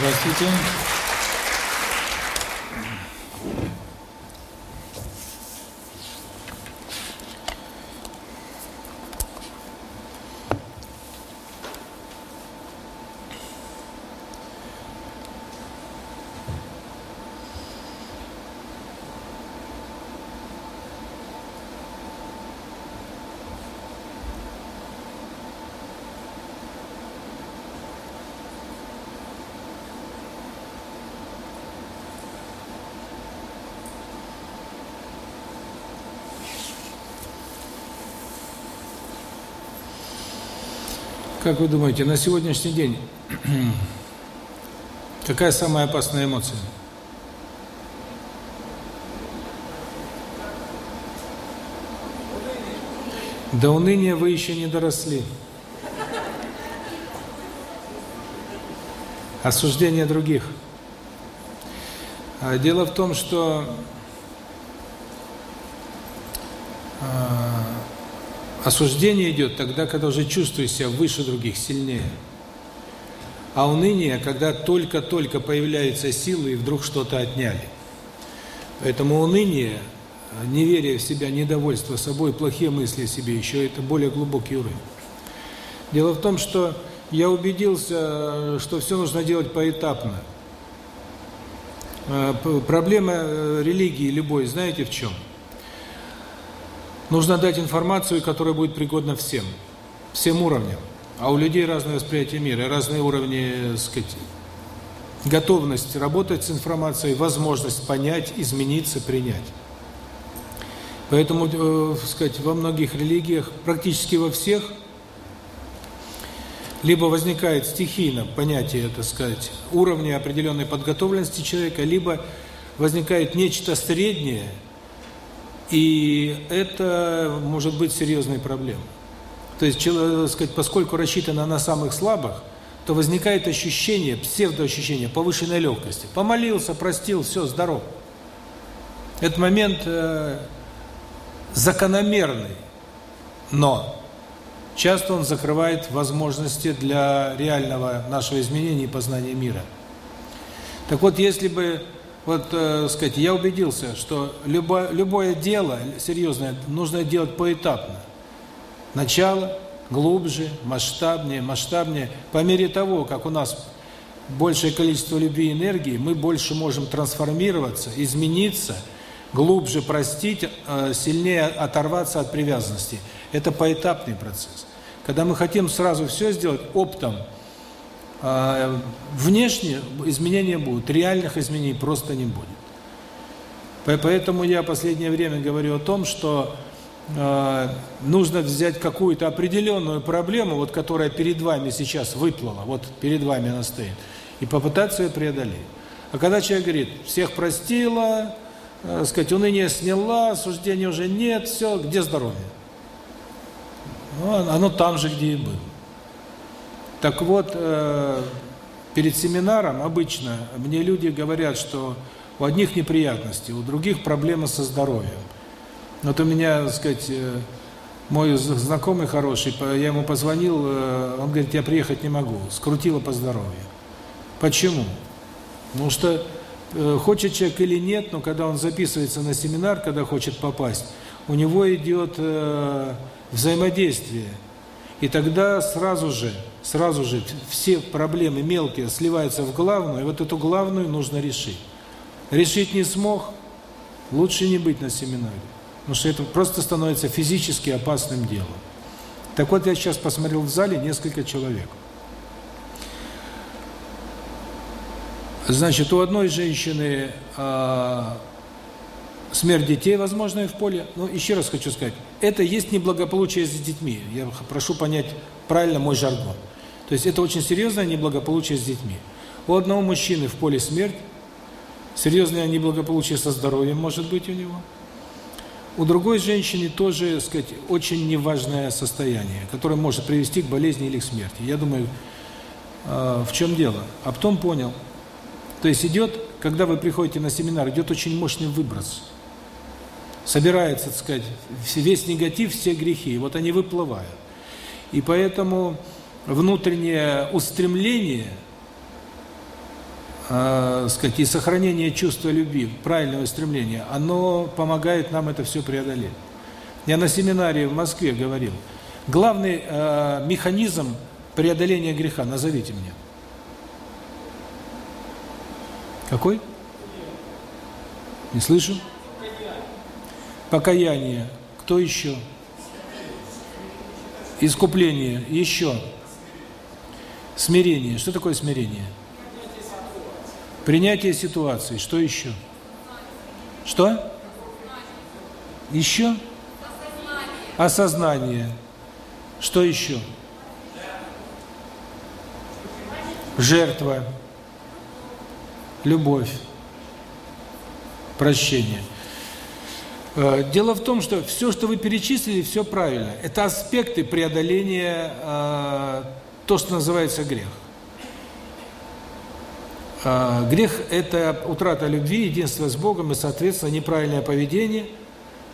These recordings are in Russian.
Здравствуйте. Как вы думаете, на сегодняшний день какая самая опасная эмоция? До уныния вы еще не доросли. Осуждение других. А дело в том, что Осуждение идет тогда, когда уже чувствуешь себя выше других, сильнее. А уныние, когда только-только появляются силы и вдруг что-то отняли. Поэтому уныние, неверие в себя, недовольство собой, плохие мысли о себе, еще это более глубокий уровень. Дело в том, что я убедился, что все нужно делать поэтапно. Э, проблема э, религии любой, знаете в чем? – Нужно дать информацию, которая будет пригодна всем, всем уровням. А у людей разное восприятие мира, разные уровни, так сказать, готовность работать с информацией, возможность понять, измениться, принять. Поэтому, э, сказать, во многих религиях, практически во всех, либо возникает стихийно понятие, так сказать, уровня определенной подготовленности человека, либо возникает нечто среднее – и это может быть серьезной проблемой. То есть, сказать, поскольку рассчитано на самых слабых, то возникает ощущение, псевдоощущение повышенной легкости. Помолился, простил, все, здоров. Этот момент э, закономерный, но часто он закрывает возможности для реального нашего изменения и познания мира. Так вот, если бы вот, э, сказать, я убедился, что любое, любое дело серьезное нужно делать поэтапно. Начало, глубже, масштабнее, масштабнее. По мере того, как у нас большее количество любви и энергии, мы больше можем трансформироваться, измениться, глубже простить, э, сильнее оторваться от привязанности. Это поэтапный процесс. Когда мы хотим сразу все сделать оптом, внешне изменения будут, реальных изменений просто не будет. Поэтому я последнее время говорю о том, что э, нужно взять какую-то определенную проблему, вот которая перед вами сейчас выплыла, вот перед вами она стоит, и попытаться ее преодолеть. А когда человек говорит, всех простила, э, сказать, уныние сняла, суждения уже нет, все, где здоровье? Ну, оно там же, где и было. Так вот, э, перед семинаром обычно мне люди говорят, что у одних неприятности, у других проблемы со здоровьем. Вот у меня, так сказать, э, мой знакомый хороший, я ему позвонил, э, он говорит, я приехать не могу, скрутило по здоровью. Почему? Потому что хочет человек или нет, но когда он записывается на семинар, когда хочет попасть, у него идет взаимодействие. И тогда сразу же сразу же все проблемы мелкие сливаются в главную, и вот эту главную нужно решить. Решить не смог, лучше не быть на семинаре, потому что это просто становится физически опасным делом. Так вот, я сейчас посмотрел в зале несколько человек. Значит, у одной женщины а, смерть детей, возможно, в поле. Но еще раз хочу сказать, это есть неблагополучие с детьми. Я прошу понять правильно мой жаргон. То есть это очень серьезное неблагополучие с детьми. У одного мужчины в поле смерть, серьезное неблагополучие со здоровьем может быть у него. У другой женщины тоже, так сказать, очень неважное состояние, которое может привести к болезни или к смерти. Я думаю, э, в чем дело? А потом понял. То есть идет, когда вы приходите на семинар, идет очень мощный выброс. Собирается, так сказать, весь негатив, все грехи, вот они выплывают. И поэтому внутреннее устремление э, сказать, и сохранение чувства любви, правильного стремления, оно помогает нам это все преодолеть. Я на семинаре в Москве говорил, главный э, механизм преодоления греха, назовите мне. Какой? Не слышу. Покаяние. Кто еще? Искупление. Еще. Смирение. Что такое смирение? Принятие ситуации. Что еще? Что? Еще? Осознание. Что еще? Жертва. Любовь. Прощение. Э, дело в том, что все, что вы перечислили, все правильно. Это аспекты преодоления э, то, что называется грех. Э, грех – это утрата любви, единства с Богом и, соответственно, неправильное поведение,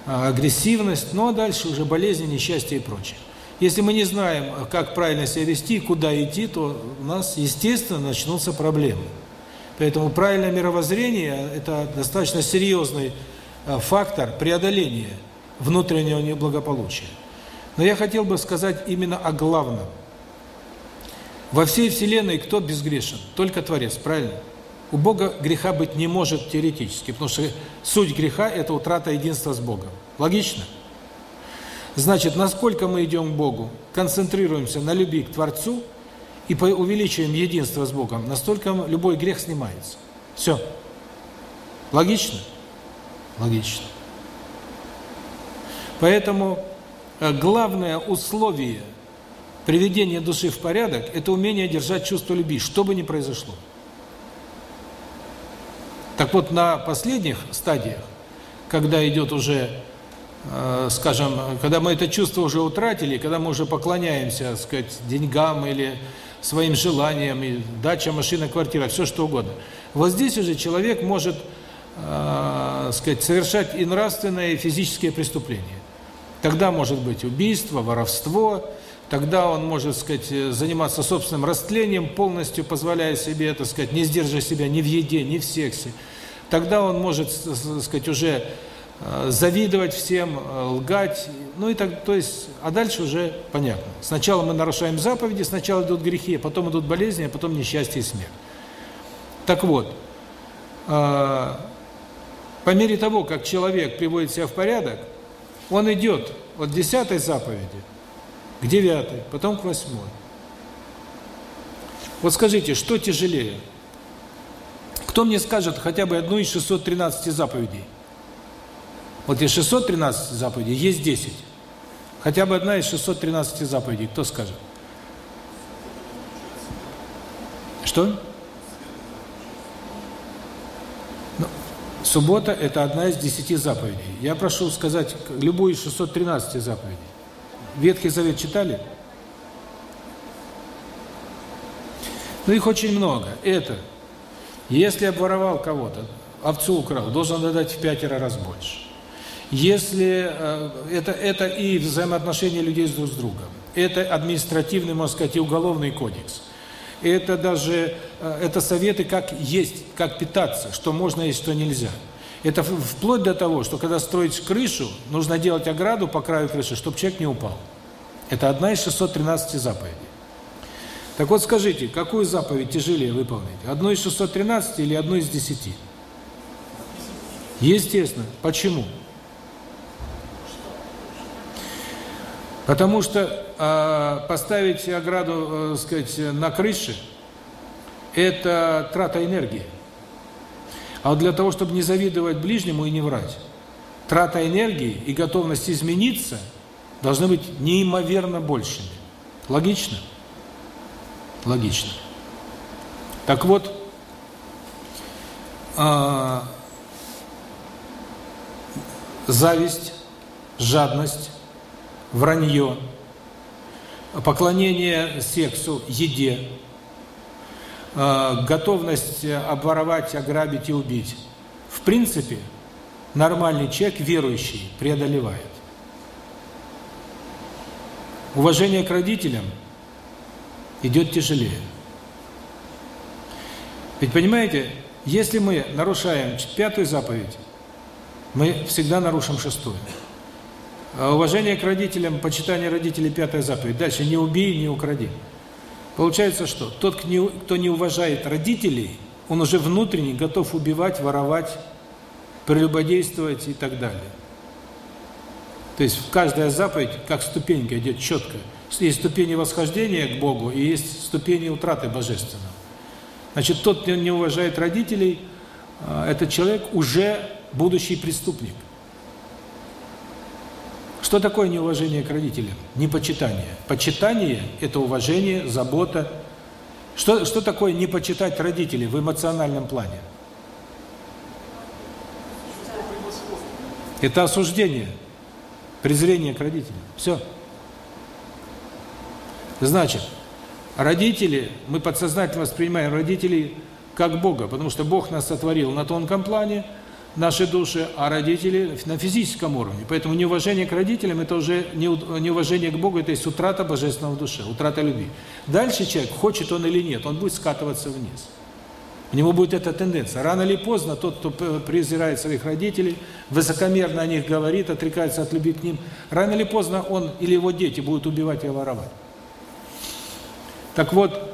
агрессивность, ну а дальше уже болезни, несчастье и прочее. Если мы не знаем, как правильно себя вести, куда идти, то у нас, естественно, начнутся проблемы. Поэтому правильное мировоззрение – это достаточно серьезный Э, фактор преодоления внутреннего неблагополучия. Но я хотел бы сказать именно о главном. Во всей Вселенной кто безгрешен? Только Творец, правильно? У Бога греха быть не может теоретически, потому что суть греха – это утрата единства с Богом. Логично? Значит, насколько мы идем к Богу, концентрируемся на любви к Творцу и увеличиваем единство с Богом, настолько любой грех снимается. Все. Логично? Логично. Поэтому э, главное условие приведения души в порядок – это умение держать чувство любви, что бы ни произошло. Так вот, на последних стадиях, когда идет уже, э, скажем, когда мы это чувство уже утратили, когда мы уже поклоняемся, так сказать, деньгам или своим желаниям, и дача, машина, квартира, все что угодно. Вот здесь уже человек может э, сказать, совершать и нравственные, и физические преступления. Тогда может быть убийство, воровство, тогда он может, сказать, заниматься собственным растлением, полностью позволяя себе, так сказать, не сдерживая себя ни в еде, ни в сексе. Тогда он может, так сказать, уже э, завидовать всем, э, лгать, ну и так, то есть, а дальше уже понятно. Сначала мы нарушаем заповеди, сначала идут грехи, а потом идут болезни, а потом несчастье и смерть. Так вот, э, по мере того, как человек приводит себя в порядок, он идет от десятой заповеди к девятой, потом к восьмой. Вот скажите, что тяжелее? Кто мне скажет хотя бы одну из 613 заповедей? Вот из 613 заповедей есть 10. Хотя бы одна из 613 заповедей, кто скажет? Что? Суббота – это одна из десяти заповедей. Я прошу сказать любую из 613 заповедей. Ветхий Завет читали? Ну, их очень много. Это, если обворовал кого-то, овцу украл, должен отдать в пятеро раз больше. Если э, это, это и взаимоотношения людей друг с другом, это административный, можно сказать, и уголовный кодекс – это даже э, это советы, как есть, как питаться, что можно есть, что нельзя. Это вплоть до того, что когда строить крышу, нужно делать ограду по краю крыши, чтобы человек не упал. Это одна из 613 заповедей. Так вот скажите, какую заповедь тяжелее выполнить? Одну из 613 или одну из 10? Естественно. Почему? Потому что э, поставить ограду, э, сказать, на крыше – это трата энергии. А вот для того, чтобы не завидовать ближнему и не врать, трата энергии и готовность измениться должны быть неимоверно большими. Логично? Логично. Так вот, э, зависть, жадность, вранье, поклонение сексу, еде, готовность обворовать, ограбить и убить. В принципе, нормальный человек, верующий, преодолевает. Уважение к родителям идет тяжелее. Ведь понимаете, если мы нарушаем пятую заповедь, мы всегда нарушим шестую. А уважение к родителям, почитание родителей – пятая заповедь. Дальше – не убей, не укради. Получается что? Тот, кто не уважает родителей, он уже внутренне готов убивать, воровать, прелюбодействовать и так далее. То есть каждая заповедь, как ступенька, идет четко. Есть ступени восхождения к Богу и есть ступени утраты Божественного. Значит, тот, кто не уважает родителей, а, этот человек уже будущий преступник. Что такое неуважение к родителям? Непочитание. Почитание – это уважение, забота. Что, что такое не почитать родителей в эмоциональном плане? Это осуждение, презрение к родителям. Все. Значит, родители, мы подсознательно воспринимаем родителей как Бога, потому что Бог нас сотворил на тонком плане, наши души, а родители на физическом уровне. Поэтому неуважение к родителям – это уже неуважение к Богу, это есть утрата божественного в душе, утрата любви. Дальше человек, хочет он или нет, он будет скатываться вниз. У него будет эта тенденция. Рано или поздно тот, кто презирает своих родителей, высокомерно о них говорит, отрекается от любви к ним, рано или поздно он или его дети будут убивать и воровать. Так вот,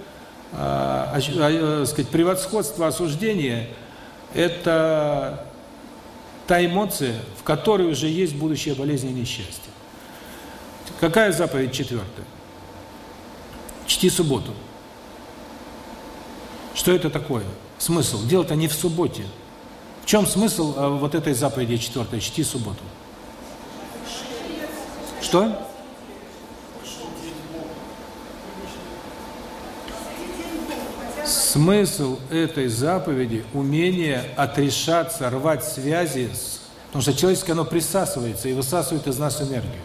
э, э, сказать, превосходство осуждения – это та эмоция, в которой уже есть будущее болезни и несчастье. Какая заповедь четвертая? Чти субботу. Что это такое? Смысл? Дело-то не в субботе. В чем смысл э, вот этой заповеди четвертой? Чти субботу. Что? Смысл этой заповеди – умение отрешаться, рвать связи, потому что человеческое оно присасывается и высасывает из нас энергию.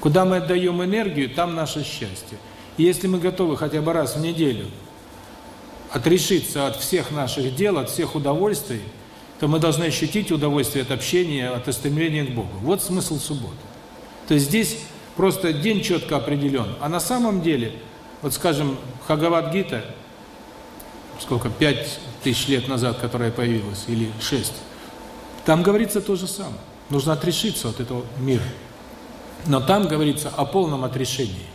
Куда мы отдаем энергию, там наше счастье. И если мы готовы хотя бы раз в неделю отрешиться от всех наших дел, от всех удовольствий, то мы должны ощутить удовольствие от общения, от стремления к Богу. Вот смысл субботы. То есть здесь просто день четко определен. А на самом деле, вот скажем, Хагавад-гита – сколько, пять тысяч лет назад, которая появилась, или шесть. Там говорится то же самое. Нужно отрешиться от этого мира. Но там говорится о полном отрешении.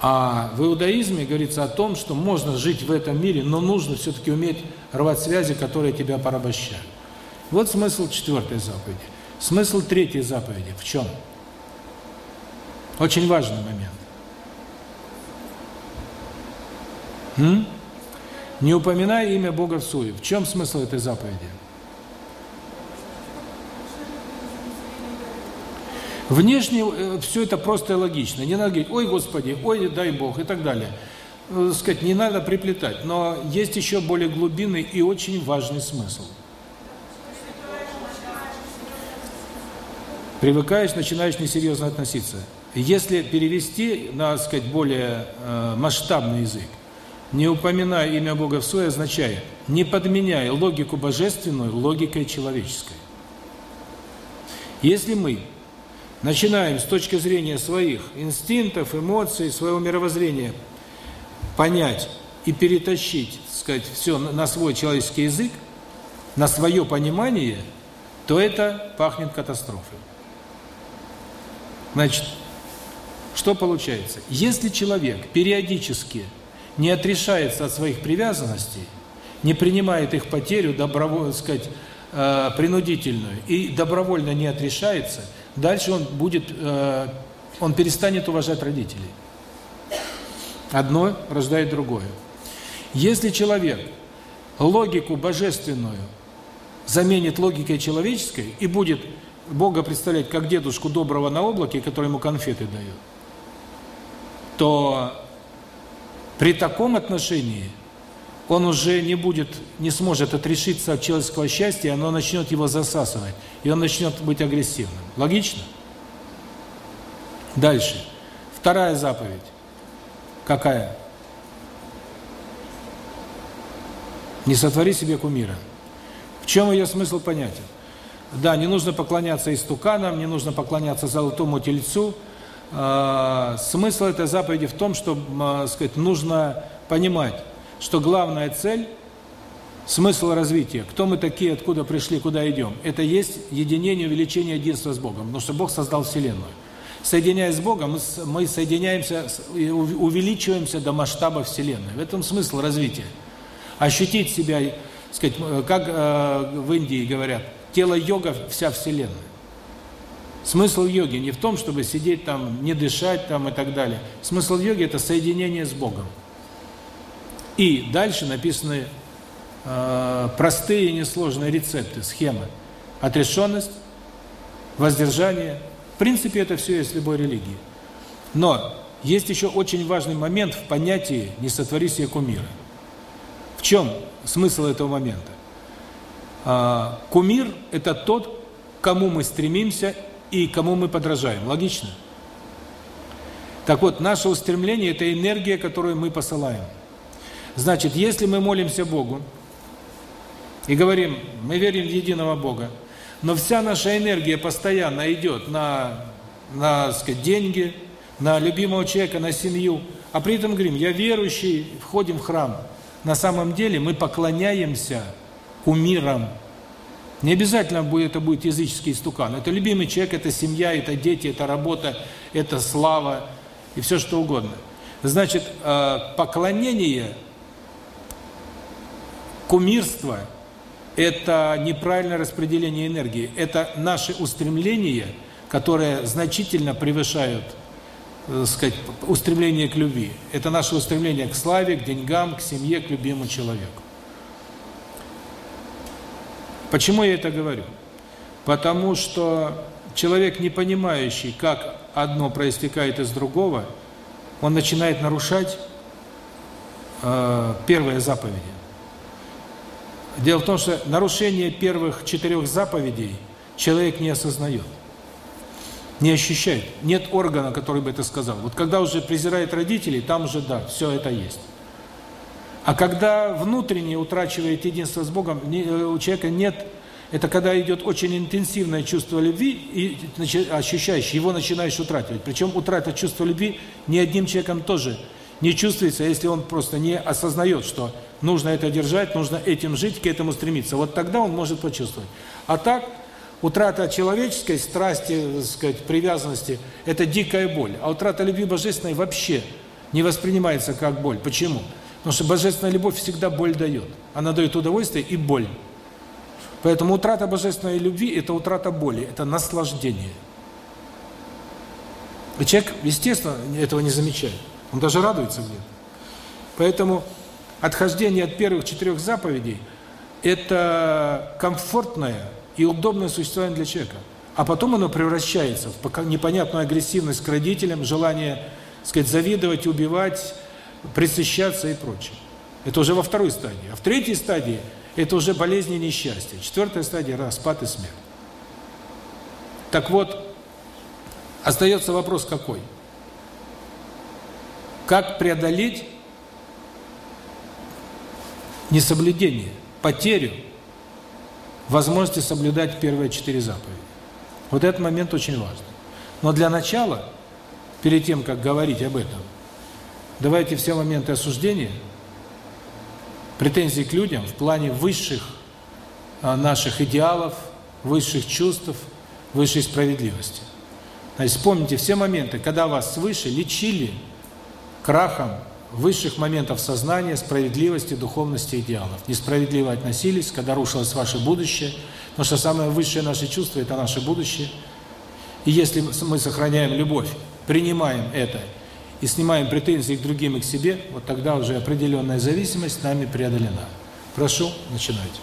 А в иудаизме говорится о том, что можно жить в этом мире, но нужно все-таки уметь рвать связи, которые тебя порабощают. Вот смысл четвертой заповеди. Смысл третьей заповеди в чем? Очень важный момент. М? Не упоминай имя Бога в суе. В чем смысл этой заповеди? Внешне э, все это просто и логично. Не надо говорить, ой, Господи, ой, дай Бог и так далее. Э, сказать, не надо приплетать. Но есть еще более глубинный и очень важный смысл. Привыкаешь, начинаешь несерьезно относиться. Если перевести на, сказать, более э, масштабный язык, не упоминая имя Бога в суе, означает не подменяй логику божественную логикой человеческой. Если мы начинаем с точки зрения своих инстинктов, эмоций, своего мировоззрения понять и перетащить, сказать, все на свой человеческий язык, на свое понимание, то это пахнет катастрофой. Значит, что получается? Если человек периодически не отрешается от своих привязанностей, не принимает их потерю, добровольно, сказать, э, принудительную, и добровольно не отрешается, дальше он будет, э, он перестанет уважать родителей. Одно рождает другое. Если человек логику божественную заменит логикой человеческой и будет Бога представлять как дедушку доброго на облаке, который ему конфеты дает, то при таком отношении он уже не будет, не сможет отрешиться от человеческого счастья, оно начнет его засасывать, и он начнет быть агрессивным. Логично? Дальше. Вторая заповедь. Какая? Не сотвори себе кумира. В чем ее смысл понятен? Да, не нужно поклоняться истуканам, не нужно поклоняться золотому тельцу, а, смысл этой заповеди в том, что, сказать, нужно понимать, что главная цель, смысл развития, кто мы такие, откуда пришли, куда идем, это есть единение, увеличение единства с Богом, потому что Бог создал Вселенную. Соединяясь с Богом, мы соединяемся, увеличиваемся до масштаба Вселенной. В этом смысл развития. Ощутить себя, сказать, как э, в Индии говорят, тело йога – вся Вселенная. Смысл йоги не в том, чтобы сидеть там, не дышать там и так далее. Смысл йоги – это соединение с Богом. И дальше написаны э, простые и несложные рецепты, схемы. Отрешенность, воздержание. В принципе, это все есть в любой религии. Но есть еще очень важный момент в понятии «не сотвори себе кумира». В чем смысл этого момента? А, кумир – это тот, к кому мы стремимся и кому мы подражаем. Логично? Так вот, наше устремление – это энергия, которую мы посылаем. Значит, если мы молимся Богу и говорим, мы верим в единого Бога, но вся наша энергия постоянно идет на, на сказать, деньги, на любимого человека, на семью, а при этом говорим, я верующий, входим в храм. На самом деле мы поклоняемся кумирам, не обязательно будет это будет языческий истукан. Это любимый человек, это семья, это дети, это работа, это слава и все что угодно. Значит, э, поклонение, кумирство – это неправильное распределение энергии. Это наши устремления, которые значительно превышают, так сказать, устремление к любви. Это наше устремление к славе, к деньгам, к семье, к любимому человеку. Почему я это говорю? Потому что человек, не понимающий, как одно проистекает из другого, он начинает нарушать э, первые заповеди. Дело в том, что нарушение первых четырех заповедей человек не осознает, не ощущает. Нет органа, который бы это сказал. Вот когда уже презирает родителей, там уже да, все это есть. А когда внутренне утрачивает единство с Богом, э, у человека нет, это когда идет очень интенсивное чувство любви, и ощущаешь, его начинаешь утрачивать. Причем утрата чувства любви ни одним человеком тоже не чувствуется, если он просто не осознает, что нужно это держать, нужно этим жить, к этому стремиться. Вот тогда он может почувствовать. А так, утрата человеческой страсти, так сказать, привязанности – это дикая боль. А утрата любви божественной вообще не воспринимается как боль. Почему? Потому что божественная любовь всегда боль дает. Она дает удовольствие и боль. Поэтому утрата божественной любви – это утрата боли, это наслаждение. И человек, естественно, этого не замечает. Он даже радуется где-то. Поэтому отхождение от первых четырех заповедей – это комфортное и удобное существование для человека. А потом оно превращается в непонятную агрессивность к родителям, желание, сказать, завидовать, убивать, пресыщаться и прочее. Это уже во второй стадии. А в третьей стадии это уже болезни и несчастье. Четвертая стадия – распад и смерть. Так вот, остается вопрос какой? Как преодолеть несоблюдение, потерю возможности соблюдать первые четыре заповеди? Вот этот момент очень важный. Но для начала, перед тем, как говорить об этом, Давайте все моменты осуждения, претензий к людям в плане высших а, наших идеалов, высших чувств, высшей справедливости. Значит, вспомните все моменты, когда вас свыше лечили крахом высших моментов сознания, справедливости, духовности, идеалов. Несправедливо относились, когда рушилось ваше будущее, потому что самое высшее наше чувство – это наше будущее. И если мы сохраняем любовь, принимаем это – и снимаем претензии к другим и к себе, вот тогда уже определенная зависимость нами преодолена. Прошу, начинайте.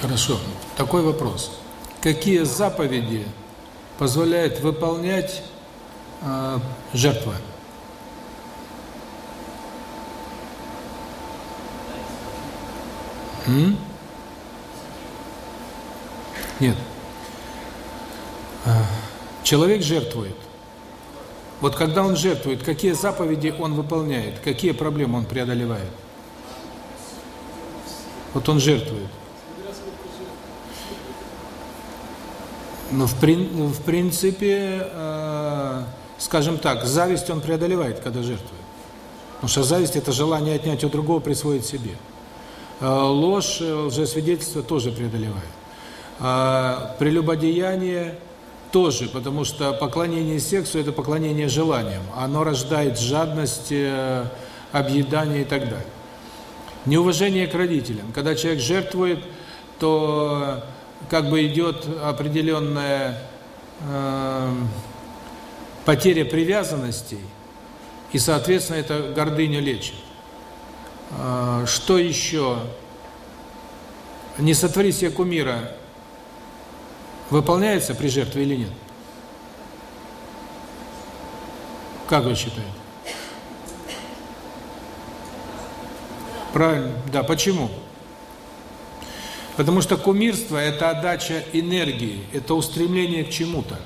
Хорошо. Такой вопрос. Какие заповеди позволяют выполнять э, жертвы? М? Нет. А, человек жертвует. Вот когда он жертвует, какие заповеди он выполняет, какие проблемы он преодолевает? Вот он жертвует. Ну, в, в принципе, э, скажем так, зависть он преодолевает, когда жертвует. Потому что зависть – это желание отнять у другого, присвоить себе. Э, ложь, э, лжесвидетельство тоже преодолевает. Э, прелюбодеяние тоже, потому что поклонение сексу – это поклонение желаниям. Оно рождает жадность, э, объедание и так далее. Неуважение к родителям. Когда человек жертвует, то как бы идет определенная э, потеря привязанностей, и, соответственно, это гордыню лечит. Э, что еще? Не сотвори себе кумира выполняется при жертве или нет? Как вы считаете? Правильно. Да, почему? Потому что кумирство – это отдача энергии, это устремление к чему-то.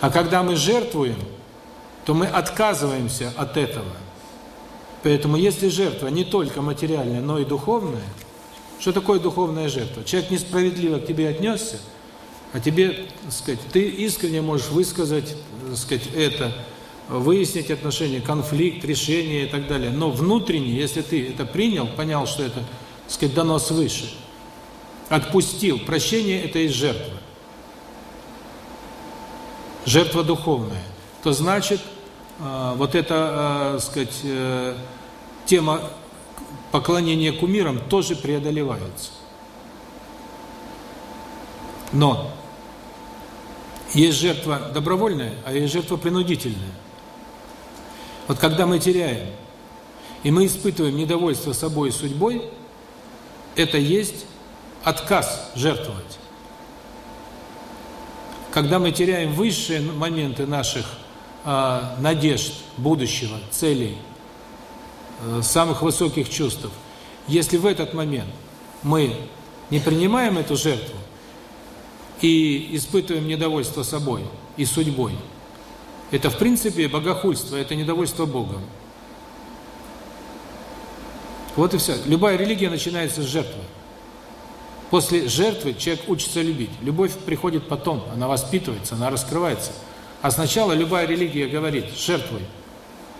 А когда мы жертвуем, то мы отказываемся от этого. Поэтому если жертва не только материальная, но и духовная, что такое духовная жертва? Человек несправедливо к тебе отнесся, а тебе, так сказать, ты искренне можешь высказать, так сказать, это, выяснить отношения, конфликт, решение и так далее. Но внутренне, если ты это принял, понял, что это сказать, дано свыше. Отпустил. Прощение – это из жертвы. Жертва духовная. То значит, э, вот эта, сказать, э, тема поклонения кумирам тоже преодолевается. Но есть жертва добровольная, а есть жертва принудительная. Вот когда мы теряем, и мы испытываем недовольство собой и судьбой, это есть отказ жертвовать. Когда мы теряем высшие моменты наших э, надежд, будущего, целей, э, самых высоких чувств, если в этот момент мы не принимаем эту жертву и испытываем недовольство собой и судьбой, это в принципе богохульство, это недовольство Богом. Вот и все. Любая религия начинается с жертвы. После жертвы человек учится любить. Любовь приходит потом, она воспитывается, она раскрывается. А сначала любая религия говорит, жертвуй.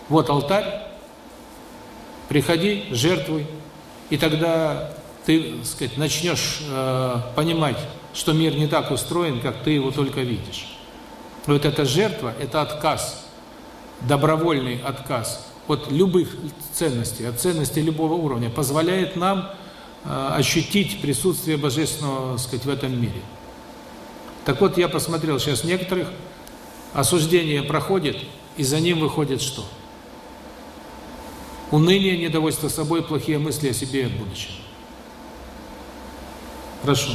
Вот алтарь, приходи, жертвуй. И тогда ты, так сказать, начнешь э, понимать, что мир не так устроен, как ты его только видишь. Вот эта жертва, это отказ, добровольный отказ от любых ценностей, от ценностей любого уровня, позволяет нам э, ощутить присутствие Божественного, сказать, в этом мире. Так вот, я посмотрел сейчас некоторых, осуждение проходит, и за ним выходит что? Уныние, недовольство собой, плохие мысли о себе и о будущем. Прошу.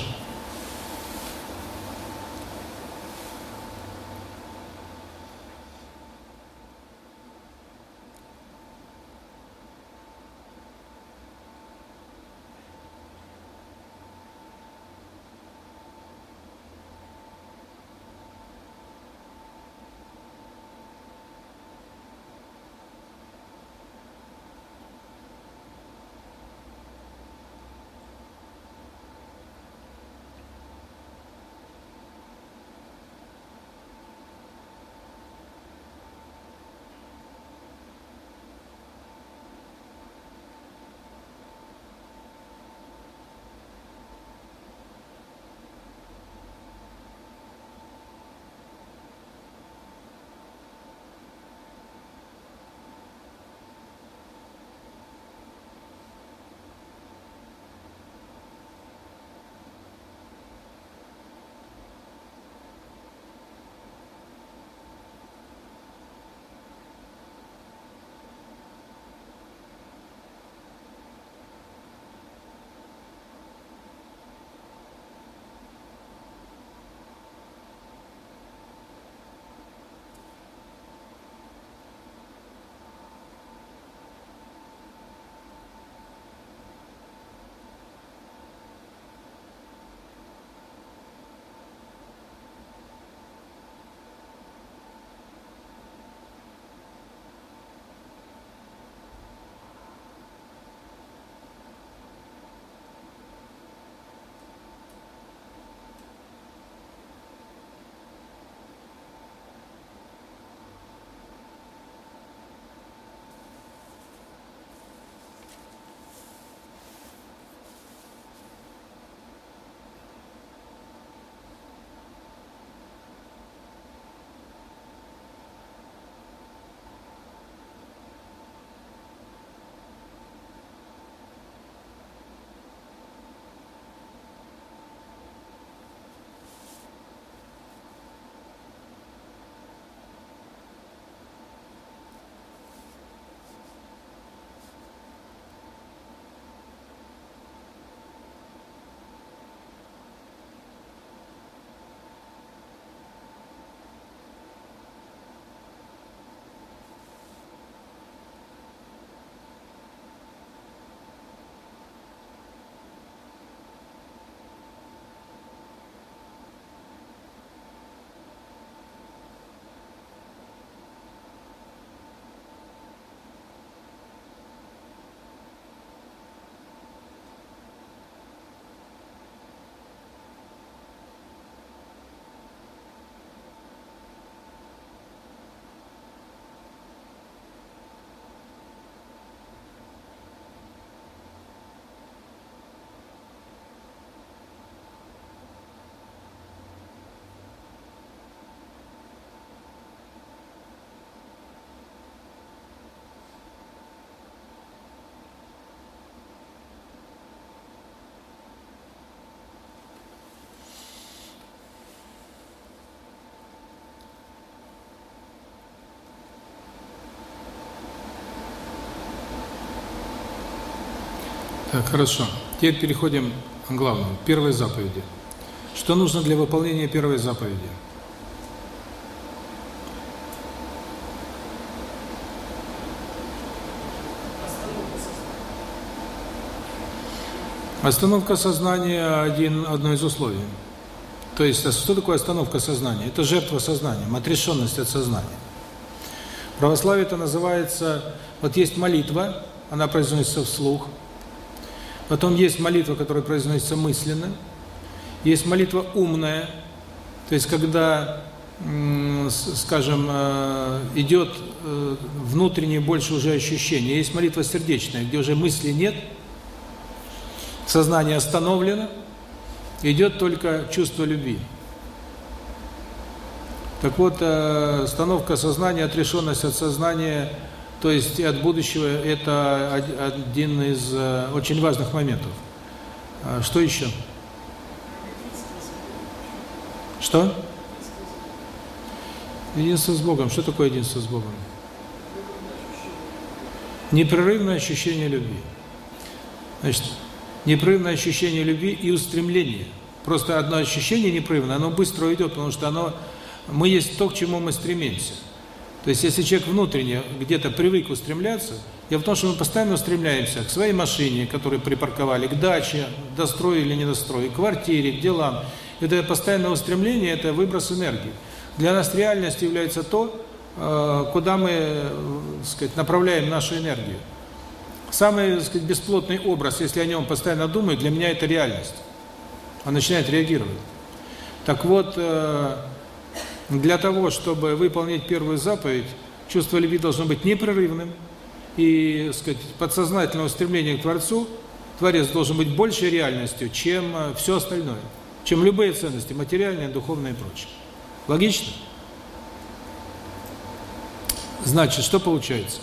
Так, хорошо. Теперь переходим к главному, первой заповеди. Что нужно для выполнения первой заповеди? Остановка сознания один одно из условий. То есть, а что такое остановка сознания? Это жертва сознания, отрешенность от сознания. В православии это называется, вот есть молитва, она произносится вслух. Потом есть молитва, которая произносится мысленно. Есть молитва умная, то есть когда, скажем, э, идет э, внутреннее больше уже ощущение. Есть молитва сердечная, где уже мысли нет, сознание остановлено, идет только чувство любви. Так вот, э, остановка сознания, отрешенность от сознания, то есть от будущего, это один из э, очень важных моментов. А что еще? Что? Единство с Богом. Что такое единство с Богом? Непрерывное ощущение любви. Значит, непрерывное ощущение любви и устремления. Просто одно ощущение непрерывное, оно быстро уйдет, потому что оно мы есть то, к чему мы стремимся. То есть, если человек внутренне где-то привык устремляться, я в том, что мы постоянно устремляемся к своей машине, которую припарковали, к даче, достроили или не достроили, к квартире, к делам. Это постоянное устремление, это выброс энергии. Для нас реальностью является то, э, куда мы, э, сказать, направляем нашу энергию. Самый, сказать, бесплотный образ, если о нем постоянно думаю, для меня это реальность. Он начинает реагировать. Так вот, э, для того, чтобы выполнить первую заповедь, чувство любви должно быть непрерывным, и, сказать, подсознательное устремление к Творцу, Творец должен быть большей реальностью, чем э, все остальное, чем любые ценности, материальные, духовные и прочее. Логично? Значит, что получается?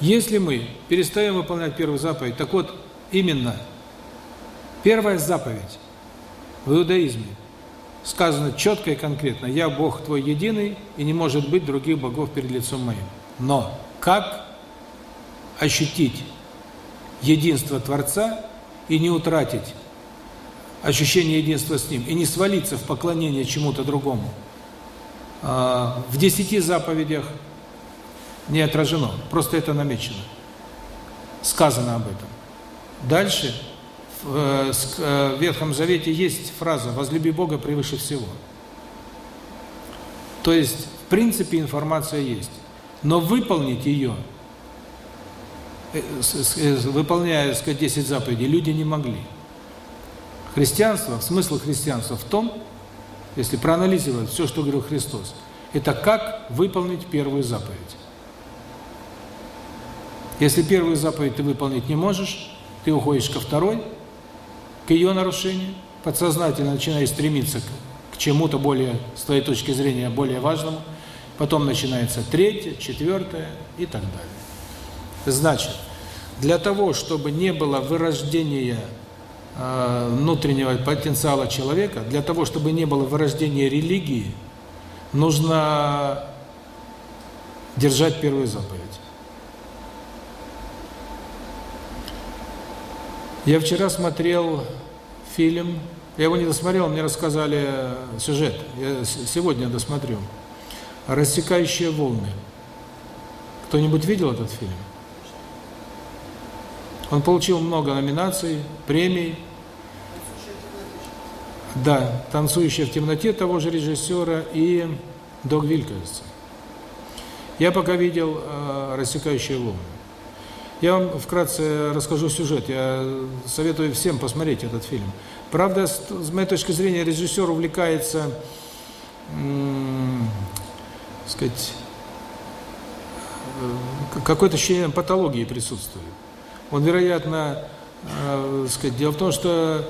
Если мы перестаем выполнять первую заповедь, так вот, именно первая заповедь в иудаизме сказано четко и конкретно, «Я Бог твой единый, и не может быть других богов перед лицом моим». Но как ощутить единство Творца и не утратить ощущение единства с Ним, и не свалиться в поклонение чему-то другому? А, в десяти заповедях не отражено, просто это намечено. Сказано об этом. Дальше в э, э, Ветхом Завете есть фраза «возлюби Бога превыше всего». То есть, в принципе, информация есть. Но выполнить ее, э, выполняя, сказать, 10 заповедей, люди не могли. Христианство, смысл христианства в том, если проанализировать все, что говорил Христос, это как выполнить первую заповедь. Если первую заповедь ты выполнить не можешь, ты уходишь ко второй, к ее нарушению, подсознательно начинаешь стремиться к, к чему-то более, с твоей точки зрения, более важному, потом начинается третье, четвертое и так далее. Значит, для того, чтобы не было вырождения э, внутреннего потенциала человека, для того, чтобы не было вырождения религии, нужно держать первую заповедь. Я вчера смотрел фильм, я его не досмотрел, мне рассказали сюжет, я сегодня досмотрю. «Рассекающие волны». Кто-нибудь видел этот фильм? Он получил много номинаций, премий. Да, «Танцующая в темноте» того же режиссера и Догвиль, кажется. Я пока видел э, «Рассекающие волны». Я вам вкратце расскажу сюжет. Я советую всем посмотреть этот фильм. Правда, с, моей точки зрения, режиссер увлекается, сказать, э, какой-то ощущение патологии присутствует. Он, вероятно, э, сказать, дело в том, что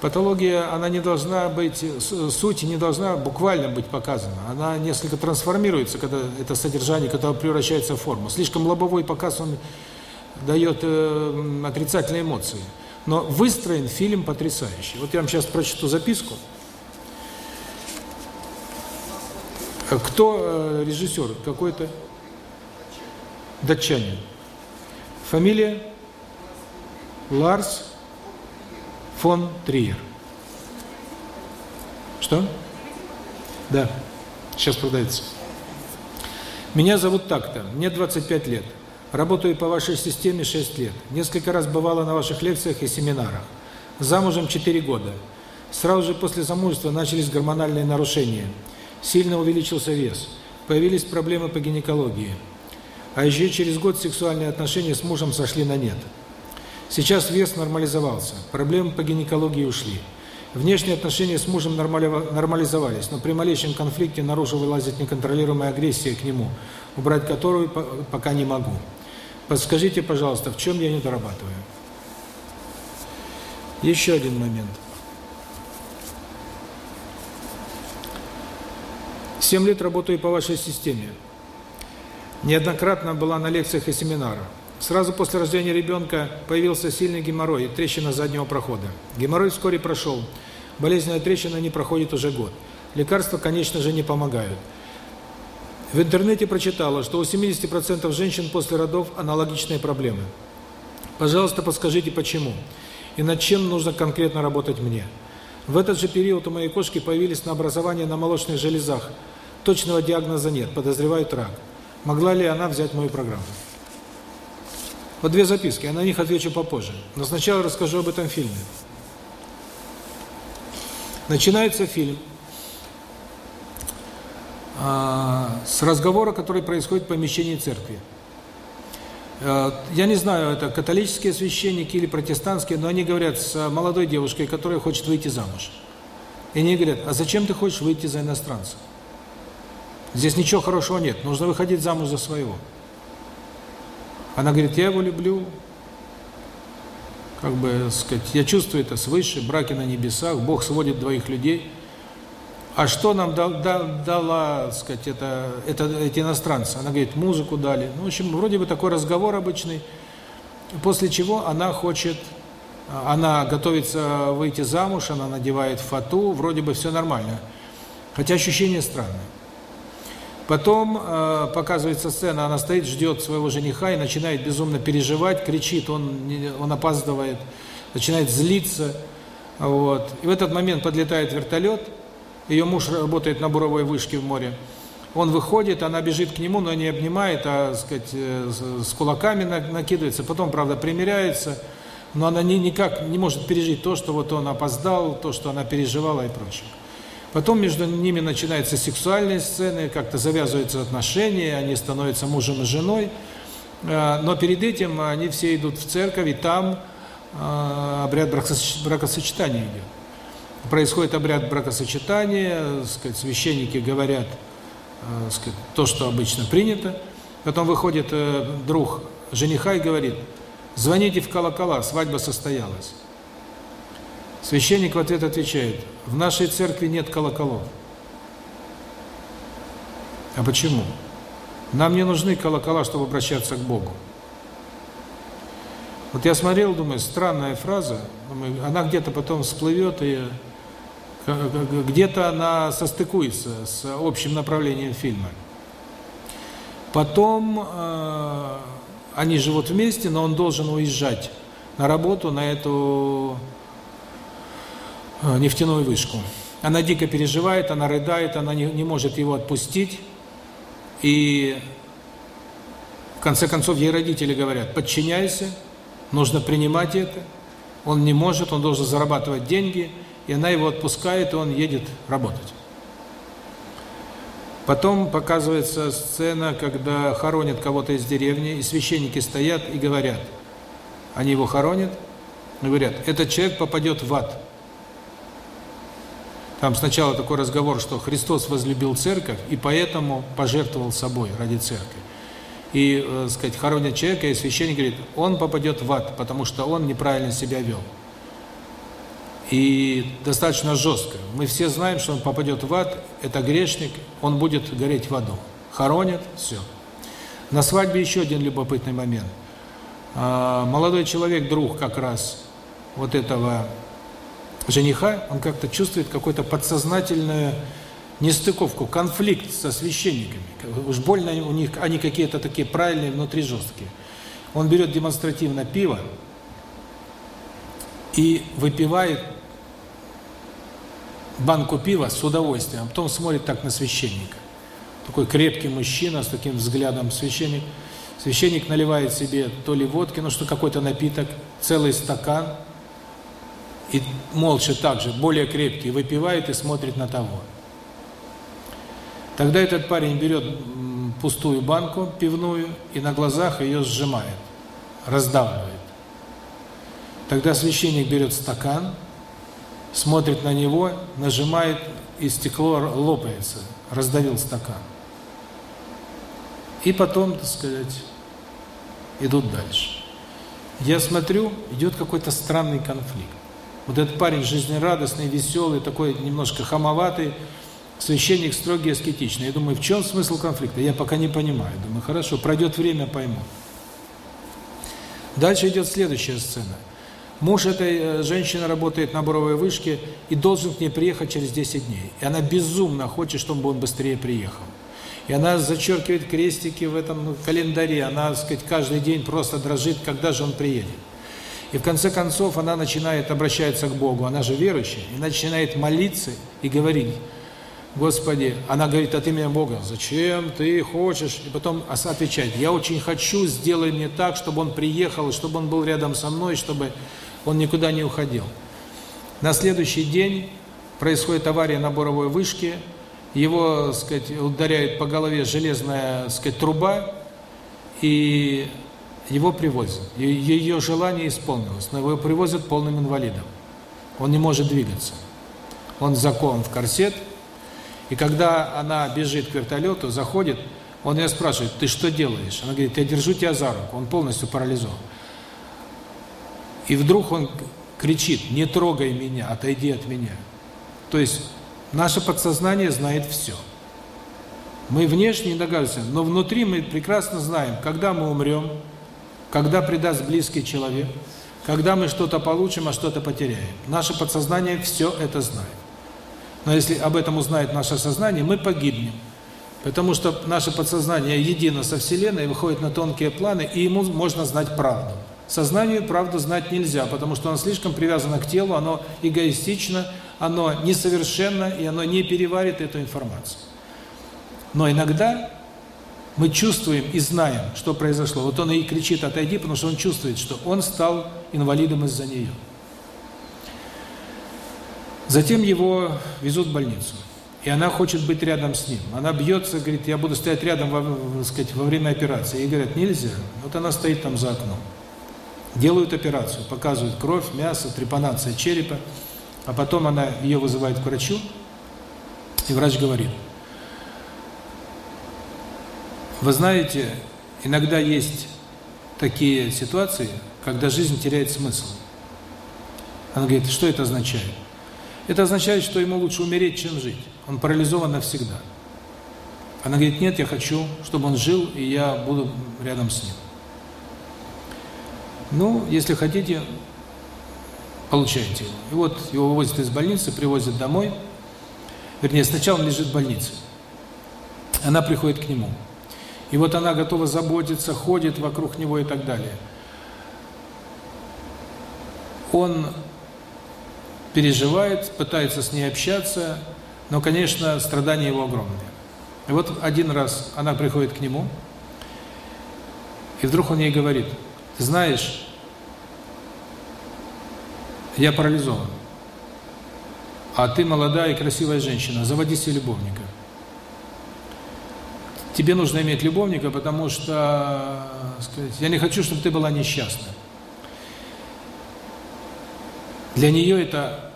патология, она не должна быть, суть не должна буквально быть показана. Она несколько трансформируется, когда это содержание, когда превращается в форму. Слишком лобовой показ, он дает э, отрицательные эмоции. Но выстроен фильм потрясающий. Вот я вам сейчас прочту записку. Кто э, режиссер? Какой-то датчанин. Фамилия? Ларс фон Триер. Что? Да. Сейчас продается. Меня зовут так-то. Мне 25 лет. Работаю по вашей системе 6 лет. Несколько раз бывала на ваших лекциях и семинарах. Замужем 4 года. Сразу же после замужества начались гормональные нарушения. Сильно увеличился вес. Появились проблемы по гинекологии. А еще через год сексуальные отношения с мужем сошли на нет. Сейчас вес нормализовался. Проблемы по гинекологии ушли. Внешние отношения с мужем нормализовались, но при малейшем конфликте наружу вылазит неконтролируемая агрессия к нему, убрать которую пока не могу. Подскажите, пожалуйста, в чем я не дорабатываю? Еще один момент. Семь лет работаю по вашей системе. Неоднократно была на лекциях и семинарах. Сразу после рождения ребенка появился сильный геморрой и трещина заднего прохода. Геморрой вскоре прошел. Болезненная трещина не проходит уже год. Лекарства, конечно же, не помогают. В интернете прочитала, что у 70% женщин после родов аналогичные проблемы. Пожалуйста, подскажите, почему? И над чем нужно конкретно работать мне? В этот же период у моей кошки появились на образование на молочных железах. Точного диагноза нет, подозревают рак. Могла ли она взять мою программу? Вот две записки, я на них отвечу попозже. Но сначала расскажу об этом фильме. Начинается фильм с разговора, который происходит в помещении церкви. А, я не знаю, это католические священники или протестантские, но они говорят с молодой девушкой, которая хочет выйти замуж. И они говорят, а зачем ты хочешь выйти за иностранца? Здесь ничего хорошего нет, нужно выходить замуж за своего. Она говорит, я его люблю, как бы, сказать, я чувствую это свыше, браки на небесах, Бог сводит двоих людей. А что нам дал, дал, дала, сказать, это, это, эти иностранцы? Она говорит, музыку дали. Ну, в общем, вроде бы такой разговор обычный, после чего она хочет, она готовится выйти замуж, она надевает фату, вроде бы все нормально. Хотя ощущение странное. Потом э, показывается сцена, она стоит, ждет своего жениха и начинает безумно переживать, кричит, он он опаздывает, начинает злиться. Вот. И в этот момент подлетает вертолет, ее муж работает на буровой вышке в море. Он выходит, она бежит к нему, но не обнимает, а, сказать, э, с кулаками накидывается. Потом, правда, примиряется, но она ни, никак не может пережить то, что вот он опоздал, то, что она переживала и прочее. Потом между ними начинаются сексуальные сцены, как-то завязываются отношения, они становятся мужем и женой. А, но перед этим они все идут в церковь, и там а, обряд бракосочетания идет. Происходит обряд бракосочетания, сказать, священники говорят а, сказать, то, что обычно принято. Потом выходит э, друг жениха и говорит, звоните в колокола, свадьба состоялась. Священник в ответ отвечает, в нашей церкви нет колоколов. А почему? Нам не нужны колокола, чтобы обращаться к Богу. Вот я смотрел, думаю, странная фраза, думаю, она где-то потом всплывет, и где-то она состыкуется с общим направлением фильма. Потом э, они живут вместе, но он должен уезжать на работу, на эту Э, нефтяную вышку. Она дико переживает, она рыдает, она не, не может его отпустить. И в конце концов ей родители говорят, подчиняйся, нужно принимать это. Он не может, он должен зарабатывать деньги, и она его отпускает, и он едет работать. Потом показывается сцена, когда хоронят кого-то из деревни, и священники стоят и говорят, они его хоронят, и говорят, этот человек попадет в ад. Там сначала такой разговор, что Христос возлюбил церковь и поэтому пожертвовал собой ради церкви. И, э, сказать, хоронят человека, и священник говорит, он попадет в ад, потому что он неправильно себя вел. И достаточно жестко. Мы все знаем, что он попадет в ад, это грешник, он будет гореть в аду. Хоронят, все. На свадьбе еще один любопытный момент. А, молодой человек, друг как раз вот этого жениха, он как-то чувствует какую-то подсознательную нестыковку, конфликт со священниками. Уж больно у них они какие-то такие правильные, внутри жесткие. Он берет демонстративно пиво и выпивает банку пива с удовольствием, а потом смотрит так на священника. Такой крепкий мужчина с таким взглядом священник. Священник наливает себе то ли водки, ну что какой-то напиток, целый стакан, и молча также, более крепкий, выпивает и смотрит на того. Тогда этот парень берет пустую банку пивную и на глазах ее сжимает, раздавливает. Тогда священник берет стакан, смотрит на него, нажимает, и стекло лопается, раздавил стакан. И потом, так сказать, идут дальше. Я смотрю, идет какой-то странный конфликт. Вот этот парень жизнерадостный, веселый, такой немножко хамоватый, священник строгий, аскетичный. Я думаю, в чем смысл конфликта? Я пока не понимаю. Думаю, хорошо, пройдет время, пойму. Дальше идет следующая сцена. Муж этой э, женщины работает на буровой вышке и должен к ней приехать через 10 дней. И она безумно хочет, чтобы он быстрее приехал. И она зачеркивает крестики в этом календаре, она, так сказать, каждый день просто дрожит, когда же он приедет. И в конце концов она начинает обращаться к Богу, она же верующая, и начинает молиться и говорить, Господи, она говорит от имени Бога, зачем ты хочешь? И потом отвечает, я очень хочу, сделай мне так, чтобы он приехал, чтобы он был рядом со мной, чтобы он никуда не уходил. На следующий день происходит авария на буровой вышке, его, сказать, ударяет по голове железная, сказать, труба, и его привозят. Ее желание исполнилось, но его привозят полным инвалидом. Он не может двигаться. Он закован в корсет, и когда она бежит к вертолету, заходит, он ее спрашивает, ты что делаешь? Она говорит, я держу тебя за руку, он полностью парализован. И вдруг он кричит, не трогай меня, отойди от меня. То есть наше подсознание знает все. Мы внешне не догадываемся, но внутри мы прекрасно знаем, когда мы умрем, когда предаст близкий человек, когда мы что-то получим, а что-то потеряем. Наше подсознание все это знает. Но если об этом узнает наше сознание, мы погибнем. Потому что наше подсознание едино со Вселенной, выходит на тонкие планы, и ему можно знать правду. Сознанию правду знать нельзя, потому что оно слишком привязано к телу, оно эгоистично, оно несовершенно, и оно не переварит эту информацию. Но иногда мы чувствуем и знаем, что произошло. Вот он и кричит «отойди», потому что он чувствует, что он стал инвалидом из-за нее. Затем его везут в больницу. И она хочет быть рядом с ним. Она бьется, говорит, я буду стоять рядом, во, сказать, во время операции. И говорят, нельзя. Вот она стоит там за окном. Делают операцию, показывают кровь, мясо, трепанация черепа. А потом она ее вызывает к врачу, и врач говорит, вы знаете, иногда есть такие ситуации, когда жизнь теряет смысл. Она говорит, что это означает? Это означает, что ему лучше умереть, чем жить. Он парализован навсегда. Она говорит, нет, я хочу, чтобы он жил, и я буду рядом с ним. Ну, если хотите, получайте его. И вот его вывозят из больницы, привозят домой. Вернее, сначала он лежит в больнице. Она приходит к нему. И вот она готова заботиться, ходит вокруг него и так далее. Он переживает, пытается с ней общаться, но, конечно, страдания его огромные. И вот один раз она приходит к нему, и вдруг он ей говорит, знаешь, я парализован, а ты молодая и красивая женщина, заводи себе любовника. Тебе нужно иметь любовника, потому что, сказать, я не хочу, чтобы ты была несчастна. Для нее это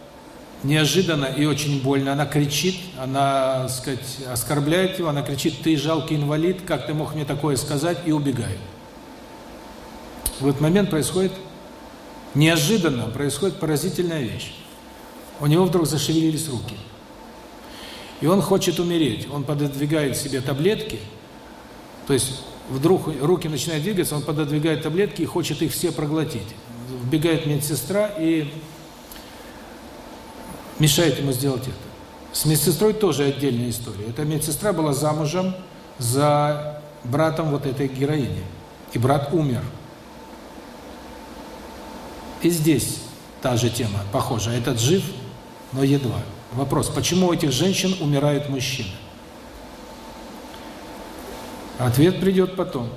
неожиданно и очень больно. Она кричит, она, сказать, оскорбляет его, она кричит, ты жалкий инвалид, как ты мог мне такое сказать, и убегает. В этот момент происходит, неожиданно происходит поразительная вещь. У него вдруг зашевелились руки. И он хочет умереть. Он пододвигает себе таблетки, то есть вдруг руки начинают двигаться, он пододвигает таблетки и хочет их все проглотить. Вбегает медсестра и мешает ему сделать это. С медсестрой тоже отдельная история. Эта медсестра была замужем за братом вот этой героини. И брат умер. И здесь та же тема, похожа. Этот жив, но едва. Вопрос, почему у этих женщин умирают мужчины? Ответ придет потом.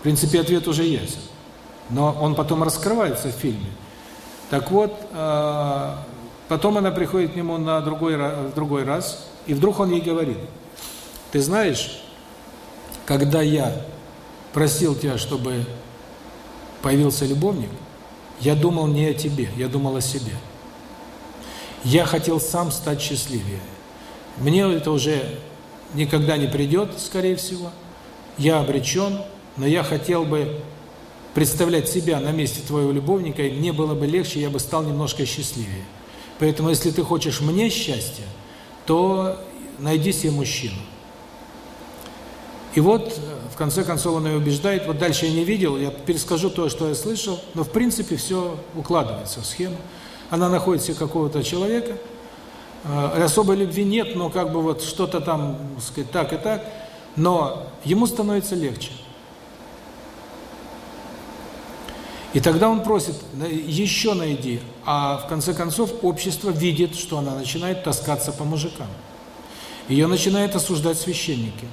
В принципе, ответ уже есть. Но он потом раскрывается в фильме. Так вот, э, потом она приходит к нему на другой, другой раз, и вдруг он ей говорит, ты знаешь, когда я просил тебя, чтобы появился любовник, я думал не о тебе, я думал о себе. Я хотел сам стать счастливее. Мне это уже никогда не придет, скорее всего. Я обречен, но я хотел бы представлять себя на месте твоего любовника, и мне было бы легче, я бы стал немножко счастливее. Поэтому, если ты хочешь мне счастья, то найди себе мужчину. И вот, в конце концов, он ее убеждает. Вот дальше я не видел, я перескажу то, что я слышал, но в принципе все укладывается в схему. Она находит себе какого-то человека, э, особой любви нет, но как бы вот что-то там, сказать, так и так, но ему становится легче. И тогда он просит, еще найди, а в конце концов общество видит, что она начинает таскаться по мужикам. Ее начинают осуждать священники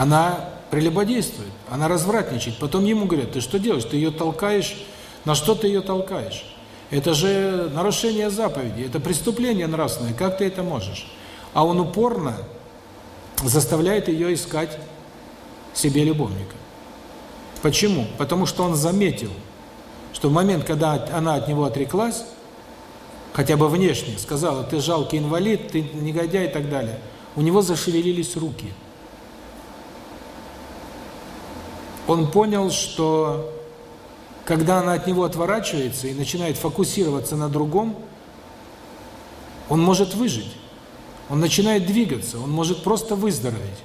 она прелюбодействует, она развратничает. Потом ему говорят, ты что делаешь? Ты ее толкаешь, на что ты ее толкаешь? Это же нарушение заповеди, это преступление нравственное, как ты это можешь? А он упорно заставляет ее искать себе любовника. Почему? Потому что он заметил, что в момент, когда она от него отреклась, хотя бы внешне, сказала, ты жалкий инвалид, ты негодяй и так далее, у него зашевелились руки – он понял, что когда она от него отворачивается и начинает фокусироваться на другом, он может выжить. Он начинает двигаться, он может просто выздороветь.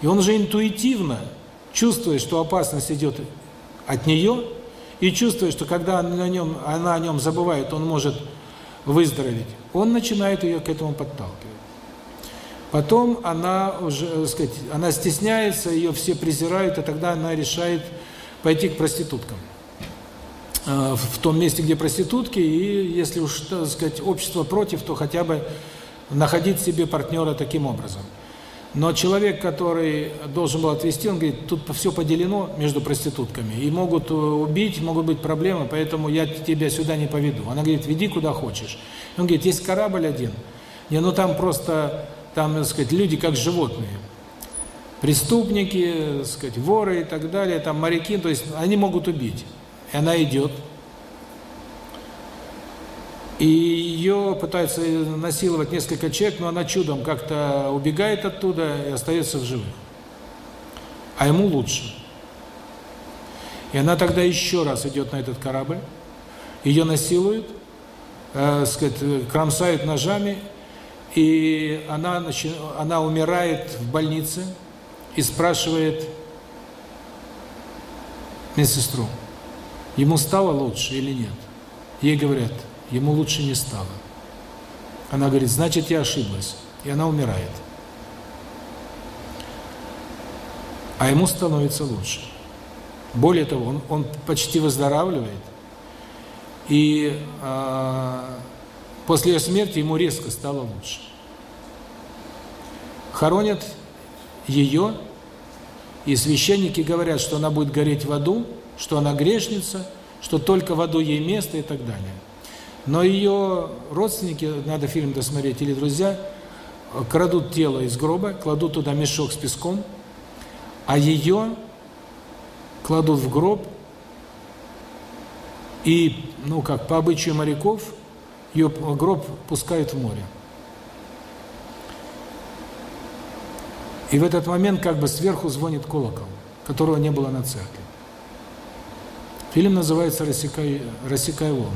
И он уже интуитивно чувствует, что опасность идет от нее, и чувствует, что когда она о нем, она о нем забывает, он может выздороветь, он начинает ее к этому подталкивать. Потом она уже, так сказать, она стесняется, ее все презирают, и тогда она решает пойти к проституткам. Э, в том месте, где проститутки, и если уж, так сказать, общество против, то хотя бы находить себе партнера таким образом. Но человек, который должен был отвести, он говорит, тут все поделено между проститутками, и могут э, убить, могут быть проблемы, поэтому я тебя сюда не поведу. Она говорит, веди куда хочешь. Он говорит, есть корабль один, не, ну там просто там, так сказать, люди как животные. Преступники, так сказать, воры и так далее, там моряки, то есть они могут убить. И она идет. И ее пытаются насиловать несколько человек, но она чудом как-то убегает оттуда и остается в живых. А ему лучше. И она тогда еще раз идет на этот корабль, ее насилуют, э, сказать, кромсают ножами, и она, она умирает в больнице и спрашивает медсестру, ему стало лучше или нет? Ей говорят, ему лучше не стало. Она говорит, значит, я ошиблась. И она умирает. А ему становится лучше. Более того, он, он почти выздоравливает. И э, После смерти ему резко стало лучше. Хоронят ее, и священники говорят, что она будет гореть в аду, что она грешница, что только в аду ей место и так далее. Но ее родственники, надо фильм досмотреть, или друзья, крадут тело из гроба, кладут туда мешок с песком, а ее кладут в гроб, и, ну как, по обычаю моряков, ее гроб пускают в море. И в этот момент как бы сверху звонит колокол, которого не было на церкви. Фильм называется «Рассекая, «Рассекая волны».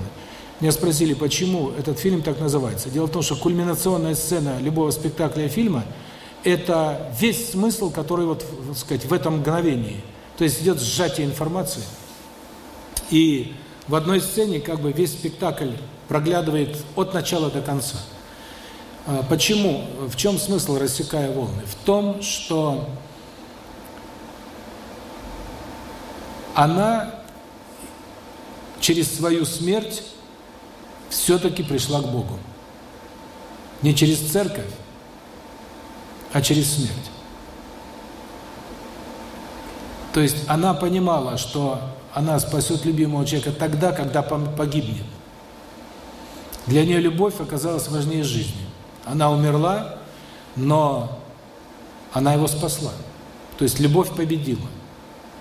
Меня спросили, почему этот фильм так называется. Дело в том, что кульминационная сцена любого спектакля фильма – это весь смысл, который вот, так сказать, в этом мгновении. То есть идет сжатие информации. И в одной сцене как бы весь спектакль проглядывает от начала до конца. А, почему? В чем смысл «Рассекая волны»? В том, что она через свою смерть все-таки пришла к Богу. Не через церковь, а через смерть. То есть она понимала, что она спасет любимого человека тогда, когда погибнет. Для нее любовь оказалась важнее жизни. Она умерла, но она его спасла. То есть любовь победила.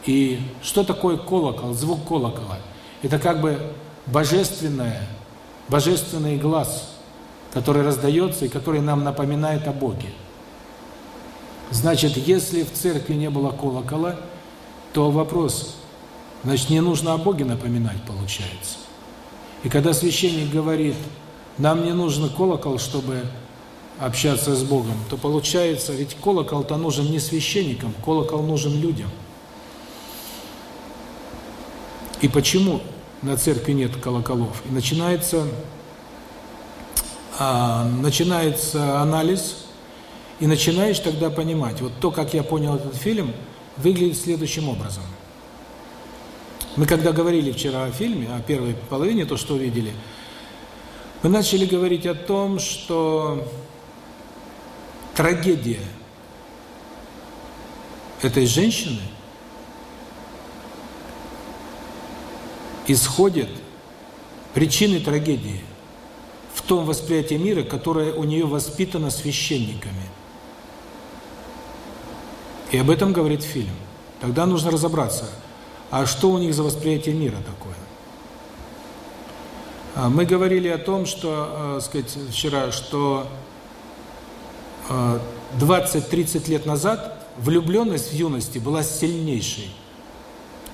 И что такое колокол, звук колокола? Это как бы божественное, божественный глаз, который раздается и который нам напоминает о Боге. Значит, если в церкви не было колокола, то вопрос, значит, не нужно о Боге напоминать, получается. И когда священник говорит, нам не нужен колокол, чтобы общаться с Богом, то получается, ведь колокол-то нужен не священникам, колокол нужен людям. И почему на церкви нет колоколов? И начинается, а, начинается анализ, и начинаешь тогда понимать, вот то, как я понял этот фильм, выглядит следующим образом. Мы когда говорили вчера о фильме, о первой половине, то, что увидели, мы начали говорить о том, что трагедия этой женщины исходит, причины трагедии в том восприятии мира, которое у нее воспитано священниками. И об этом говорит фильм. Тогда нужно разобраться, а что у них за восприятие мира такое. А, мы говорили о том, что, э, сказать, вчера, что 20-30 э, лет назад влюбленность в юности была сильнейшей.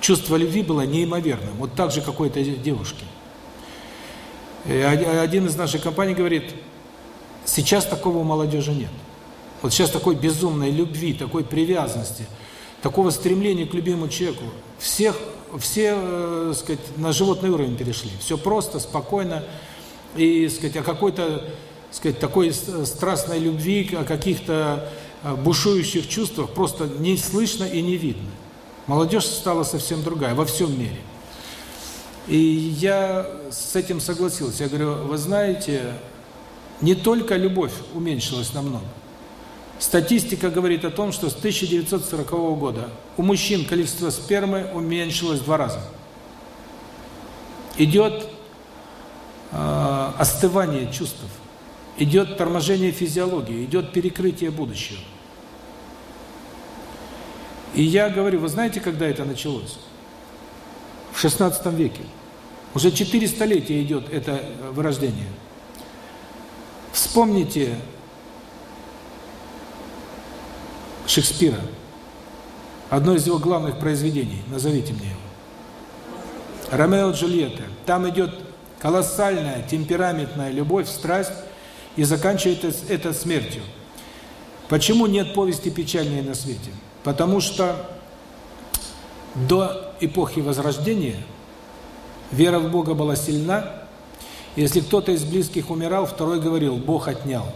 Чувство любви было неимоверным. Вот так же какой-то девушки. И один из наших компаний говорит, сейчас такого у молодежи нет. Вот сейчас такой безумной любви, такой привязанности, такого стремления к любимому человеку. Всех, все, э, сказать, на животный уровень перешли. Все просто, спокойно. И, сказать, о какой-то сказать, такой страстной любви, о каких-то э, бушующих чувствах просто не слышно и не видно. Молодежь стала совсем другая во всем мире. И я с этим согласился. Я говорю, вы знаете, не только любовь уменьшилась намного. Статистика говорит о том, что с 1940 года у мужчин количество спермы уменьшилось в два раза. Идет э, остывание чувств идет торможение физиологии, идет перекрытие будущего. И я говорю, вы знаете, когда это началось? В 16 веке. Уже четыре столетия идет это э, вырождение. Вспомните Шекспира. Одно из его главных произведений. Назовите мне его. Ромео и Джульетта. Там идет колоссальная темпераментная любовь, страсть, и заканчивает это смертью. Почему нет повести печальнее на свете? Потому что до эпохи Возрождения вера в Бога была сильна. Если кто-то из близких умирал, второй говорил, Бог отнял.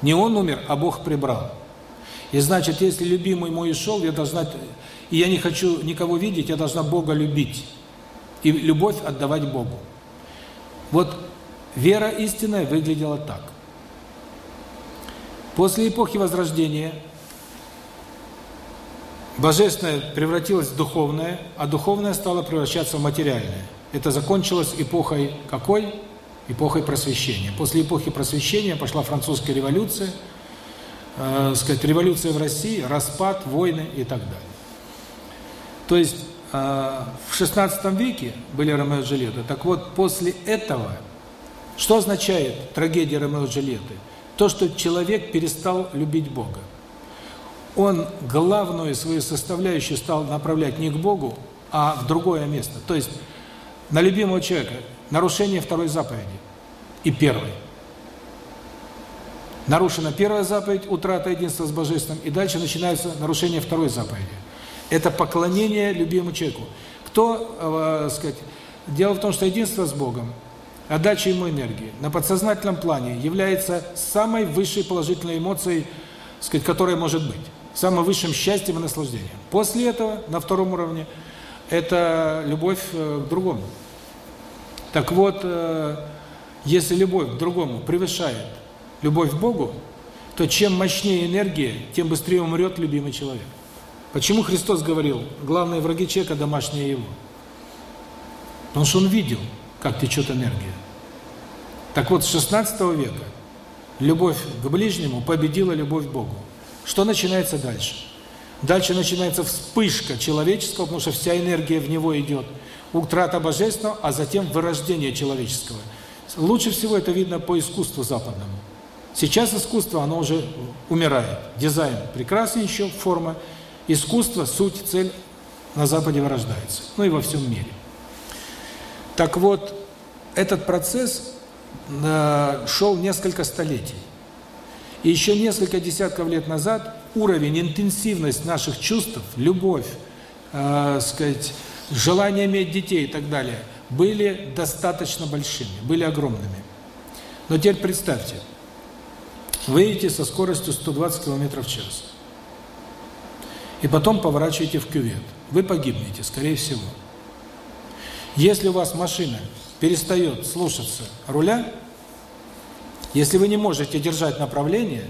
Не он умер, а Бог прибрал. И значит, если любимый мой ушел, я должна, и я не хочу никого видеть, я должна Бога любить. И любовь отдавать Богу. Вот Вера истинная выглядела так. После эпохи Возрождения божественное превратилось в духовное, а духовное стало превращаться в материальное. Это закончилось эпохой какой? Эпохой просвещения. После эпохи просвещения пошла французская революция, э, сказать, революция в России, распад, войны и так далее. То есть э, в 16 веке были Ромео и Джульетта. Так вот, после этого что означает трагедия Ромео и Джульетты? То, что человек перестал любить Бога. Он главную свою составляющую стал направлять не к Богу, а в другое место. То есть на любимого человека нарушение второй заповеди и первой. Нарушена первая заповедь, утрата единства с Божественным, и дальше начинается нарушение второй заповеди. Это поклонение любимому человеку. Кто, э, сказать, дело в том, что единство с Богом отдача ему энергии на подсознательном плане является самой высшей положительной эмоцией, сказать, которая может быть, самым высшим счастьем и наслаждением. После этого, на втором уровне, это любовь э, к другому. Так вот, э, если любовь к другому превышает любовь к Богу, то чем мощнее энергия, тем быстрее умрет любимый человек. Почему Христос говорил, главные враги человека – домашние его? Потому что он видел, как течет энергия. Так вот, с 16 века любовь к ближнему победила любовь к Богу. Что начинается дальше? Дальше начинается вспышка человеческого, потому что вся энергия в него идет. Утрата божественного, а затем вырождение человеческого. Лучше всего это видно по искусству западному. Сейчас искусство, оно уже умирает. Дизайн прекрасный еще, форма. Искусство, суть, цель на Западе вырождается. Ну и во всем мире. Так вот, этот процесс э, шел несколько столетий. И еще несколько десятков лет назад уровень, интенсивность наших чувств, любовь, э, сказать, желание иметь детей и так далее, были достаточно большими, были огромными. Но теперь представьте, вы едете со скоростью 120 км в час. И потом поворачиваете в кювет. Вы погибнете, скорее всего. Если у вас машина перестает слушаться руля, если вы не можете держать направление,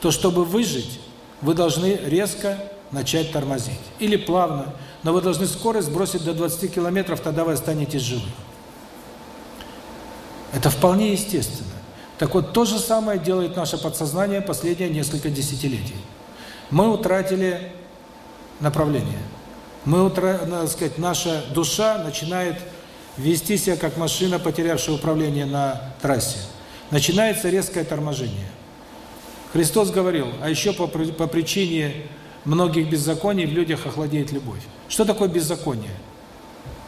то чтобы выжить, вы должны резко начать тормозить. Или плавно, но вы должны скорость сбросить до 20 километров, тогда вы останетесь живы. Это вполне естественно. Так вот, то же самое делает наше подсознание последние несколько десятилетий. Мы утратили направление. Мы, утра, надо сказать, наша душа начинает вести себя как машина, потерявшая управление на трассе. Начинается резкое торможение. Христос говорил, а еще по, по причине многих беззаконий в людях охладеет любовь. Что такое беззаконие?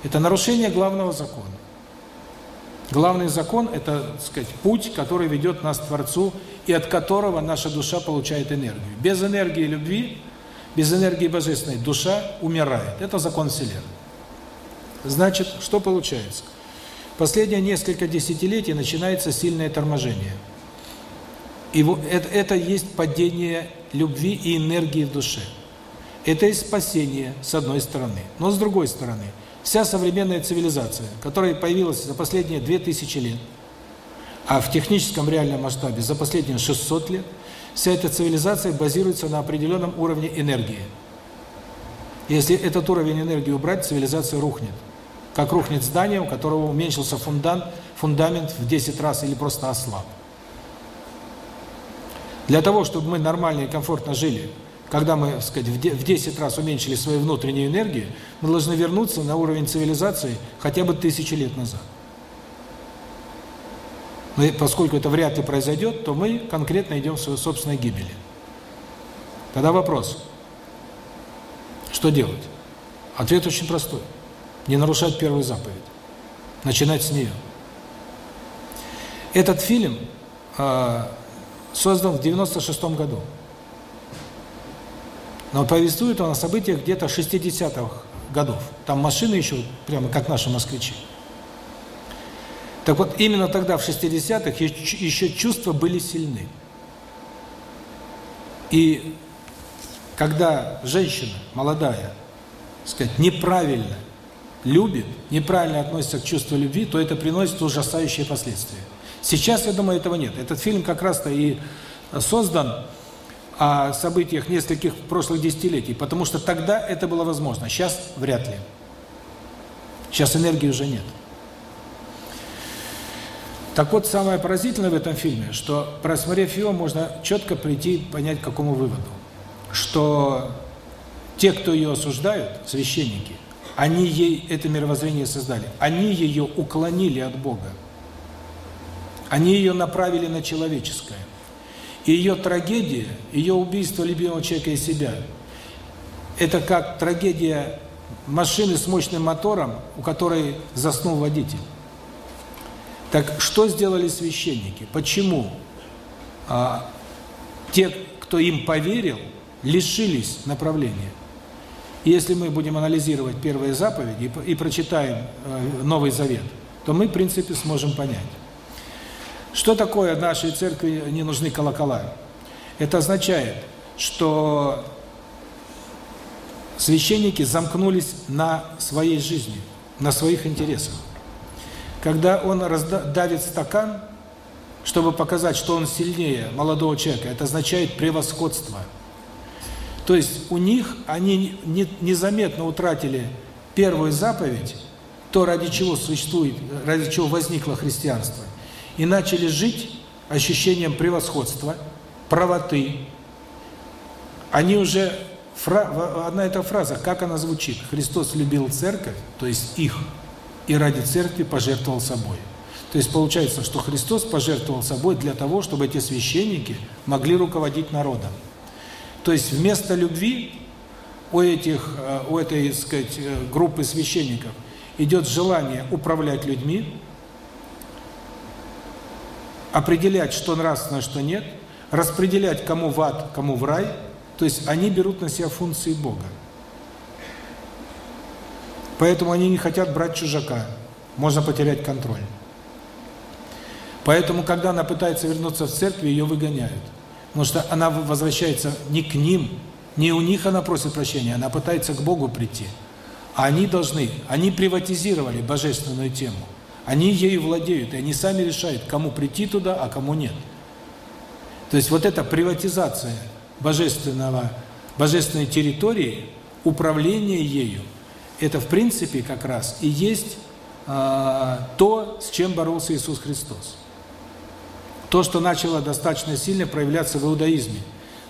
Это нарушение главного закона. Главный закон – это, так сказать, путь, который ведет нас к Творцу, и от которого наша душа получает энергию. Без энергии любви, без энергии божественной душа умирает. Это закон Вселенной. Значит, что получается? Последние несколько десятилетий начинается сильное торможение. И это, это есть падение любви и энергии в душе. Это и спасение, с одной стороны. Но с другой стороны – Вся современная цивилизация, которая появилась за последние 2000 лет, а в техническом реальном масштабе за последние 600 лет, вся эта цивилизация базируется на определенном уровне энергии. Если этот уровень энергии убрать, цивилизация рухнет. Как рухнет здание, у которого уменьшился фундамент, фундамент в 10 раз или просто ослаб. Для того, чтобы мы нормально и комфортно жили, когда мы, так сказать, в 10 раз уменьшили свою внутреннюю энергию, мы должны вернуться на уровень цивилизации хотя бы тысячи лет назад. Но поскольку это вряд ли произойдет, то мы конкретно идем в свою собственной гибели. Тогда вопрос. Что делать? Ответ очень простой. Не нарушать первую заповедь. Начинать с нее. Этот фильм э, создан в 96 году. Но повествует он о событиях где-то 60-х годов. Там машины еще прямо как наши москвичи. Так вот, именно тогда, в 60-х, еще чувства были сильны. И когда женщина, молодая, сказать, неправильно любит, неправильно относится к чувству любви, то это приносит ужасающие последствия. Сейчас, я думаю, этого нет. Этот фильм как раз-то и создан о событиях нескольких прошлых десятилетий, потому что тогда это было возможно, сейчас вряд ли. Сейчас энергии уже нет. Так вот, самое поразительное в этом фильме, что, просмотрев его, можно четко прийти и понять к какому выводу. Что те, кто ее осуждают, священники, они ей это мировоззрение создали. Они ее уклонили от Бога. Они ее направили на человеческое. Ее трагедия, ее убийство любимого человека и себя, это как трагедия машины с мощным мотором, у которой заснул водитель. Так что сделали священники? Почему а, те, кто им поверил, лишились направления? Если мы будем анализировать первые заповеди и, и прочитаем э, Новый Завет, то мы, в принципе, сможем понять. Что такое нашей церкви не нужны колокола? Это означает, что священники замкнулись на своей жизни, на своих интересах. Когда он давит стакан, чтобы показать, что он сильнее молодого человека, это означает превосходство. То есть у них, они незаметно утратили первую заповедь, то, ради чего существует, ради чего возникло христианство, и начали жить ощущением превосходства, правоты. Они уже, фра, одна эта фраза, как она звучит? Христос любил церковь, то есть их, и ради церкви пожертвовал собой. То есть получается, что Христос пожертвовал собой для того, чтобы эти священники могли руководить народом. То есть вместо любви у этих, э, у этой, так сказать, э, группы священников идет желание управлять людьми, определять, что нравственно, что нет, распределять, кому в ад, кому в рай. То есть они берут на себя функции Бога. Поэтому они не хотят брать чужака. Можно потерять контроль. Поэтому, когда она пытается вернуться в церковь, ее выгоняют. Потому что она возвращается не к ним, не у них она просит прощения, она пытается к Богу прийти. А они должны, они приватизировали божественную тему. Они ею владеют, и они сами решают, кому прийти туда, а кому нет. То есть вот эта приватизация божественного, божественной территории, управление ею, это в принципе как раз и есть э, то, с чем боролся Иисус Христос. То, что начало достаточно сильно проявляться в иудаизме,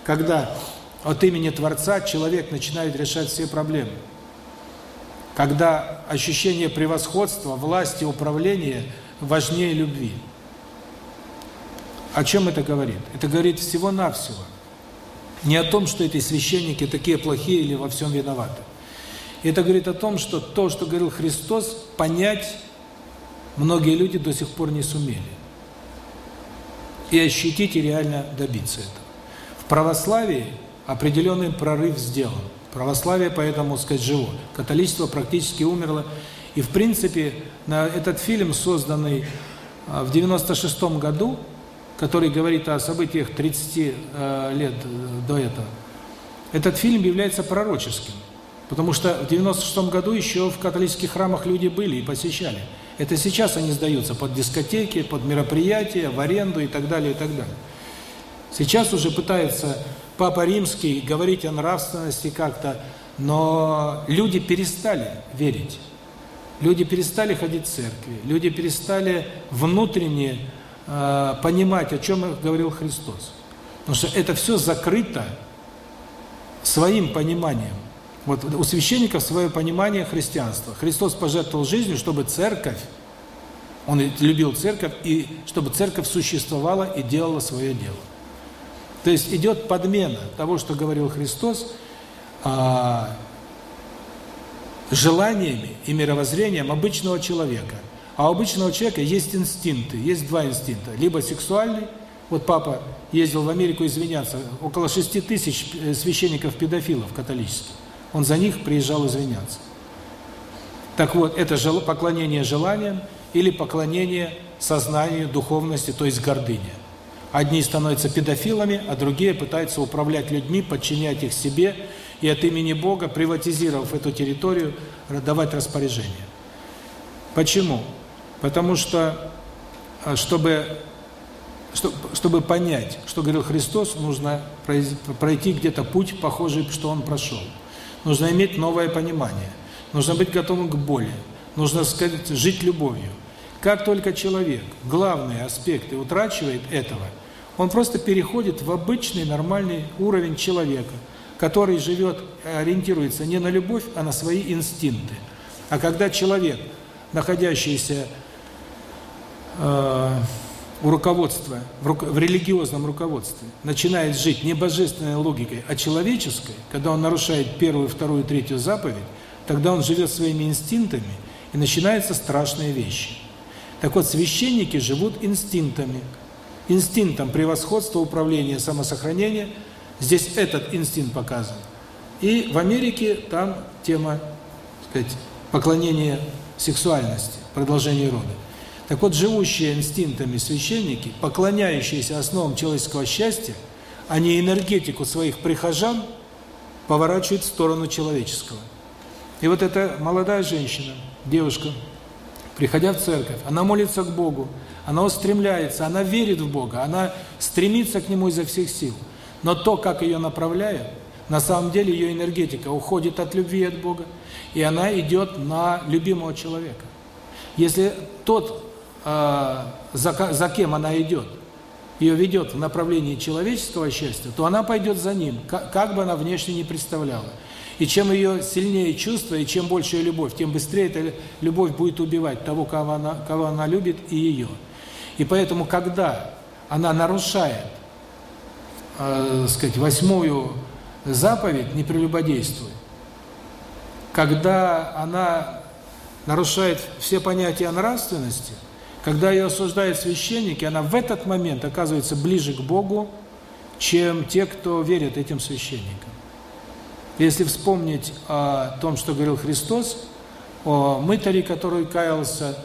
когда от имени Творца человек начинает решать все проблемы. Когда ощущение превосходства, власти, управления важнее любви. О чем это говорит? Это говорит всего-навсего. Не о том, что эти священники такие плохие или во всем виноваты. Это говорит о том, что то, что говорил Христос, понять многие люди до сих пор не сумели. И ощутить и реально добиться этого. В православии определенный прорыв сделан. Православие поэтому, сказать, живо. Католичество практически умерло. И, в принципе, на этот фильм, созданный а, в 96 году, который говорит о событиях 30 э, лет до этого, этот фильм является пророческим. Потому что в 96 году еще в католических храмах люди были и посещали. Это сейчас они сдаются под дискотеки, под мероприятия, в аренду и так далее, и так далее. Сейчас уже пытается Папа Римский говорить о нравственности как-то, но люди перестали верить. Люди перестали ходить в церкви, люди перестали внутренне э, понимать, о чем говорил Христос. Потому что это все закрыто своим пониманием. Вот у священников свое понимание христианства. Христос пожертвовал жизнью, чтобы церковь, он любил церковь, и чтобы церковь существовала и делала свое дело. То есть идет подмена того, что говорил Христос, а, желаниями и мировоззрением обычного человека. А у обычного человека есть инстинкты, есть два инстинкта. Либо сексуальный, вот папа ездил в Америку извиняться, около 6 тысяч э, священников-педофилов католических. Он за них приезжал извиняться. Так вот, это поклонение желаниям или поклонение сознанию, духовности, то есть гордыне. Одни становятся педофилами, а другие пытаются управлять людьми, подчинять их себе и от имени Бога, приватизировав эту территорию, давать распоряжение. Почему? Потому что, а, чтобы, чтобы понять, что говорил Христос, нужно пройти где-то путь, похожий, что Он прошел. Нужно иметь новое понимание. Нужно быть готовым к боли. Нужно сказать, жить любовью. Как только человек главные аспекты утрачивает этого – он просто переходит в обычный нормальный уровень человека, который живет, ориентируется не на любовь, а на свои инстинкты. А когда человек, находящийся э, у руководства, в, ру, в религиозном руководстве, начинает жить не божественной логикой, а человеческой, когда он нарушает первую, вторую, третью заповедь, тогда он живет своими инстинктами, и начинаются страшные вещи. Так вот, священники живут инстинктами – инстинктом превосходства, управления, самосохранения. Здесь этот инстинкт показан. И в Америке там тема, так сказать, поклонения сексуальности, продолжения рода. Так вот, живущие инстинктами священники, поклоняющиеся основам человеческого счастья, они энергетику своих прихожан поворачивают в сторону человеческого. И вот эта молодая женщина, девушка, приходя в церковь, она молится к Богу, она устремляется, она верит в Бога, она стремится к Нему изо всех сил. Но то, как ее направляют, на самом деле ее энергетика уходит от любви от Бога, и она идет на любимого человека. Если тот, э, за, за кем она идет, ее ведет в направлении человеческого счастья, то она пойдет за ним, как, как бы она внешне не представляла. И чем ее сильнее чувство, и чем больше ее любовь, тем быстрее эта любовь будет убивать того, кого она, кого она любит, и ее. И поэтому, когда она нарушает, э, сказать, восьмую заповедь «не прелюбодействуй», когда она нарушает все понятия нравственности, когда ее осуждают священники, она в этот момент оказывается ближе к Богу, чем те, кто верит этим священникам. Если вспомнить о том, что говорил Христос, о мытаре, который каялся,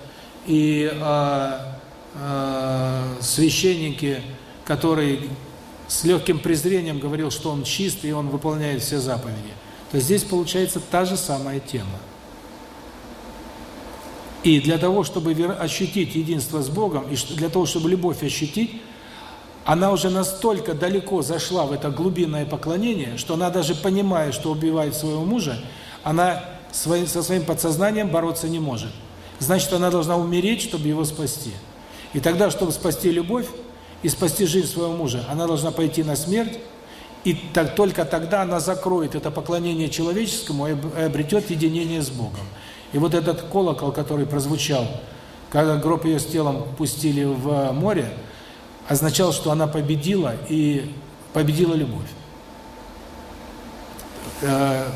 и о, о священнике, который с легким презрением говорил, что он чист и он выполняет все заповеди, то здесь получается та же самая тема. И для того, чтобы ощутить единство с Богом, и для того, чтобы любовь ощутить, она уже настолько далеко зашла в это глубинное поклонение, что она даже понимая, что убивает своего мужа, она со своим подсознанием бороться не может. Значит, она должна умереть, чтобы его спасти. И тогда, чтобы спасти любовь и спасти жизнь своего мужа, она должна пойти на смерть, и так, только тогда она закроет это поклонение человеческому и обретет единение с Богом. И вот этот колокол, который прозвучал, когда гроб ее с телом пустили в море, означал, что она победила и победила любовь. Э,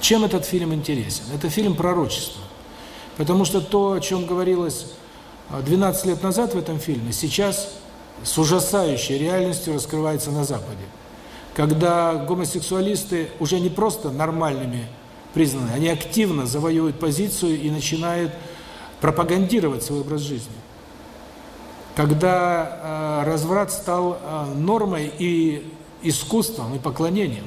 чем этот фильм интересен? Это фильм пророчества. Потому что то, о чем говорилось 12 лет назад в этом фильме, сейчас с ужасающей реальностью раскрывается на Западе. Когда гомосексуалисты уже не просто нормальными признаны, они активно завоевывают позицию и начинают пропагандировать свой образ жизни когда э, разврат стал э, нормой и искусством, и поклонением.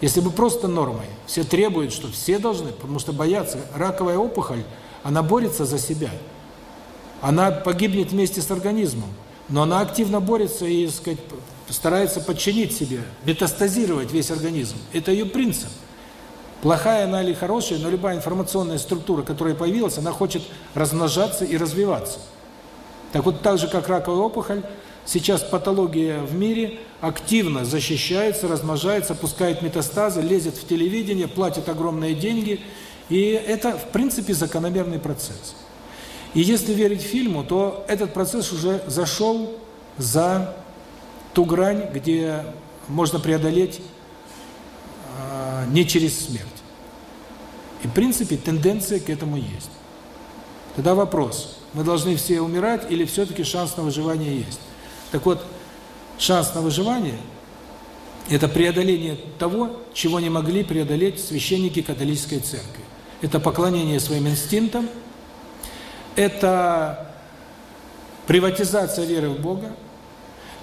Если бы просто нормой, все требуют, что все должны, потому что боятся. Раковая опухоль, она борется за себя. Она погибнет вместе с организмом, но она активно борется и, сказать, старается подчинить себе, метастазировать весь организм. Это ее принцип. Плохая она или хорошая, но любая информационная структура, которая появилась, она хочет размножаться и развиваться. Так вот, так же, как раковая опухоль, сейчас патология в мире активно защищается, размножается, пускает метастазы, лезет в телевидение, платит огромные деньги, и это, в принципе, закономерный процесс. И если верить фильму, то этот процесс уже зашел за ту грань, где можно преодолеть э, не через смерть. И, в принципе, тенденция к этому есть. Тогда вопрос, мы должны все умирать или все-таки шанс на выживание есть? Так вот, шанс на выживание – это преодоление того, чего не могли преодолеть священники католической церкви. Это поклонение своим инстинктам, это приватизация веры в Бога,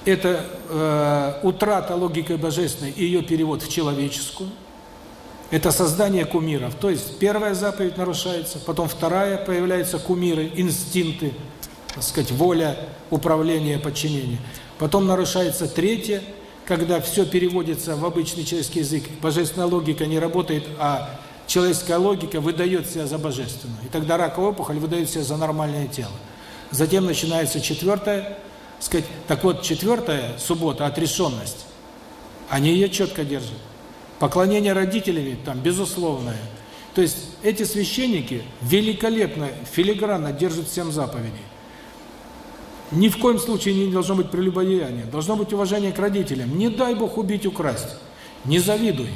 это э, утрата логики божественной и ее перевод в человеческую – это создание кумиров. То есть первая заповедь нарушается, потом вторая появляются кумиры, инстинкты, так сказать, воля, управление, подчинение. Потом нарушается третья, когда все переводится в обычный человеческий язык, божественная логика не работает, а человеческая логика выдает себя за божественную. И тогда раковая опухоль выдает себя за нормальное тело. Затем начинается четвертая, сказать, так вот, четвертая суббота, отрешенность, они ее четко держат. Поклонение родителями там безусловное. То есть эти священники великолепно, филигранно держат всем заповедей. Ни в коем случае не должно быть прелюбодеяния, должно быть уважение к родителям. Не дай Бог убить, украсть. Не завидуй,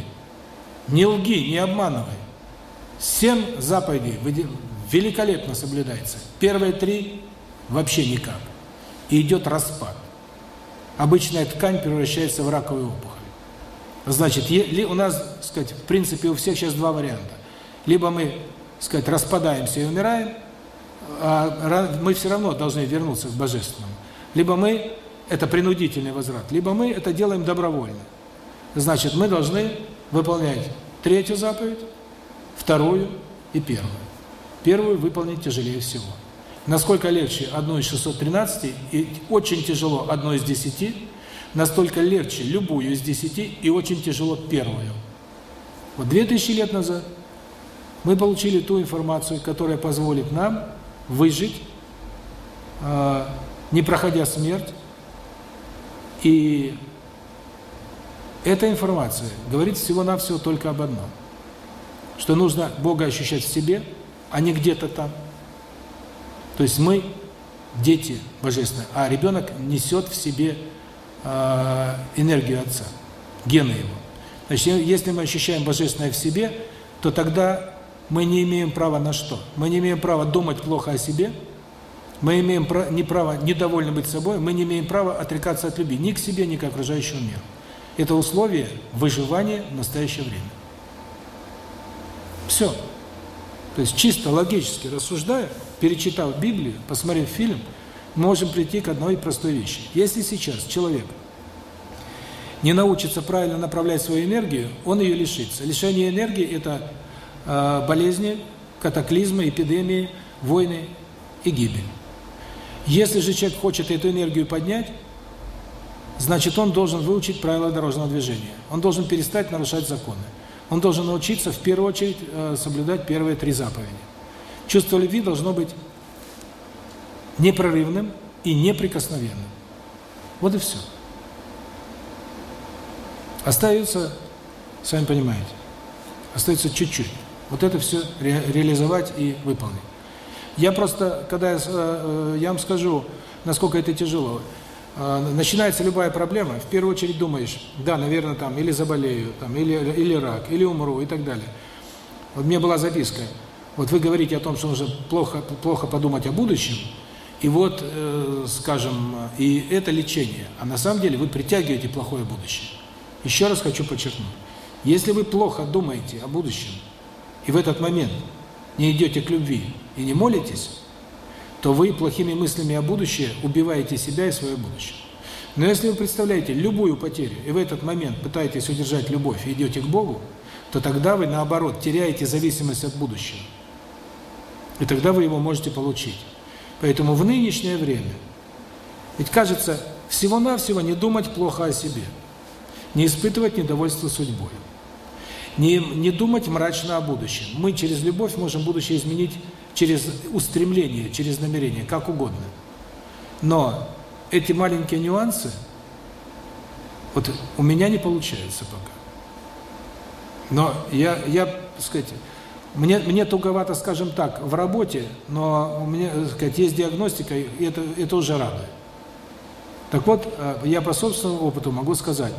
не лги, не обманывай. Семь заповедей великолепно соблюдается. Первые три вообще никак. И идет распад. Обычная ткань превращается в раковую опухоль. Значит, у нас, сказать, в принципе, у всех сейчас два варианта. Либо мы, сказать, распадаемся и умираем, а мы все равно должны вернуться к Божественному. Либо мы, это принудительный возврат, либо мы это делаем добровольно. Значит, мы должны выполнять третью заповедь, вторую и первую. первую выполнить тяжелее всего. Насколько легче одну из 613 и очень тяжело одну из 10, настолько легче любую из 10 и очень тяжело первую. Вот 2000 лет назад мы получили ту информацию, которая позволит нам выжить, э, не проходя смерть. И эта информация говорит всего-навсего только об одном. Что нужно Бога ощущать в себе, а не где-то там. То есть мы дети божественные, а ребенок несет в себе э, энергию Отца, гены его. Значит, если мы ощущаем божественное в себе, то тогда мы не имеем права на что? Мы не имеем права думать плохо о себе, мы имеем не право недовольны быть собой, мы не имеем права отрекаться от любви ни к себе, ни к окружающему миру. Это условие выживания в настоящее время. Все. То есть чисто логически рассуждая, перечитав Библию, посмотрев фильм, можем прийти к одной простой вещи. Если сейчас человек не научится правильно направлять свою энергию, он ее лишится. Лишение энергии – это э, болезни, катаклизмы, эпидемии, войны и гибель. Если же человек хочет эту энергию поднять, значит он должен выучить правила дорожного движения. Он должен перестать нарушать законы. Он должен научиться в первую очередь э, соблюдать первые три заповеди. Чувство любви должно быть непрерывным и неприкосновенным. Вот и все. Остается, сами понимаете, остается чуть-чуть. Вот это все ре реализовать и выполнить. Я просто, когда я, э, э, я вам скажу, насколько это тяжело. Э, начинается любая проблема, в первую очередь думаешь, да, наверное, там, или заболею, там, или, или рак, или умру, и так далее. Вот мне была записка. Вот вы говорите о том, что нужно плохо, плохо подумать о будущем, и вот, э, скажем, и это лечение. А на самом деле вы притягиваете плохое будущее. Еще раз хочу подчеркнуть. Если вы плохо думаете о будущем, и в этот момент не идете к любви и не молитесь, то вы плохими мыслями о будущем убиваете себя и свое будущее. Но если вы представляете любую потерю, и в этот момент пытаетесь удержать любовь и идете к Богу, то тогда вы, наоборот, теряете зависимость от будущего. И тогда вы его можете получить. Поэтому в нынешнее время, ведь кажется, всего-навсего не думать плохо о себе, не испытывать недовольство судьбой, не, не думать мрачно о будущем. Мы через любовь можем будущее изменить через устремление, через намерение, как угодно. Но эти маленькие нюансы, вот у меня не получается пока. Но я, я, так мне, мне туговато, скажем так, в работе, но у меня, так сказать, есть диагностика, и это, это уже радует. Так вот, э, я по собственному опыту могу сказать,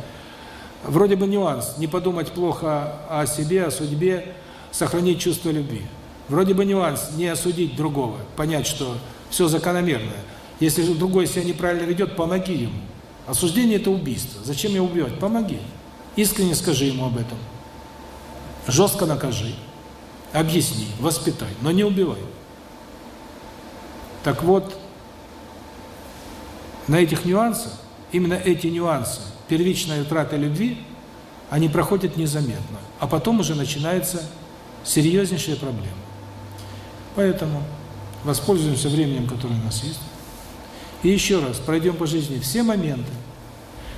вроде бы нюанс, не подумать плохо о себе, о судьбе, сохранить чувство любви. Вроде бы нюанс, не осудить другого, понять, что все закономерное. Если другой себя неправильно ведет, помоги ему. Осуждение – это убийство. Зачем его убивать? Помоги. Искренне скажи ему об этом. Жестко накажи. Объясни, воспитай, но не убивай. Так вот, на этих нюансах, именно эти нюансы, первичная утрата любви, они проходят незаметно, а потом уже начинается серьезнейшая проблема. Поэтому воспользуемся временем, которое у нас есть. И еще раз пройдем по жизни все моменты,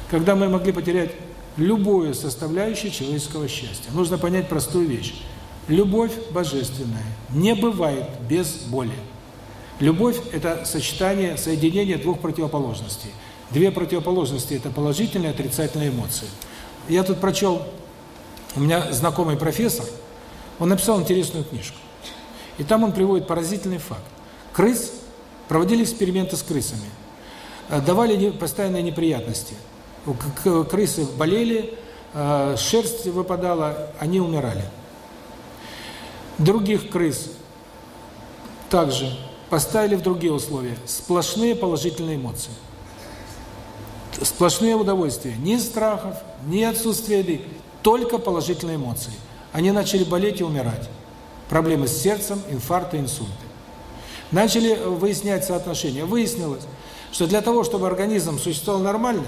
когда мы могли потерять любую составляющую человеческого счастья. Нужно понять простую вещь. Любовь божественная не бывает без боли. Любовь – это сочетание, соединение двух противоположностей. Две противоположности – это положительные и отрицательные эмоции. Я тут прочел, у меня знакомый профессор, он написал интересную книжку. И там он приводит поразительный факт. Крыс, проводили эксперименты с крысами, э, давали постоянные неприятности. Крысы болели, э, шерсть выпадала, они умирали. Других крыс также поставили в другие условия. Сплошные положительные эмоции. Сплошные удовольствия. Ни страхов, ни отсутствия еды. Только положительные эмоции. Они начали болеть и умирать. Проблемы с сердцем, инфаркты, инсульты. Начали выяснять соотношения. Выяснилось, что для того, чтобы организм существовал нормально,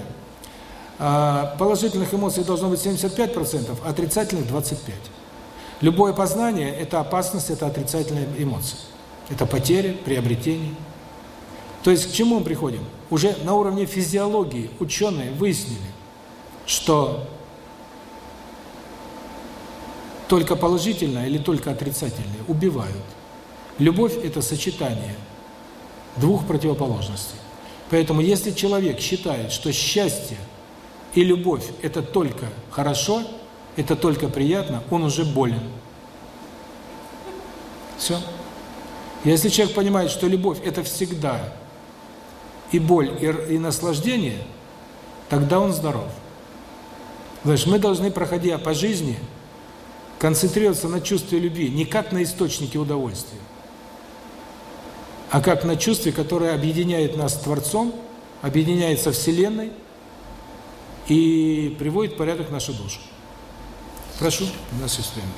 а, положительных эмоций должно быть 75%, а отрицательных 25%. Любое познание – это опасность, это отрицательная эмоция. Это потеря, приобретение. То есть к чему мы приходим? Уже на уровне физиологии ученые выяснили, что только положительное или только отрицательное убивают. Любовь – это сочетание двух противоположностей. Поэтому если человек считает, что счастье и любовь – это только хорошо, это только приятно, он уже болен. Все. Если человек понимает, что любовь – это всегда и боль, и, и наслаждение, тогда он здоров. Знаешь, мы должны, проходя по жизни, концентрироваться на чувстве любви, не как на источнике удовольствия, а как на чувстве, которое объединяет нас с Творцом, объединяет со Вселенной и приводит в порядок нашу душу. Прошу, у нас есть время.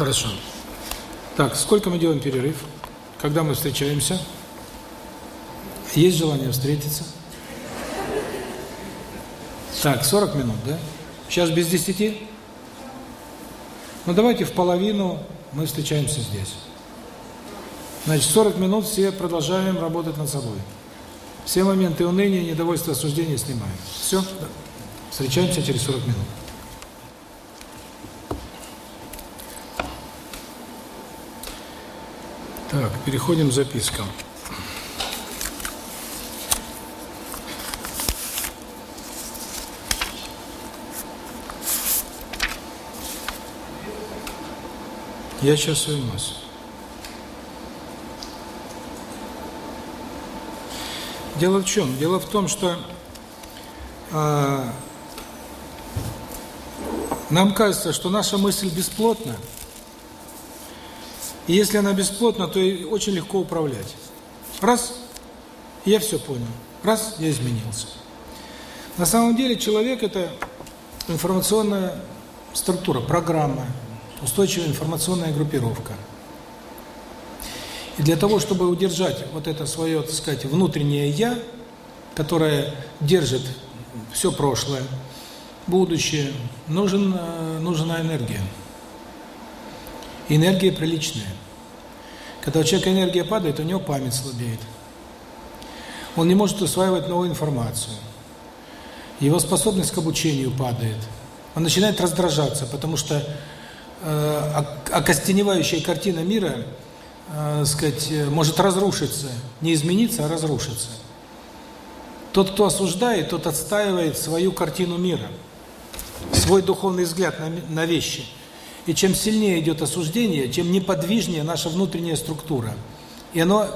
Хорошо. Так, сколько мы делаем перерыв? Когда мы встречаемся? Есть желание встретиться? Так, 40 минут, да? Сейчас без 10? Ну, давайте в половину мы встречаемся здесь. Значит, 40 минут все продолжаем работать над собой. Все моменты уныния, недовольства, осуждения снимаем. Все? Да. Встречаемся через 40 минут. Так, переходим к запискам. Я сейчас уймусь. Дело в чем? Дело в том, что э, нам кажется, что наша мысль бесплотна. И если она бесплотна, то и очень легко управлять. Раз, я все понял. Раз, я изменился. На самом деле человек – это информационная структура, программа, устойчивая информационная группировка. И для того, чтобы удержать вот это свое, так сказать, внутреннее «я», которое держит все прошлое, будущее, нужен, э, нужна энергия. Энергия приличная. Когда у человека энергия падает, у него память слабеет. Он не может усваивать новую информацию. Его способность к обучению падает. Он начинает раздражаться, потому что э, окостеневающая картина мира, э, сказать, может разрушиться, не измениться, а разрушиться. Тот, кто осуждает, тот отстаивает свою картину мира, свой духовный взгляд на, на вещи. И чем сильнее идет осуждение, чем неподвижнее наша внутренняя структура. И оно,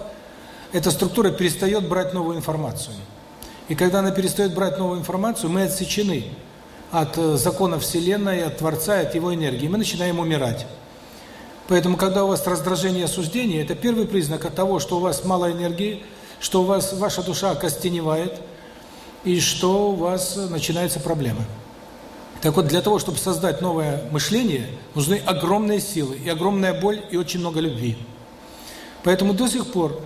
эта структура перестает брать новую информацию. И когда она перестает брать новую информацию, мы отсечены от э, закона Вселенной, от Творца, от Его энергии. Мы начинаем умирать. Поэтому, когда у вас раздражение осуждение, это первый признак от того, что у вас мало энергии, что у вас ваша душа костеневает, и что у вас начинаются проблемы. Так вот, для того, чтобы создать новое мышление, нужны огромные силы, и огромная боль, и очень много любви. Поэтому до сих пор,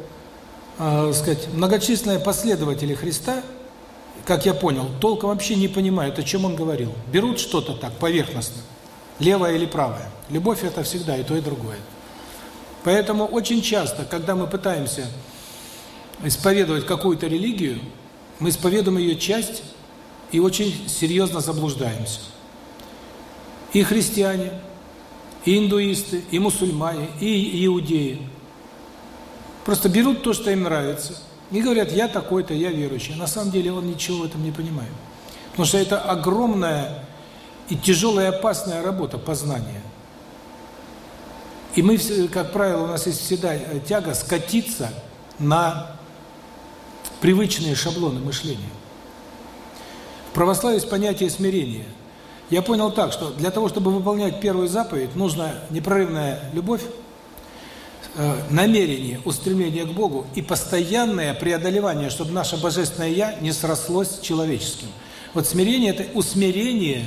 э, сказать, многочисленные последователи Христа – как я понял, толком вообще не понимают, о чем он говорил. Берут что-то так, поверхностно, левое или правое. Любовь – это всегда и то, и другое. Поэтому очень часто, когда мы пытаемся исповедовать какую-то религию, мы исповедуем ее часть и очень серьезно заблуждаемся. И христиане, и индуисты, и мусульмане, и иудеи. Просто берут то, что им нравится – и говорят, я такой-то, я верующий. на самом деле он ничего в этом не понимает. Потому что это огромная и тяжелая опасная работа познания. И мы, как правило, у нас есть всегда тяга скатиться на привычные шаблоны мышления. Православии есть понятие смирения. Я понял так, что для того, чтобы выполнять первую заповедь, нужна непрерывная любовь, Э, намерение, устремление к Богу и постоянное преодолевание, чтобы наше божественное «я» не срослось с человеческим. Вот смирение – это усмирение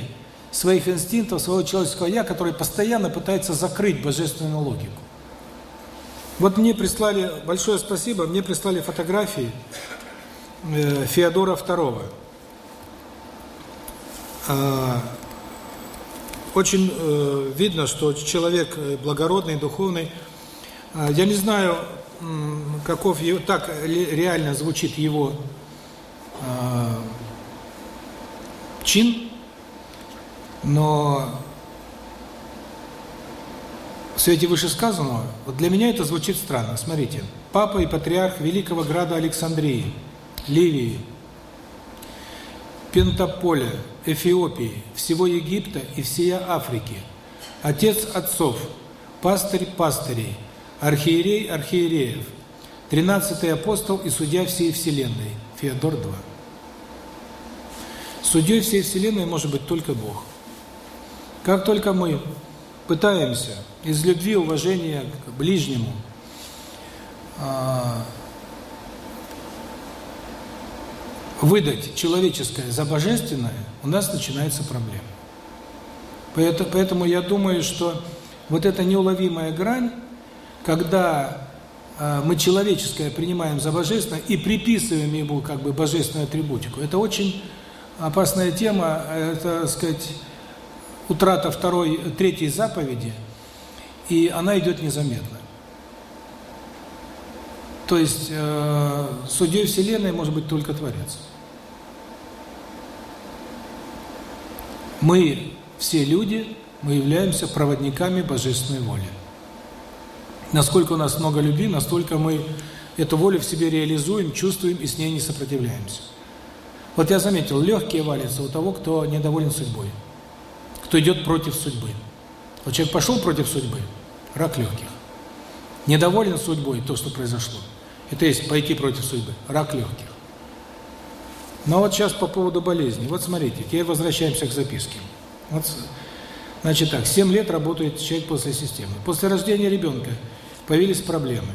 своих инстинктов, своего человеческого «я», который постоянно пытается закрыть божественную логику. Вот мне прислали, большое спасибо, мне прислали фотографии э, Феодора II. Э, очень э, видно, что человек благородный, духовный – а, я не знаю, каков его, так реально звучит его э, чин, но в свете вышесказанного, вот для меня это звучит странно. Смотрите, папа и патриарх Великого Града Александрии, Ливии, Пентаполя, Эфиопии, всего Египта и всей Африки, отец отцов, пастырь пастырей, архиерей архиереев, тринадцатый апостол и судья всей Вселенной, Феодор II. Судьей всей Вселенной может быть только Бог. Как только мы пытаемся из любви, уважения к ближнему а, выдать человеческое за божественное, у нас начинается проблема. Поэтому, поэтому я думаю, что вот эта неуловимая грань, когда э, мы человеческое принимаем за божественное и приписываем ему как бы божественную атрибутику. Это очень опасная тема, это, так сказать, утрата второй, третьей заповеди, и она идет незаметно. То есть э, судьей Вселенной может быть только Творец. Мы, все люди, мы являемся проводниками Божественной воли. Насколько у нас много любви, настолько мы эту волю в себе реализуем, чувствуем и с ней не сопротивляемся. Вот я заметил, легкие валятся у того, кто недоволен судьбой, кто идет против судьбы. Вот человек пошел против судьбы, рак легких. Недоволен судьбой, то, что произошло. Это есть пойти против судьбы, рак легких. Но вот сейчас по поводу болезни. Вот смотрите, теперь возвращаемся к записке. Вот, значит так, 7 лет работает человек после системы. После рождения ребенка появились проблемы.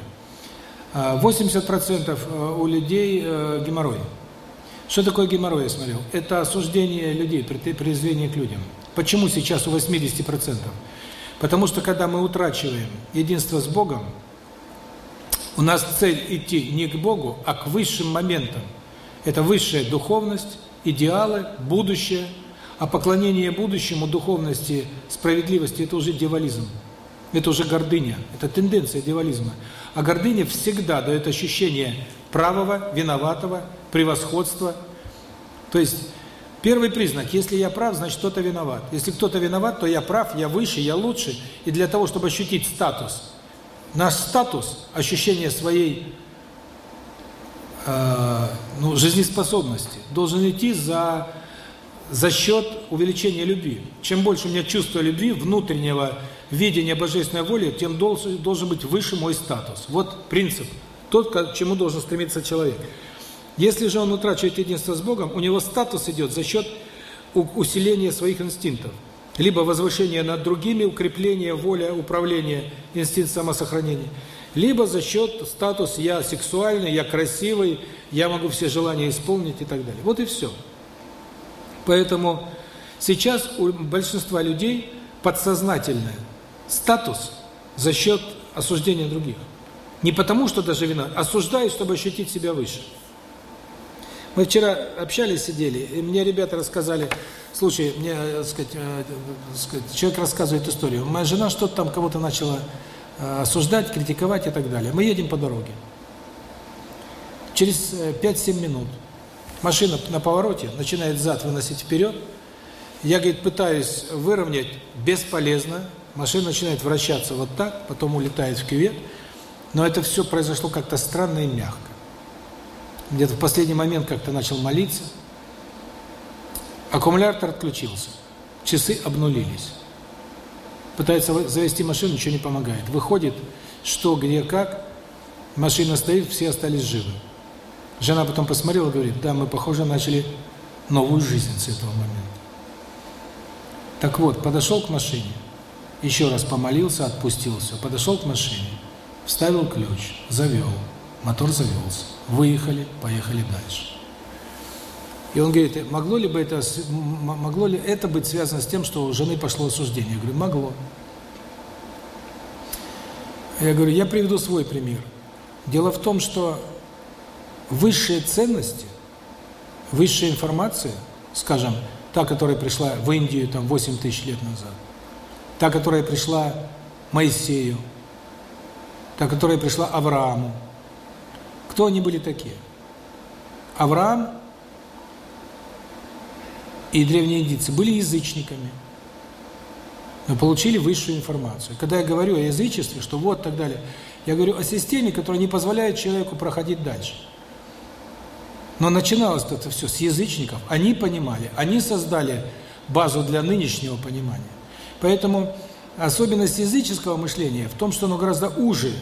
80% а, у людей э, геморрой. Что такое геморрой, я смотрел? Это осуждение людей, презрение к людям. Почему сейчас у 80%? Потому что когда мы утрачиваем единство с Богом, у нас цель идти не к Богу, а к высшим моментам. Это высшая духовность, идеалы, будущее. А поклонение будущему, духовности, справедливости – это уже дьяволизм. Это уже гордыня, это тенденция дьяволизма. А гордыня всегда дает ощущение правого, виноватого, превосходства. То есть первый признак, если я прав, значит кто-то виноват. Если кто-то виноват, то я прав, я выше, я лучше. И для того, чтобы ощутить статус, наш статус, ощущение своей э, ну, жизнеспособности, должен идти за, за счет увеличения любви. Чем больше у меня чувства любви, внутреннего видения божественной воли, тем должен, должен быть выше мой статус. Вот принцип, тот, к чему должен стремиться человек. Если же он утрачивает единство с Богом, у него статус идет за счет усиления своих инстинктов. Либо возвышение над другими, укрепление, воля, управление, инстинкт самосохранения. Либо за счет статус «я сексуальный», «я красивый», «я могу все желания исполнить» и так далее. Вот и все. Поэтому сейчас у большинства людей подсознательный статус за счет осуждения других. Не потому, что даже вина, осуждают, чтобы ощутить себя выше. Мы вчера общались, сидели, и мне ребята рассказали, слушай, мне, так сказать, э, так сказать человек рассказывает историю. Моя жена что-то там кого-то начала э, осуждать, критиковать и так далее. Мы едем по дороге. Через 5-7 э, минут машина на повороте начинает зад выносить вперед. Я, говорит, пытаюсь выровнять, бесполезно. Машина начинает вращаться вот так, потом улетает в кювет. Но это все произошло как-то странно и мягко где-то в последний момент как-то начал молиться, аккумулятор отключился, часы обнулились. Пытается завести машину, ничего не помогает. Выходит, что, где, как, машина стоит, все остались живы. Жена потом посмотрела, говорит, да, мы, похоже, начали новую жизнь с этого момента. Так вот, подошел к машине, еще раз помолился, отпустил все, подошел к машине, вставил ключ, завел, мотор завелся. Выехали, поехали дальше. И он говорит, могло ли бы это могло ли это быть связано с тем, что у жены пошло осуждение? Я говорю, могло. Я говорю, я приведу свой пример. Дело в том, что высшие ценности, высшая информация, скажем, та, которая пришла в Индию там 8 тысяч лет назад, та, которая пришла Моисею, та, которая пришла Аврааму, кто они были такие? Авраам и древние индийцы были язычниками, но получили высшую информацию. Когда я говорю о язычестве, что вот так далее, я говорю о системе, которая не позволяет человеку проходить дальше. Но начиналось это все с язычников. Они понимали, они создали базу для нынешнего понимания. Поэтому особенность языческого мышления в том, что оно гораздо уже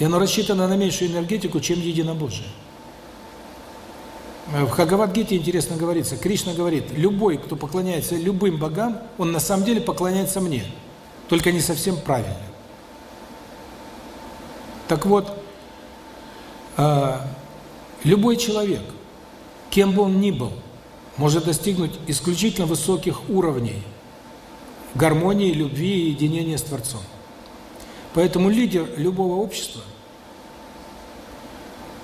и оно рассчитано на меньшую энергетику, чем единобожие. В Хагавадгите интересно говорится, Кришна говорит, любой, кто поклоняется любым богам, он на самом деле поклоняется мне, только не совсем правильно. Так вот, а, любой человек, кем бы он ни был, может достигнуть исключительно высоких уровней гармонии, любви и единения с Творцом. Поэтому лидер любого общества –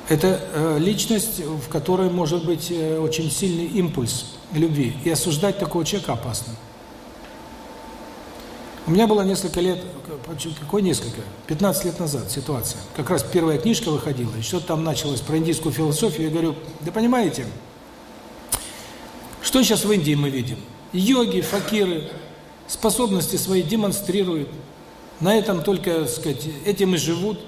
это э, личность, в которой может быть э, очень сильный импульс любви. И осуждать такого человека опасно. У меня было несколько лет, какой несколько, 15 лет назад ситуация. Как раз первая книжка выходила, и что-то там началось про индийскую философию. Я говорю, да понимаете, что сейчас в Индии мы видим? Йоги, факиры способности свои демонстрируют. На этом только, так сказать, этим и живут.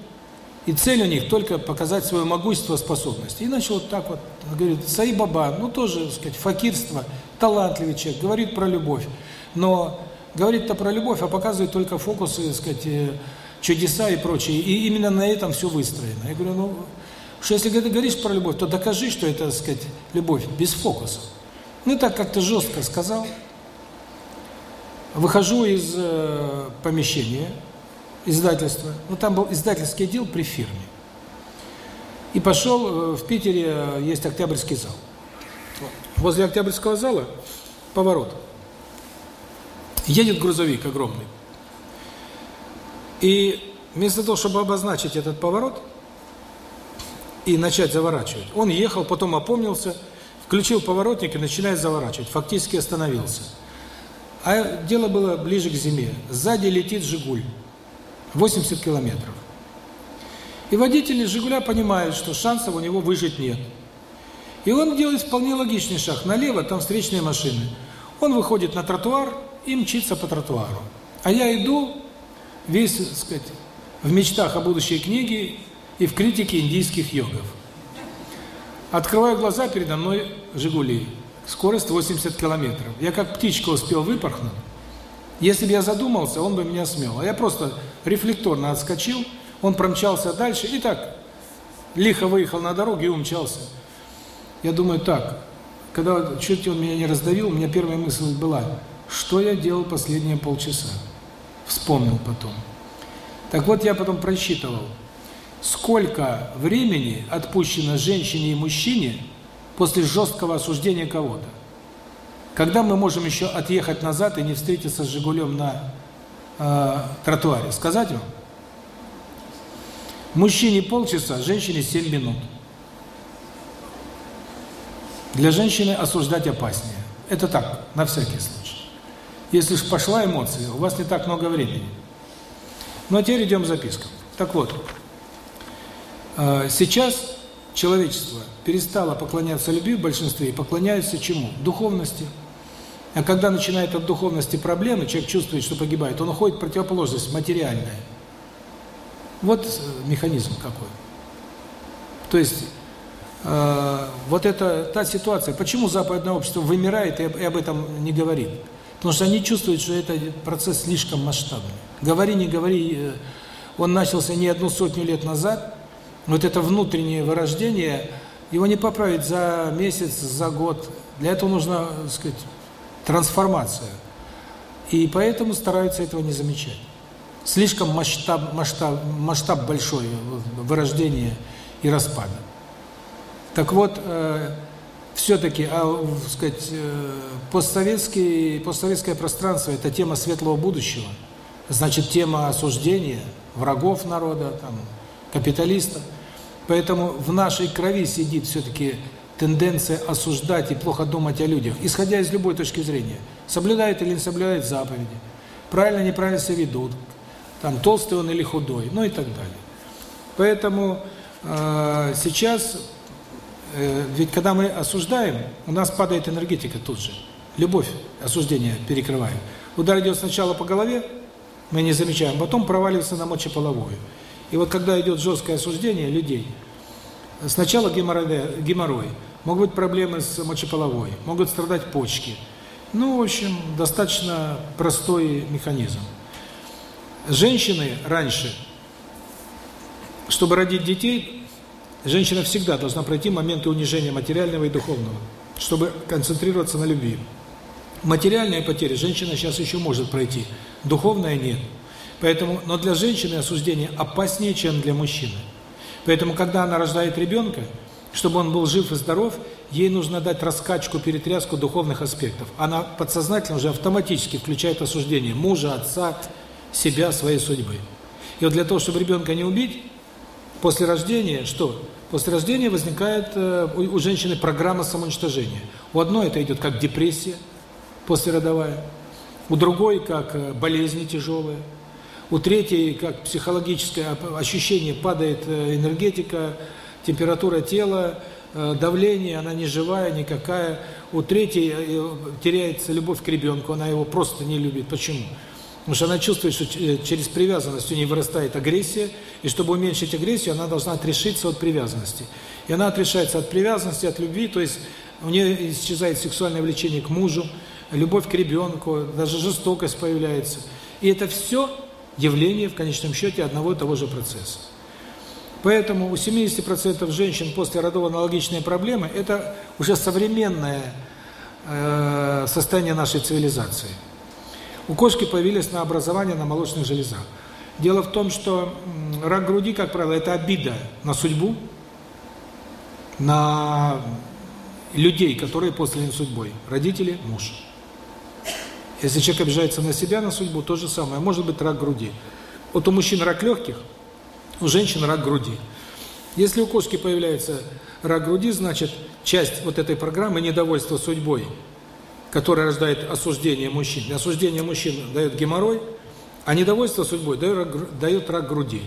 И цель у них только показать свое могущество, способности. И начал вот так вот, говорит, Саи Баба, ну тоже, так сказать, факирство, талантливый человек, говорит про любовь. Но говорит-то про любовь, а показывает только фокусы, так сказать, э, чудеса и прочее. И именно на этом все выстроено. Я говорю, ну, что если ты говоришь про любовь, то докажи, что это, так сказать, любовь без фокусов. Ну, так как-то жестко сказал. Выхожу из э, помещения, издательства. Ну, там был издательский отдел при фирме. И пошел, э, в Питере э, есть Октябрьский зал. Возле Октябрьского зала поворот. Едет грузовик огромный. И вместо того, чтобы обозначить этот поворот и начать заворачивать, он ехал, потом опомнился, включил поворотник и начинает заворачивать. Фактически остановился. А дело было ближе к зиме. Сзади летит «Жигуль». 80 километров. И водитель «Жигуля» понимает, что шансов у него выжить нет. И он делает вполне логичный шаг. Налево там встречные машины. Он выходит на тротуар и мчится по тротуару. А я иду весь, так сказать, в мечтах о будущей книге и в критике индийских йогов. Открываю глаза, передо мной «Жигули». Скорость 80 километров. Я как птичка успел выпорхнуть. Если бы я задумался, он бы меня смел. А я просто рефлекторно отскочил, он промчался дальше и так лихо выехал на дорогу и умчался. Я думаю, так, когда чуть он меня не раздавил, у меня первая мысль была, что я делал последние полчаса. Вспомнил потом. Так вот, я потом просчитывал, сколько времени отпущено женщине и мужчине после жесткого осуждения кого-то. Когда мы можем еще отъехать назад и не встретиться с «Жигулем» на э, тротуаре? Сказать вам? Мужчине полчаса, женщине 7 минут. Для женщины осуждать опаснее. Это так, на всякий случай. Если же пошла эмоция, у вас не так много времени. Ну а теперь идем к запискам. Так вот, э, сейчас человечество перестало поклоняться любви в большинстве и поклоняется чему? Духовности. А когда начинает от духовности проблемы, человек чувствует, что погибает, он уходит в противоположность, материальная. Вот э, механизм какой. То есть, э, вот это та ситуация, почему западное общество вымирает и, и об этом не говорит? Потому что они чувствуют, что это процесс слишком масштабный. Говори, не говори, э, он начался не одну сотню лет назад, вот это внутреннее вырождение, его не поправить за месяц, за год. Для этого нужно, так сказать, трансформация. И поэтому стараются этого не замечать. Слишком масштаб, масштаб, масштаб большой вырождения и распада. Так вот, э, все-таки, а, сказать, э, постсоветский, постсоветское пространство – это тема светлого будущего. Значит, тема осуждения врагов народа, там, капиталистов. Поэтому в нашей крови сидит все-таки тенденция осуждать и плохо думать о людях, исходя из любой точки зрения. Соблюдает или не соблюдает заповеди, правильно, неправильно себя ведут, там толстый он или худой, ну и так далее. Поэтому э, сейчас, э, ведь когда мы осуждаем, у нас падает энергетика тут же. Любовь, осуждение перекрываем. Удар идет сначала по голове, мы не замечаем, потом проваливается на мочеполовую. И вот когда идет жесткое осуждение людей, сначала геморрой, геморрой могут быть проблемы с мочеполовой, могут страдать почки. Ну, в общем, достаточно простой механизм. Женщины раньше, чтобы родить детей, женщина всегда должна пройти моменты унижения материального и духовного, чтобы концентрироваться на любви. Материальные потери женщина сейчас еще может пройти, духовная нет. Поэтому, но для женщины осуждение опаснее, чем для мужчины. Поэтому, когда она рождает ребенка, чтобы он был жив и здоров, ей нужно дать раскачку, перетряску духовных аспектов. Она подсознательно уже автоматически включает осуждение мужа, отца, себя, своей судьбы. И вот для того, чтобы ребенка не убить, после рождения, что? После рождения возникает э, у, женщины программа самоуничтожения. У одной это идет как депрессия послеродовая, у другой как э, болезни тяжелые, у третьей как психологическое ощущение падает э, энергетика, температура тела, э, давление, она не живая никакая. У третьей э, теряется любовь к ребенку, она его просто не любит. Почему? Потому что она чувствует, что через привязанность у нее вырастает агрессия, и чтобы уменьшить агрессию, она должна отрешиться от привязанности. И она отрешается от привязанности, от любви, то есть у нее исчезает сексуальное влечение к мужу, любовь к ребенку, даже жестокость появляется. И это все явление, в конечном счете, одного и того же процесса. Поэтому у 70% женщин после родов аналогичные проблемы – это уже современное э, состояние нашей цивилизации. У кошки появились на образование на молочных железах. Дело в том, что рак груди, как правило, это обида на судьбу, на людей, которые посланы судьбой. Родители, муж. Если человек обижается на себя, на судьбу, то же самое. Может быть рак груди. Вот у мужчин рак легких, у женщин рак груди. Если у кошки появляется рак груди, значит, часть вот этой программы недовольства судьбой, которая рождает осуждение мужчин. Осуждение мужчин дает геморрой, а недовольство судьбой дает, дает рак груди.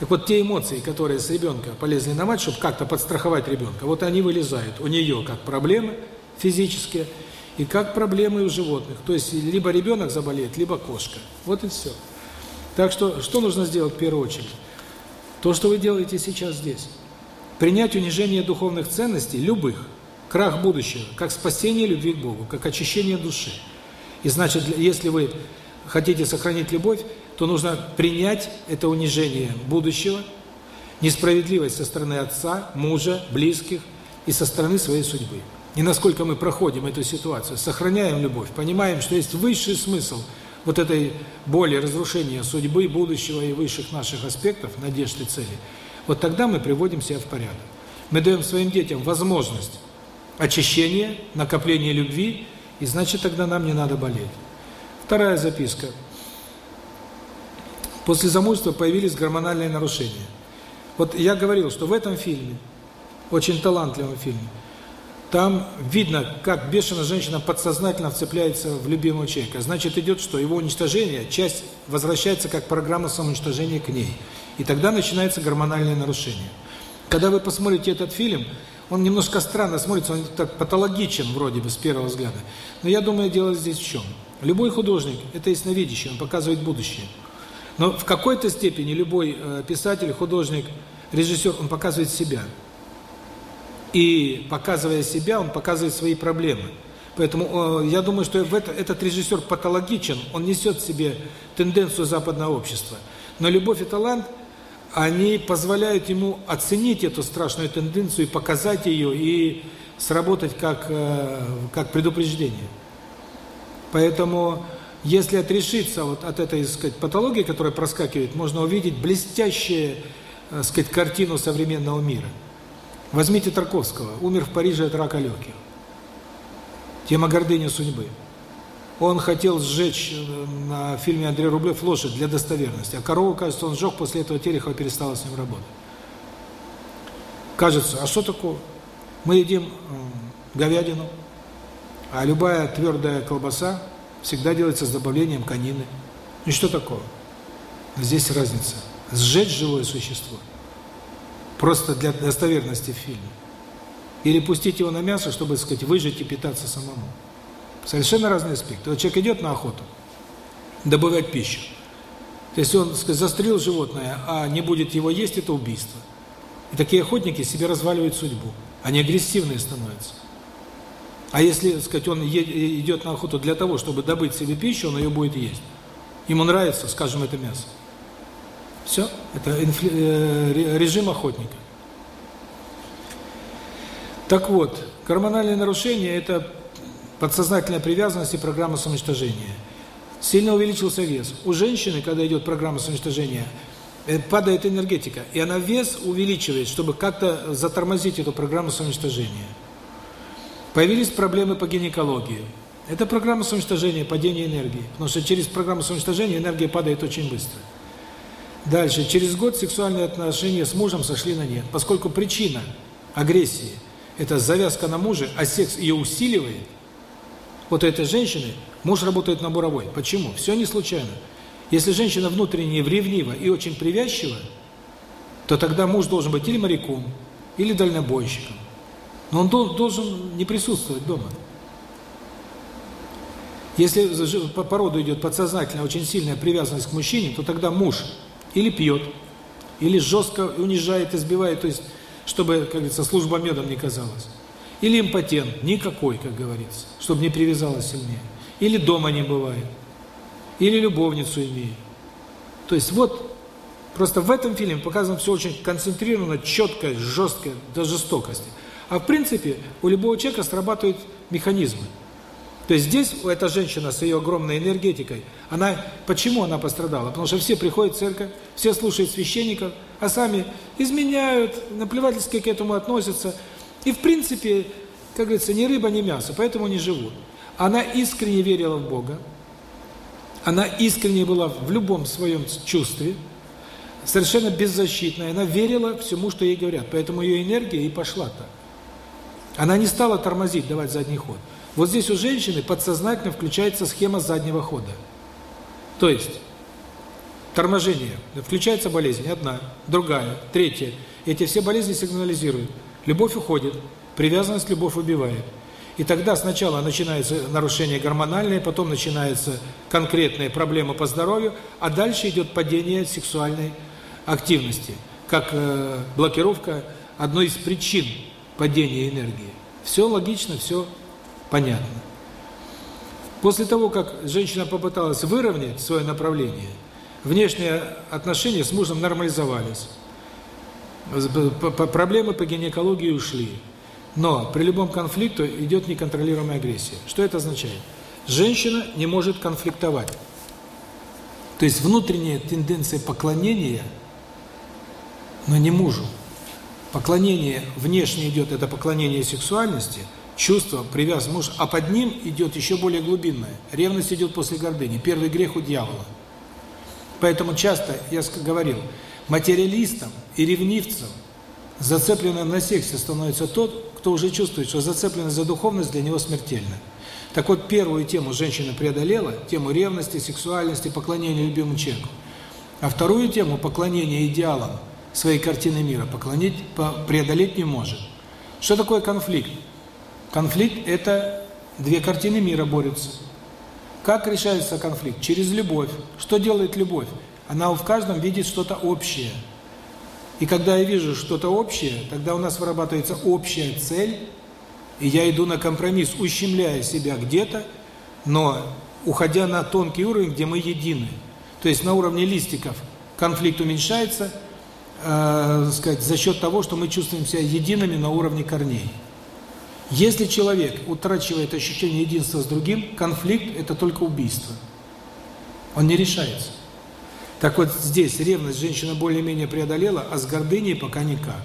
Так вот, те эмоции, которые с ребенка полезли на мать, чтобы как-то подстраховать ребенка, вот они вылезают у нее как проблемы физические, и как проблемы у животных. То есть, либо ребенок заболеет, либо кошка. Вот и все. Так что, что нужно сделать в первую очередь? То, что вы делаете сейчас здесь. Принять унижение духовных ценностей, любых, крах будущего, как спасение любви к Богу, как очищение души. И значит, если вы хотите сохранить любовь, то нужно принять это унижение будущего, несправедливость со стороны отца, мужа, близких и со стороны своей судьбы. И насколько мы проходим эту ситуацию, сохраняем любовь, понимаем, что есть высший смысл – вот этой боли, разрушения судьбы, будущего и высших наших аспектов, надежд и целей, вот тогда мы приводим себя в порядок. Мы даем своим детям возможность очищения, накопления любви, и значит тогда нам не надо болеть. Вторая записка. После замужества появились гормональные нарушения. Вот я говорил, что в этом фильме, очень талантливом фильме, там видно, как бешеная женщина подсознательно вцепляется в любимого человека. Значит, идет что? Его уничтожение, часть возвращается как программа самоуничтожения к ней. И тогда начинается гормональное нарушение. Когда вы посмотрите этот фильм, он немножко странно смотрится, он так патологичен вроде бы с первого взгляда. Но я думаю, дело здесь в чем? Любой художник – это ясновидящий, он показывает будущее. Но в какой-то степени любой э, писатель, художник, режиссер, он показывает себя – и показывая себя, он показывает свои проблемы. Поэтому э, я думаю, что этот режиссер патологичен, он несет в себе тенденцию западного общества. Но любовь и талант, они позволяют ему оценить эту страшную тенденцию и показать ее, и сработать как, э, как предупреждение. Поэтому, если отрешиться вот от этой, сказать, патологии, которая проскакивает, можно увидеть блестящую, э, сказать, картину современного мира. Возьмите Тарковского, умер в Париже от рака легких. Тема гордыни судьбы. Он хотел сжечь э, на фильме Андрей Рублев лошадь для достоверности, а корову, кажется, он сжег, после этого Терехова перестала с ним работать. Кажется, а что такое? Мы едим говядину, а любая твердая колбаса всегда делается с добавлением конины. И что такое? Здесь разница. Сжечь живое существо – Просто для достоверности в фильме. Или пустить его на мясо, чтобы, так сказать, выжить и питаться самому. Совершенно разные аспекты. Вот человек идет на охоту, добывать пищу. Если он, так сказать, застрелил животное, а не будет его есть, это убийство. И такие охотники себе разваливают судьбу. Они агрессивные становятся. А если, так сказать, он идет на охоту для того, чтобы добыть себе пищу, он ее будет есть. Ему нравится, скажем, это мясо. Все, это э, режим охотника. Так вот, гормональные нарушения – это подсознательная привязанность и программа самоуничтожения. Сильно увеличился вес. У женщины, когда идет программа самоуничтожения, э, падает энергетика, и она вес увеличивает, чтобы как-то затормозить эту программу самоуничтожения. Появились проблемы по гинекологии. Это программа самоуничтожения, падение энергии. Потому что через программу самоуничтожения энергия падает очень быстро. Дальше. Через год сексуальные отношения с мужем сошли на нет. Поскольку причина агрессии – это завязка на муже, а секс ее усиливает, вот у этой женщины муж работает на буровой. Почему? Все не случайно. Если женщина внутренне ревнива и очень привязчива, то тогда муж должен быть или моряком, или дальнобойщиком. Но он должен не присутствовать дома. Если по роду идет подсознательная, очень сильная привязанность к мужчине, то тогда муж или пьет, или жестко унижает, избивает, то есть, чтобы, как говорится, служба медом не казалась. Или импотент, никакой, как говорится, чтобы не привязалась сильнее. Или дома не бывает. Или любовницу имеет. То есть вот, просто в этом фильме показано все очень концентрированно, четко, жестко, до жестокости. А в принципе, у любого человека срабатывают механизмы. То есть здесь эта женщина с ее огромной энергетикой, она почему она пострадала? Потому что все приходят в церковь, все слушают священников, а сами изменяют, наплевательски к этому относятся. И в принципе, как говорится, ни рыба, ни мясо, поэтому не живут. Она искренне верила в Бога, она искренне была в любом своем чувстве, совершенно беззащитная, она верила всему, что ей говорят, поэтому ее энергия и пошла так. Она не стала тормозить, давать задний ход. Вот здесь у женщины подсознательно включается схема заднего хода. То есть, торможение, включается болезнь, одна, другая, третья. Эти все болезни сигнализируют. Любовь уходит, привязанность любовь убивает. И тогда сначала начинается нарушение гормональное, потом начинаются конкретные проблемы по здоровью, а дальше идет падение сексуальной активности, как э, блокировка одной из причин падения энергии. Все логично, все понятно. После того, как женщина попыталась выровнять свое направление, внешние отношения с мужем нормализовались. Проблемы по гинекологии ушли. Но при любом конфликте идет неконтролируемая агрессия. Что это означает? Женщина не может конфликтовать. То есть внутренняя тенденция поклонения, но не мужу. Поклонение внешне идет, это поклонение сексуальности, чувство, привязанность муж, а под ним идет еще более глубинное. Ревность идет после гордыни. Первый грех у дьявола. Поэтому часто, я говорил, материалистом и ревнивцем, зацепленным на сексе, становится тот, кто уже чувствует, что зацепленность за духовность для него смертельна. Так вот, первую тему женщина преодолела, тему ревности, сексуальности, поклонения любимому человеку. А вторую тему, поклонения идеалам, своей картины мира, поклонить, преодолеть не может. Что такое конфликт? Конфликт – это две картины мира борются. Как решается конфликт? Через любовь. Что делает любовь? Она в каждом видит что-то общее. И когда я вижу что-то общее, тогда у нас вырабатывается общая цель, и я иду на компромисс, ущемляя себя где-то, но уходя на тонкий уровень, где мы едины. То есть на уровне листиков конфликт уменьшается – э, сказать, за счет того, что мы чувствуем себя едиными на уровне корней. Если человек утрачивает ощущение единства с другим, конфликт – это только убийство. Он не решается. Так вот здесь ревность женщина более-менее преодолела, а с гордыней пока никак.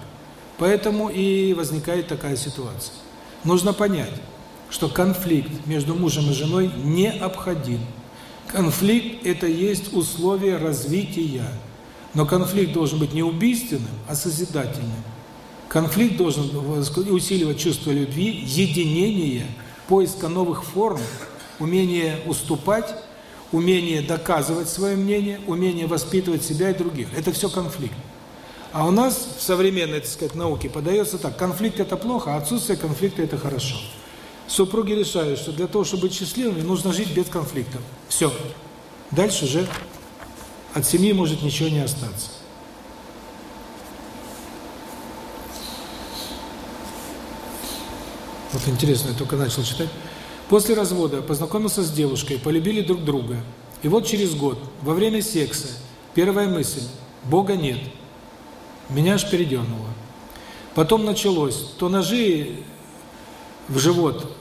Поэтому и возникает такая ситуация. Нужно понять, что конфликт между мужем и женой необходим. Конфликт – это есть условие развития. Но конфликт должен быть не убийственным, а созидательным. Конфликт должен усиливать чувство любви, единения, поиска новых форм, умение уступать, умение доказывать свое мнение, умение воспитывать себя и других. Это все конфликт. А у нас в современной, так сказать, науке подается так, конфликт это плохо, а отсутствие конфликта это хорошо. Супруги решают, что для того, чтобы быть счастливыми, нужно жить без конфликтов. Все. Дальше уже от семьи может ничего не остаться. Вот интересно, я только начал читать. После развода познакомился с девушкой, полюбили друг друга. И вот через год, во время секса, первая мысль – Бога нет. Меня аж передернуло. Потом началось, то ножи в живот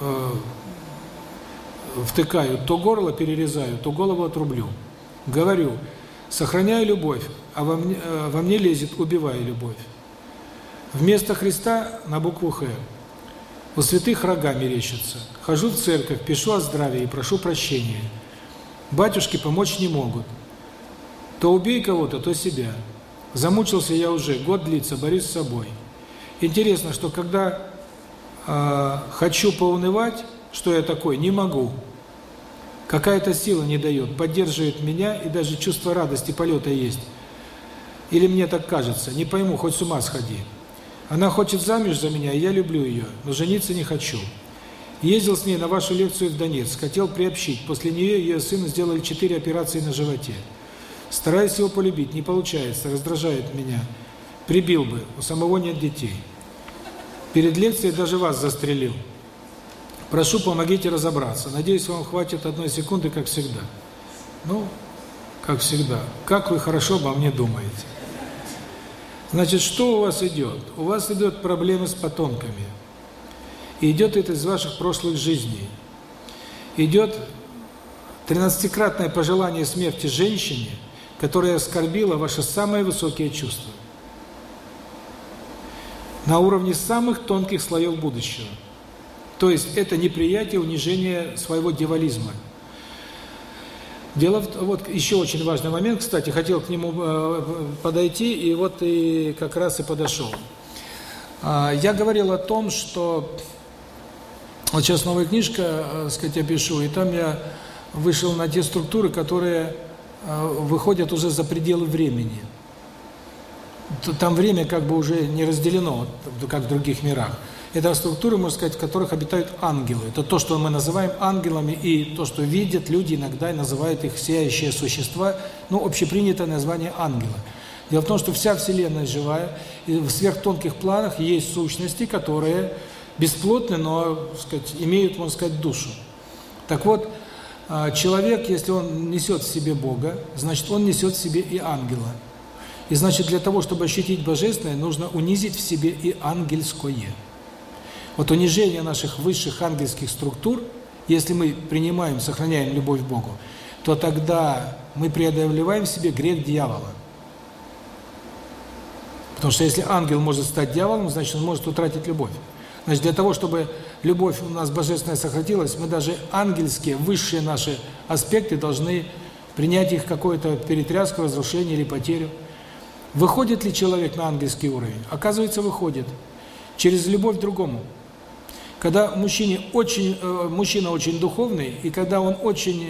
э, втыкают, то горло перерезаю, то голову отрублю. Говорю, сохраняю любовь, а во мне, э, во мне лезет, убивая любовь. Вместо Христа на букву «Х». У святых рога мерещатся. Хожу в церковь, пишу о здравии и прошу прощения. Батюшки помочь не могут. То убей кого-то, то себя. Замучился я уже, год длится, борюсь с собой. Интересно, что когда э, хочу поунывать, что я такой, не могу. Какая-то сила не дает, поддерживает меня, и даже чувство радости полета есть. Или мне так кажется, не пойму, хоть с ума сходи. Она хочет замуж за меня, я люблю ее, но жениться не хочу. Ездил с ней на вашу лекцию в Донецк, хотел приобщить. После нее ее сыну сделали четыре операции на животе. Стараюсь его полюбить, не получается, раздражает меня. Прибил бы, у самого нет детей. Перед лекцией даже вас застрелил. Прошу, помогите разобраться. Надеюсь, вам хватит одной секунды, как всегда. Ну, как всегда. Как вы хорошо обо мне думаете. Значит, что у вас идет? У вас идет проблемы с потомками. Идет это из ваших прошлых жизней. Идет тринадцатикратное пожелание смерти женщине, которая оскорбила ваши самые высокие чувства. На уровне самых тонких слоев будущего. То есть это неприятие, унижение своего девализма. Дело в вот еще очень важный момент, кстати, хотел к нему э, подойти, и вот и как раз и подошел. А, я говорил о том, что вот сейчас новая книжка, э, сказать, я пишу, и там я вышел на те структуры, которые э, выходят уже за пределы времени. Там время как бы уже не разделено, как в других мирах. Это структуры, можно сказать, в которых обитают ангелы. Это то, что мы называем ангелами, и то, что видят люди иногда называют их сияющие существа, ну, общепринятое название ангела. Дело в том, что вся Вселенная живая, и в сверхтонких планах есть сущности, которые бесплотны, но, сказать, имеют, можно сказать, душу. Так вот, а, человек, если он несет в себе Бога, значит, он несет в себе и ангела. И значит, для того, чтобы ощутить Божественное, нужно унизить в себе и ангельское. Вот унижение наших высших ангельских структур, если мы принимаем, сохраняем любовь к Богу, то тогда мы преодолеваем в себе грех дьявола. Потому что если ангел может стать дьяволом, значит, он может утратить любовь. Значит, для того, чтобы любовь у нас божественная сохранилась, мы даже ангельские, высшие наши аспекты должны принять их какую-то перетряску, разрушение или потерю. Выходит ли человек на ангельский уровень? Оказывается, выходит. Через любовь к другому. Когда мужчине очень, э, мужчина очень духовный, и когда он очень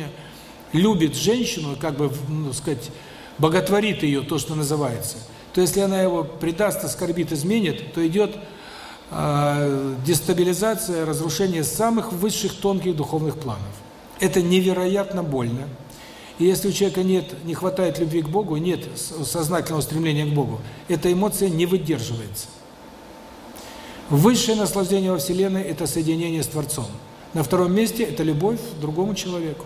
любит женщину, как бы, ну, сказать, боготворит ее, то, что называется, то если она его предаст, оскорбит, изменит, то идет э, дестабилизация, разрушение самых высших тонких духовных планов. Это невероятно больно. И если у человека нет, не хватает любви к Богу, нет сознательного стремления к Богу, эта эмоция не выдерживается. Высшее наслаждение во Вселенной – это соединение с Творцом. На втором месте – это любовь к другому человеку.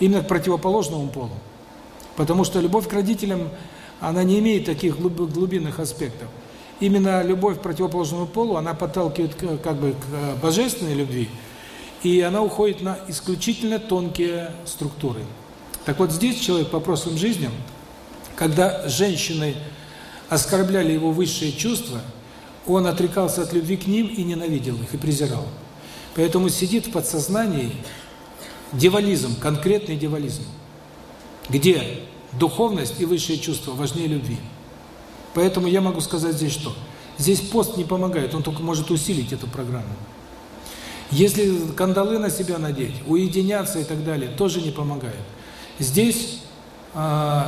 Именно к противоположному полу. Потому что любовь к родителям, она не имеет таких глубинных аспектов. Именно любовь к противоположному полу, она подталкивает как бы к божественной любви, и она уходит на исключительно тонкие структуры. Так вот здесь человек по прошлым жизням, когда женщины оскорбляли его высшие чувства – он отрекался от любви к ним и ненавидел их, и презирал. Поэтому сидит в подсознании девализм, конкретный девализм, где духовность и высшие чувства важнее любви. Поэтому я могу сказать здесь что? Здесь пост не помогает, он только может усилить эту программу. Если кандалы на себя надеть, уединяться и так далее, тоже не помогает. Здесь, э,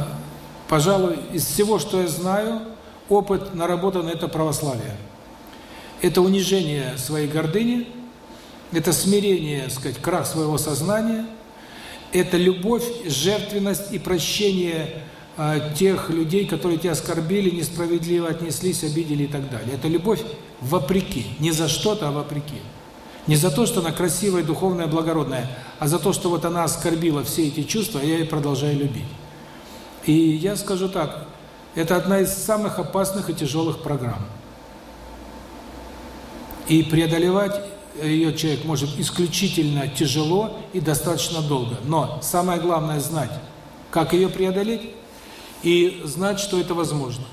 пожалуй, из всего, что я знаю, опыт наработан – это православие. Это унижение своей гордыни, это смирение, сказать, крах своего сознания, это любовь, жертвенность и прощение э, тех людей, которые тебя оскорбили, несправедливо отнеслись, обидели и так далее. Это любовь вопреки, не за что-то, а вопреки. Не за то, что она красивая, духовная, благородная, а за то, что вот она оскорбила все эти чувства, а я ее продолжаю любить. И я скажу так, это одна из самых опасных и тяжелых программ. И преодолевать ее человек может исключительно тяжело и достаточно долго. Но самое главное знать, как ее преодолеть, и знать, что это возможно.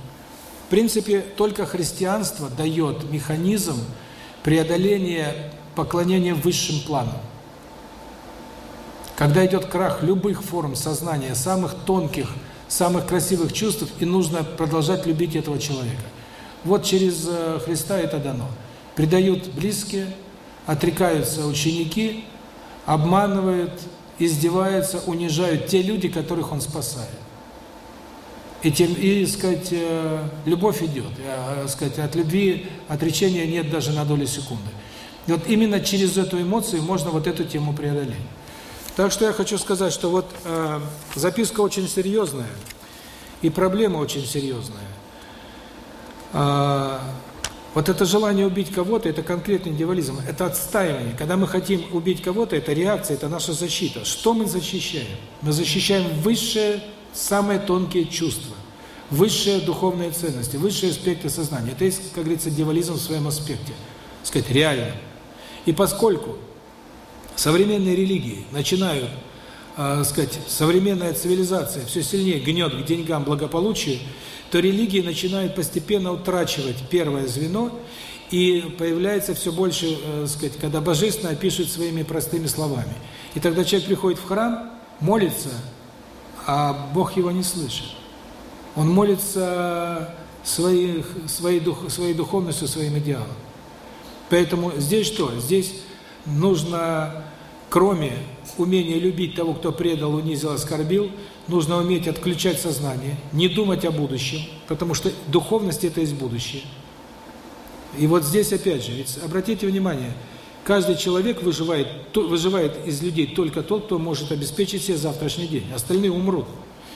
В принципе, только христианство дает механизм преодоления поклонения высшим планам. Когда идет крах любых форм сознания, самых тонких самых красивых чувств, и нужно продолжать любить этого человека. Вот через э, Христа это дано. Предают близкие, отрекаются ученики, обманывают, издеваются, унижают те люди, которых он спасает. И, тем, и сказать, э, любовь идет. И, сказать, от любви отречения нет даже на долю секунды. И вот именно через эту эмоцию можно вот эту тему преодолеть. Так что я хочу сказать, что вот э, записка очень серьезная, и проблема очень серьезная. Э, вот это желание убить кого-то, это конкретный дьяволизм, это отстаивание. Когда мы хотим убить кого-то, это реакция, это наша защита. Что мы защищаем? Мы защищаем высшее, самые тонкие чувства, высшие духовные ценности, высшие аспекты сознания. Это есть, как говорится, дьяволизм в своем аспекте, сказать, реально. И поскольку современные религии начинают, э, сказать, современная цивилизация все сильнее гнет к деньгам, благополучию, то религии начинают постепенно утрачивать первое звено, и появляется все больше, э, сказать, когда божественное пишет своими простыми словами. И тогда человек приходит в храм, молится, а Бог его не слышит. Он молится своих, своей, дух, своей духовностью, своим идеалом. Поэтому здесь что? Здесь нужно, кроме умения любить того, кто предал, унизил, оскорбил, нужно уметь отключать сознание, не думать о будущем, потому что духовность – это есть будущее. И вот здесь опять же, ведь обратите внимание, каждый человек выживает, выживает из людей только тот, кто может обеспечить себе завтрашний день, остальные умрут.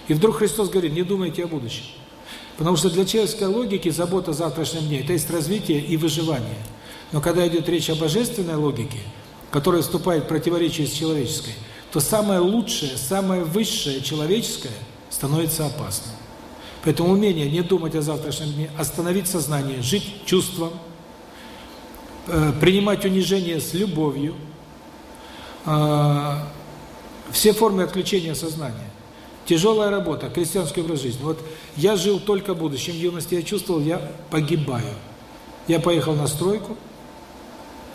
И вдруг Христос говорит, не думайте о будущем. Потому что для человеческой логики забота о завтрашнем дне – это есть развитие и выживание – но когда идет речь о божественной логике, которая вступает в противоречие с человеческой, то самое лучшее, самое высшее человеческое становится опасным. Поэтому умение не думать о завтрашнем дне, остановить сознание, жить чувством, э, принимать унижение с любовью, э, все формы отключения сознания. Тяжелая работа, крестьянский образ жизни. Вот я жил только будущим, в юности я чувствовал, я погибаю. Я поехал на стройку,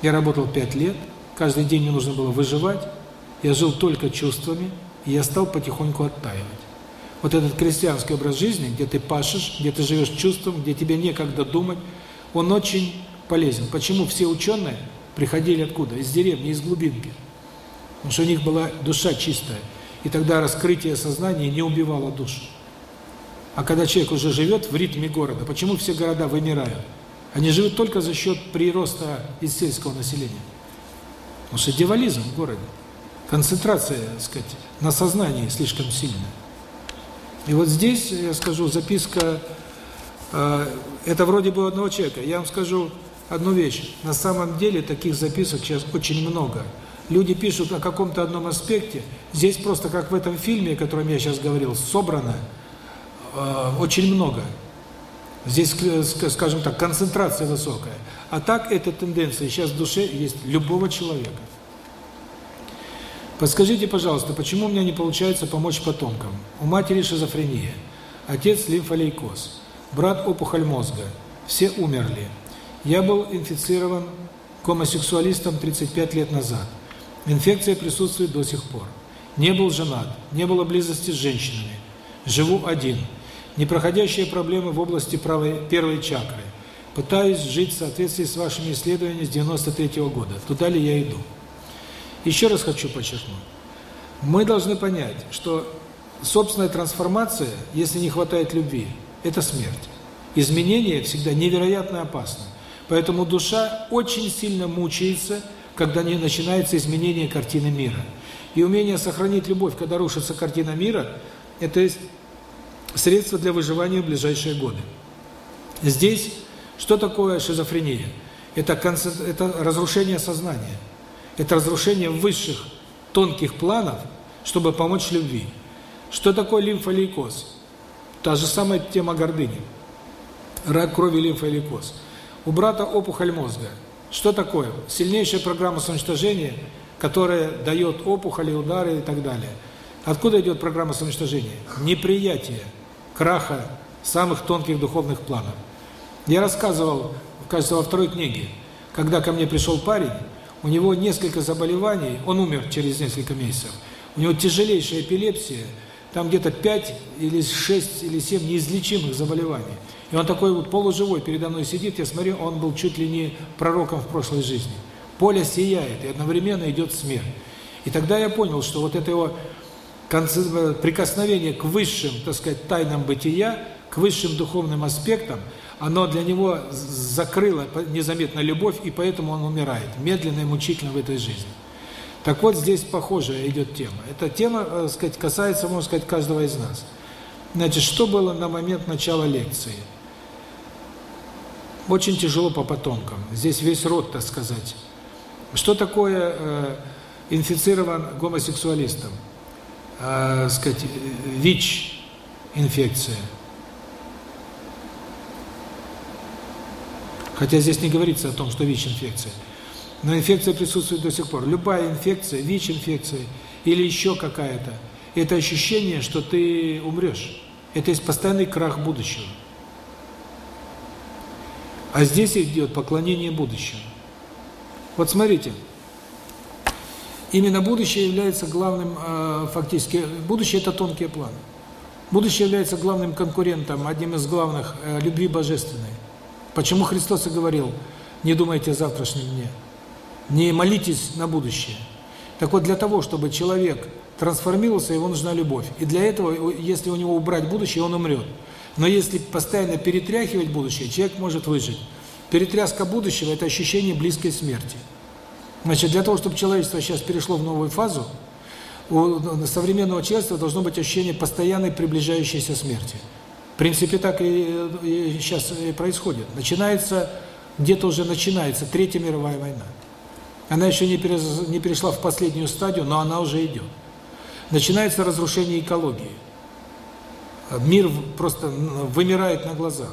я работал пять лет, каждый день мне нужно было выживать, я жил только чувствами, и я стал потихоньку оттаивать. Вот этот крестьянский образ жизни, где ты пашешь, где ты живешь чувством, где тебе некогда думать, он очень полезен. Почему все ученые приходили откуда? Из деревни, из глубинки. Потому что у них была душа чистая. И тогда раскрытие сознания не убивало душу. А когда человек уже живет в ритме города, почему все города вымирают? Они живут только за счет прироста из сельского населения. Потому что дьяволизм в городе. Концентрация, так сказать, на сознании слишком сильная. И вот здесь, я скажу, записка, э, это вроде бы одного человека. Я вам скажу одну вещь. На самом деле таких записок сейчас очень много. Люди пишут о каком-то одном аспекте. Здесь просто, как в этом фильме, о котором я сейчас говорил, собрано э, очень много. Здесь, скажем так, концентрация высокая. А так эта тенденция сейчас в душе есть любого человека. Подскажите, пожалуйста, почему у меня не получается помочь потомкам? У матери шизофрения, отец лимфолейкоз, брат опухоль мозга, все умерли. Я был инфицирован гомосексуалистом 35 лет назад. Инфекция присутствует до сих пор. Не был женат, не было близости с женщинами. Живу один непроходящие проблемы в области правой первой чакры. Пытаюсь жить в соответствии с вашими исследованиями с 93 -го года. Туда ли я иду? Еще раз хочу подчеркнуть. Мы должны понять, что собственная трансформация, если не хватает любви, это смерть. Изменение всегда невероятно опасно. Поэтому душа очень сильно мучается, когда не начинается изменение картины мира. И умение сохранить любовь, когда рушится картина мира, это есть средства для выживания в ближайшие годы. Здесь что такое шизофрения? Это, это разрушение сознания. Это разрушение высших, тонких планов, чтобы помочь любви. Что такое лимфолейкоз? Та же самая тема гордыни. Рак крови, лимфолейкоз. У брата опухоль мозга. Что такое? Сильнейшая программа самоуничтожения, которая дает опухоли, удары и так далее. Откуда идет программа самоуничтожения? Неприятие краха самых тонких духовных планов. Я рассказывал, кажется, во второй книге, когда ко мне пришел парень, у него несколько заболеваний, он умер через несколько месяцев, у него тяжелейшая эпилепсия, там где-то 5 или 6 или 7 неизлечимых заболеваний. И он такой вот полуживой передо мной сидит, я смотрю, он был чуть ли не пророком в прошлой жизни. Поле сияет, и одновременно идет смерть. И тогда я понял, что вот это его прикосновение к высшим, так сказать, тайнам бытия, к высшим духовным аспектам, оно для него закрыло незаметно любовь, и поэтому он умирает, медленно и мучительно в этой жизни. Так вот, здесь похожая идет тема. Эта тема, так э, сказать, касается, можно сказать, каждого из нас. Значит, что было на момент начала лекции? Очень тяжело по потомкам. Здесь весь род, так сказать. Что такое э, инфицирован гомосексуалистом? Э, сказать, ВИЧ-инфекция. Хотя здесь не говорится о том, что ВИЧ-инфекция. Но инфекция присутствует до сих пор. Любая инфекция, ВИЧ-инфекция или еще какая-то, это ощущение, что ты умрешь. Это есть постоянный крах будущего. А здесь идет поклонение будущему. Вот смотрите, именно будущее является главным, э, фактически, будущее – это тонкие планы. Будущее является главным конкурентом, одним из главных э, любви божественной. Почему Христос и говорил, не думайте о завтрашнем дне, не молитесь на будущее. Так вот, для того, чтобы человек трансформировался, ему нужна любовь. И для этого, если у него убрать будущее, он умрет. Но если постоянно перетряхивать будущее, человек может выжить. Перетряска будущего – это ощущение близкой смерти. Значит, для того, чтобы человечество сейчас перешло в новую фазу, у современного человечества должно быть ощущение постоянной приближающейся смерти. В принципе, так и, сейчас и происходит. Начинается, где-то уже начинается Третья мировая война. Она еще не, переш, не перешла в последнюю стадию, но она уже идет. Начинается разрушение экологии. Мир просто вымирает на глазах.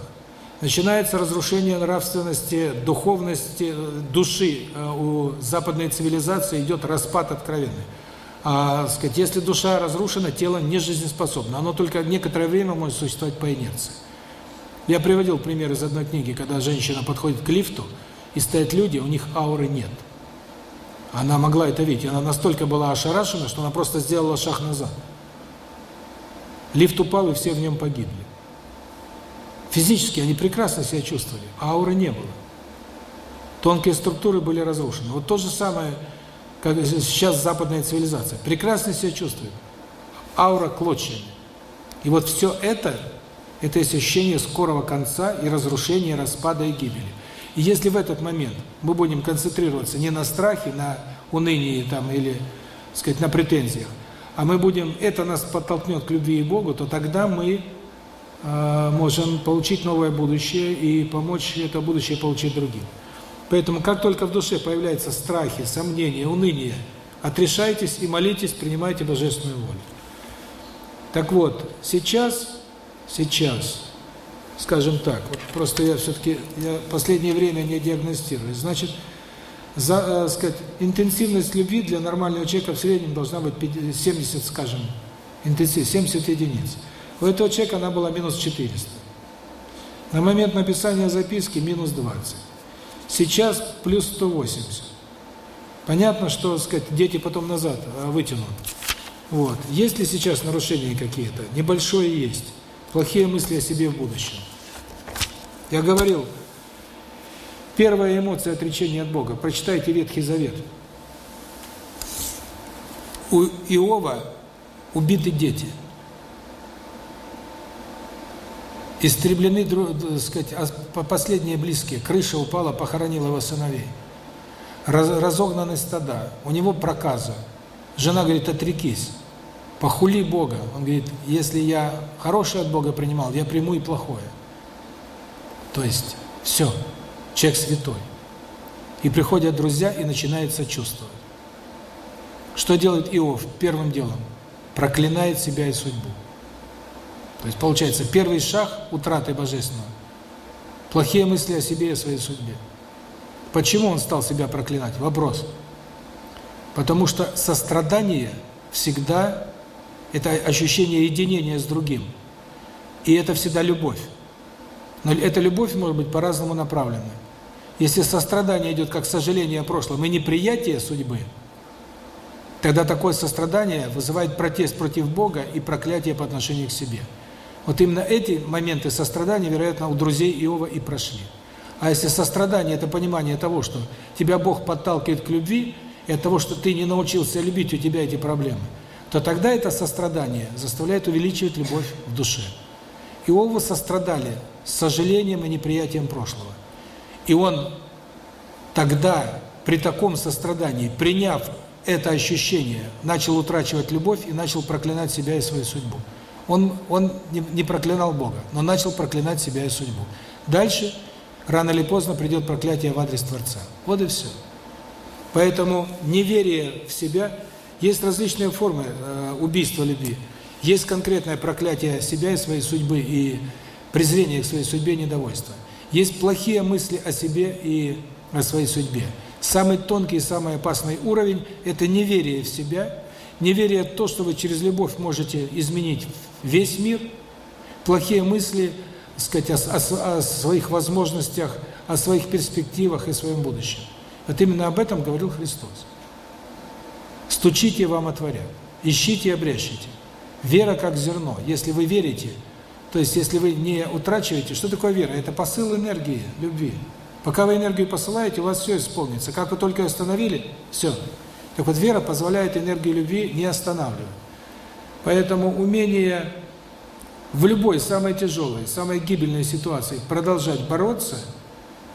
Начинается разрушение нравственности, духовности, души. Э, у западной цивилизации идет распад откровенный. А, сказать, если душа разрушена, тело не жизнеспособно. Оно только некоторое время может существовать по инерции. Я приводил пример из одной книги, когда женщина подходит к лифту, и стоят люди, у них ауры нет. Она могла это видеть. Она настолько была ошарашена, что она просто сделала шаг назад. Лифт упал, и все в нем погибли. Физически они прекрасно себя чувствовали, а ауры не было. Тонкие структуры были разрушены. Вот то же самое, как сейчас западная цивилизация. Прекрасно себя чувствует. Аура клочьями. И вот все это, это есть ощущение скорого конца и разрушения, распада и гибели. И если в этот момент мы будем концентрироваться не на страхе, на унынии там или, сказать, на претензиях, а мы будем, это нас подтолкнет к любви и Богу, то тогда мы э, можем получить новое будущее и помочь это будущее получить другим. Поэтому как только в душе появляются страхи, сомнения, уныние, отрешайтесь и молитесь, принимайте божественную волю. Так вот, сейчас, сейчас скажем так, вот просто я все-таки я последнее время не диагностирую. Значит, за, э, сказать, интенсивность любви для нормального человека в среднем должна быть 50, 70, скажем, интенсив, 70 единиц. У этого человека она была минус 400. На момент написания записки минус 20. Сейчас плюс 180. Понятно, что, сказать, дети потом назад э, вытянут. Вот. Есть ли сейчас нарушения какие-то? Небольшое есть плохие мысли о себе в будущем. Я говорил, первая эмоция отречения от Бога. Прочитайте Ветхий Завет. У Иова убиты дети. Истреблены, так сказать, а последние близкие. Крыша упала, похоронила его сыновей. Раз, разогнаны стада. У него проказа. Жена говорит, отрекись. Похули Бога. Он говорит, если я хорошее от Бога принимал, я приму и плохое. То есть, все, человек святой. И приходят друзья и начинают сочувствовать. Что делает Иов первым делом? Проклинает себя и судьбу. То есть, получается, первый шаг утраты Божественного. Плохие мысли о себе и о своей судьбе. Почему он стал себя проклинать? Вопрос. Потому что сострадание всегда это ощущение единения с другим. И это всегда любовь. Но эта любовь может быть по-разному направлена. Если сострадание идет как сожаление о прошлом и неприятие судьбы, Тогда такое сострадание вызывает протест против Бога и проклятие по отношению к себе. Вот именно эти моменты сострадания, вероятно, у друзей Иова и прошли. А если сострадание – это понимание того, что тебя Бог подталкивает к любви, и от того, что ты не научился любить, у тебя эти проблемы, то тогда это сострадание заставляет увеличивать любовь в душе. Иову сострадали с сожалением и неприятием прошлого. И он тогда, при таком сострадании, приняв это ощущение, начал утрачивать любовь и начал проклинать себя и свою судьбу. Он, он не, не проклинал Бога, но начал проклинать себя и судьбу. Дальше, рано или поздно, придет проклятие в адрес Творца. Вот и все. Поэтому неверие в себя, есть различные формы э, убийства любви. Есть конкретное проклятие себя и своей судьбы, и презрение к своей судьбе, недовольство. Есть плохие мысли о себе и о своей судьбе. Самый тонкий и самый опасный уровень – это неверие в себя, неверие в то, что вы через любовь можете изменить весь мир, плохие мысли, сказать, о, о, о своих возможностях, о своих перспективах и своем будущем. Вот именно об этом говорил Христос. Стучите, вам отворят. Ищите и обрящите. Вера как зерно. Если вы верите, то есть если вы не утрачиваете, что такое вера? Это посыл энергии, любви. Пока вы энергию посылаете, у вас все исполнится. Как вы только остановили, все. Так вот, вера позволяет энергию любви не останавливать. Поэтому умение в любой самой тяжелой, самой гибельной ситуации продолжать бороться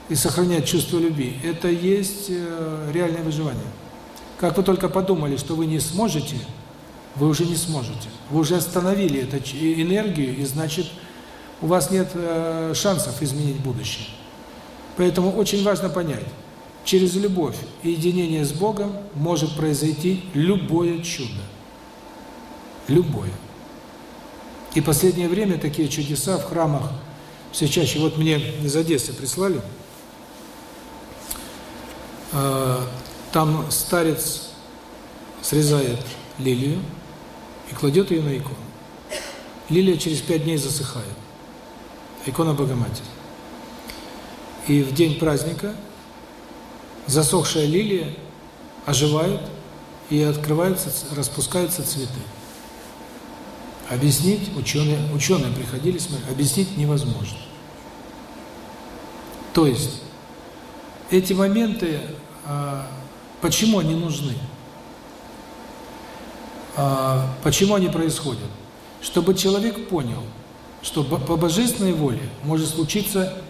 и сохранять чувство любви, это есть э, реальное выживание. Как вы только подумали, что вы не сможете, вы уже не сможете. Вы уже остановили эту энергию, и значит, у вас нет э, шансов изменить будущее. Поэтому очень важно понять, через любовь и единение с Богом может произойти любое чудо. Любое. И последнее время такие чудеса в храмах все чаще. Вот мне из Одессы прислали, э, там старец срезает лилию и кладет ее на икону. Лилия через пять дней засыхает. Икона Богоматери. И в день праздника засохшая лилия оживает и открываются, распускаются цветы. Объяснить ученые, ученые приходили, смотри, объяснить невозможно. То есть эти моменты, а, почему они нужны? А, почему они происходят? Чтобы человек понял, что по божественной воле может случиться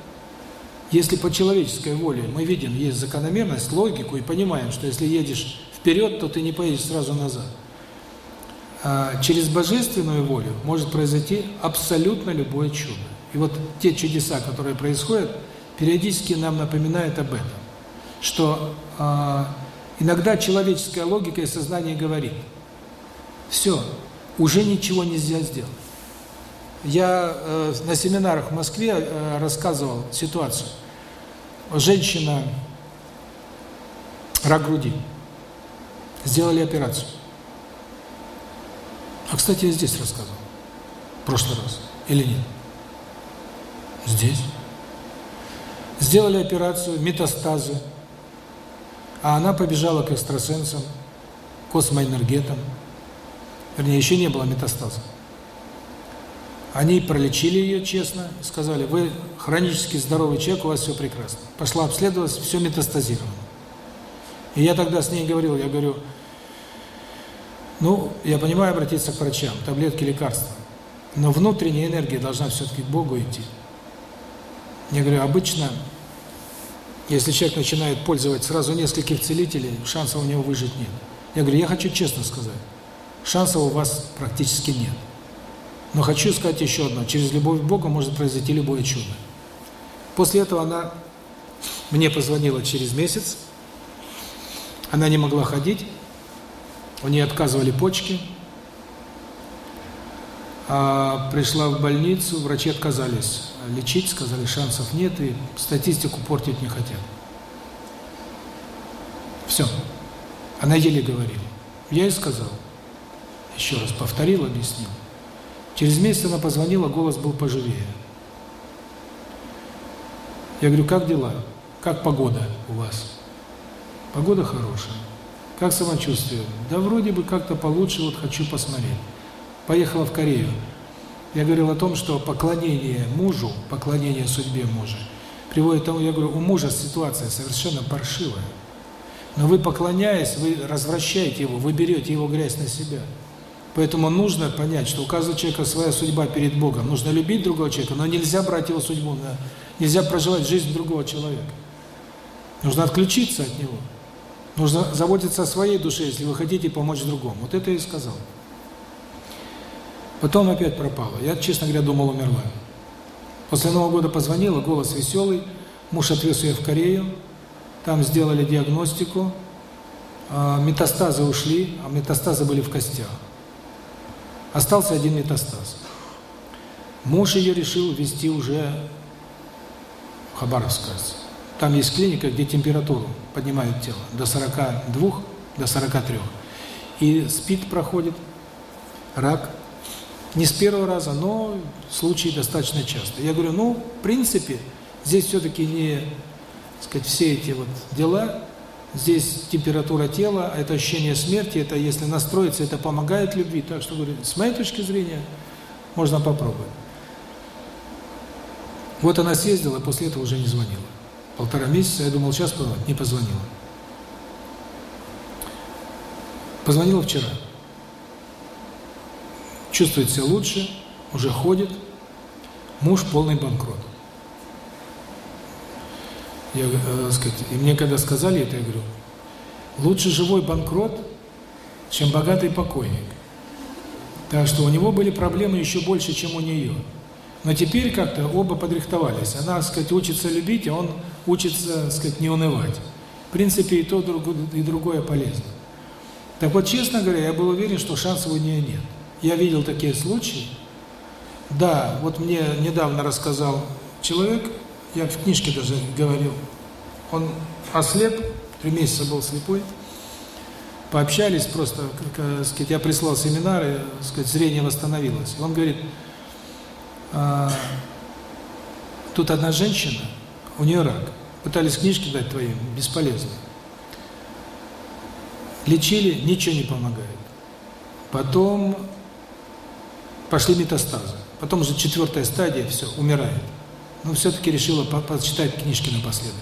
если по человеческой воле мы видим, есть закономерность, логику и понимаем, что если едешь вперед, то ты не поедешь сразу назад. А через божественную волю может произойти абсолютно любое чудо. И вот те чудеса, которые происходят, периодически нам напоминают об этом. Что э, иногда человеческая логика и сознание говорит, все, уже ничего нельзя сделать. Я э, на семинарах в Москве э, рассказывал ситуацию женщина, рак груди, сделали операцию. А, кстати, я здесь рассказывал, в прошлый раз, или нет? Здесь. Сделали операцию, метастазы, а она побежала к экстрасенсам, космоэнергетам, вернее, еще не было метастаза. Они пролечили ее честно, сказали, вы хронически здоровый человек, у вас все прекрасно. Пошла обследовалась, все метастазировано. И я тогда с ней говорил, я говорю, ну, я понимаю обратиться к врачам, таблетки, лекарства, но внутренняя энергия должна все-таки к Богу идти. Я говорю, обычно, если человек начинает пользовать сразу нескольких целителей, шансов у него выжить нет. Я говорю, я хочу честно сказать, шансов у вас практически нет. Но хочу сказать еще одно. Через любовь к Богу может произойти любое чудо. После этого она мне позвонила через месяц. Она не могла ходить. У нее отказывали почки. А пришла в больницу, врачи отказались лечить, сказали, шансов нет, и статистику портить не хотят. Все. Она еле говорила. Я ей сказал, еще раз повторил, объяснил. Через месяц она позвонила, голос был поживее. Я говорю, как дела? Как погода у вас? Погода хорошая. Как самочувствие? Да вроде бы как-то получше, вот хочу посмотреть. Поехала в Корею. Я говорил о том, что поклонение мужу, поклонение судьбе мужа, приводит к тому, я говорю, у мужа ситуация совершенно паршивая. Но вы, поклоняясь, вы развращаете его, вы берете его грязь на себя. Поэтому нужно понять, что у каждого человека своя судьба перед Богом. Нужно любить другого человека, но нельзя брать его судьбу, нельзя проживать жизнь другого человека. Нужно отключиться от него. Нужно заботиться о своей душе, если вы хотите помочь другому. Вот это я и сказал. Потом опять пропала. Я, честно говоря, думал, умерла. После Нового года позвонила, голос веселый. Муж отвез ее в Корею. Там сделали диагностику. А, метастазы ушли, а метастазы были в костях. Остался один метастаз. Муж ее решил везти уже в Хабаровск, Там есть клиника, где температуру поднимают тело до 42, до 43. И СПИД проходит, рак. Не с первого раза, но случаи достаточно часто. Я говорю, ну, в принципе, здесь все-таки не, сказать, все эти вот дела, здесь температура тела, это ощущение смерти, это если настроиться, это помогает любви. Так что, говорю, с моей точки зрения, можно попробовать. Вот она съездила, и после этого уже не звонила. Полтора месяца, я думал, сейчас позвонит, не позвонила. Позвонила вчера. Чувствует себя лучше, уже ходит. Муж полный банкрот. Я, э, сказать, и мне когда сказали это, я говорю, лучше живой банкрот, чем богатый покойник. Так что у него были проблемы еще больше, чем у нее. Но теперь как-то оба подрихтовались. Она, так сказать, учится любить, а он учится, так сказать, не унывать. В принципе, и то, и другое полезно. Так вот, честно говоря, я был уверен, что шансов у нее нет. Я видел такие случаи. Да, вот мне недавно рассказал человек, я в книжке даже говорил, он ослеп, три месяца был слепой, пообщались просто, как, сказать, я прислал семинары, сказать, зрение восстановилось. Он говорит, а, тут одна женщина, у нее рак, пытались книжки дать твоим, бесполезно. Лечили, ничего не помогает. Потом пошли метастазы. Потом уже четвертая стадия, все, умирает. Но все-таки решила по почитать книжки напоследок.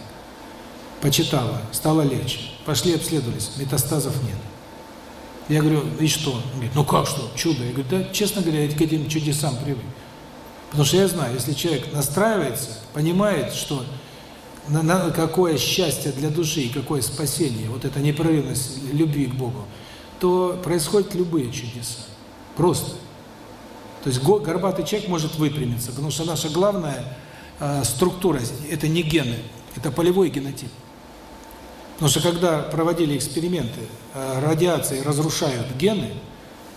Почитала, стало легче. Пошли обследовались, метастазов нет. Я говорю, и что? Он говорит, ну как что, чудо. Я говорю, да, честно говоря, я к этим чудесам привык. Потому что я знаю, если человек настраивается, понимает, что какое счастье для души какое спасение, вот эта непрерывность любви к Богу, то происходят любые чудеса. Просто. То есть горбатый человек может выпрямиться, потому что наша главная э, структура – это не гены, это полевой генотип. Потому что когда проводили эксперименты, э, радиации разрушают гены,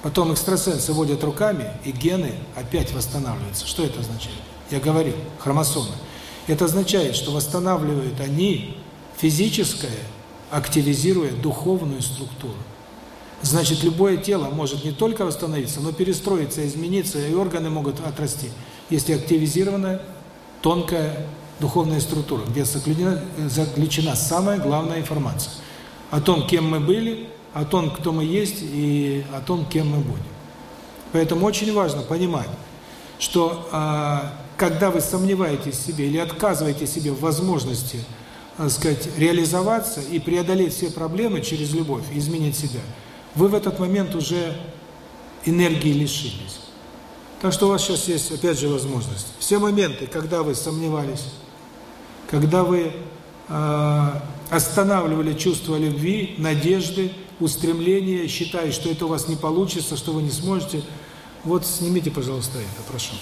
потом экстрасенсы водят руками, и гены опять восстанавливаются. Что это означает? Я говорил, хромосомы. Это означает, что восстанавливают они физическое, активизируя духовную структуру. Значит, любое тело может не только восстановиться, но перестроиться, измениться, и органы могут отрасти, если активизирована тонкая духовная структура, где заключена, заключена самая главная информация о том, кем мы были, о том, кто мы есть и о том, кем мы будем. Поэтому очень важно понимать, что а, когда вы сомневаетесь в себе или отказываете себе в возможности, так сказать, реализоваться и преодолеть все проблемы через любовь, изменить себя – вы в этот момент уже энергии лишились. Так что у вас сейчас есть, опять же, возможность. Все моменты, когда вы сомневались, когда вы э, останавливали чувство любви, надежды, устремления, считая, что это у вас не получится, что вы не сможете, вот снимите, пожалуйста, это, прошу.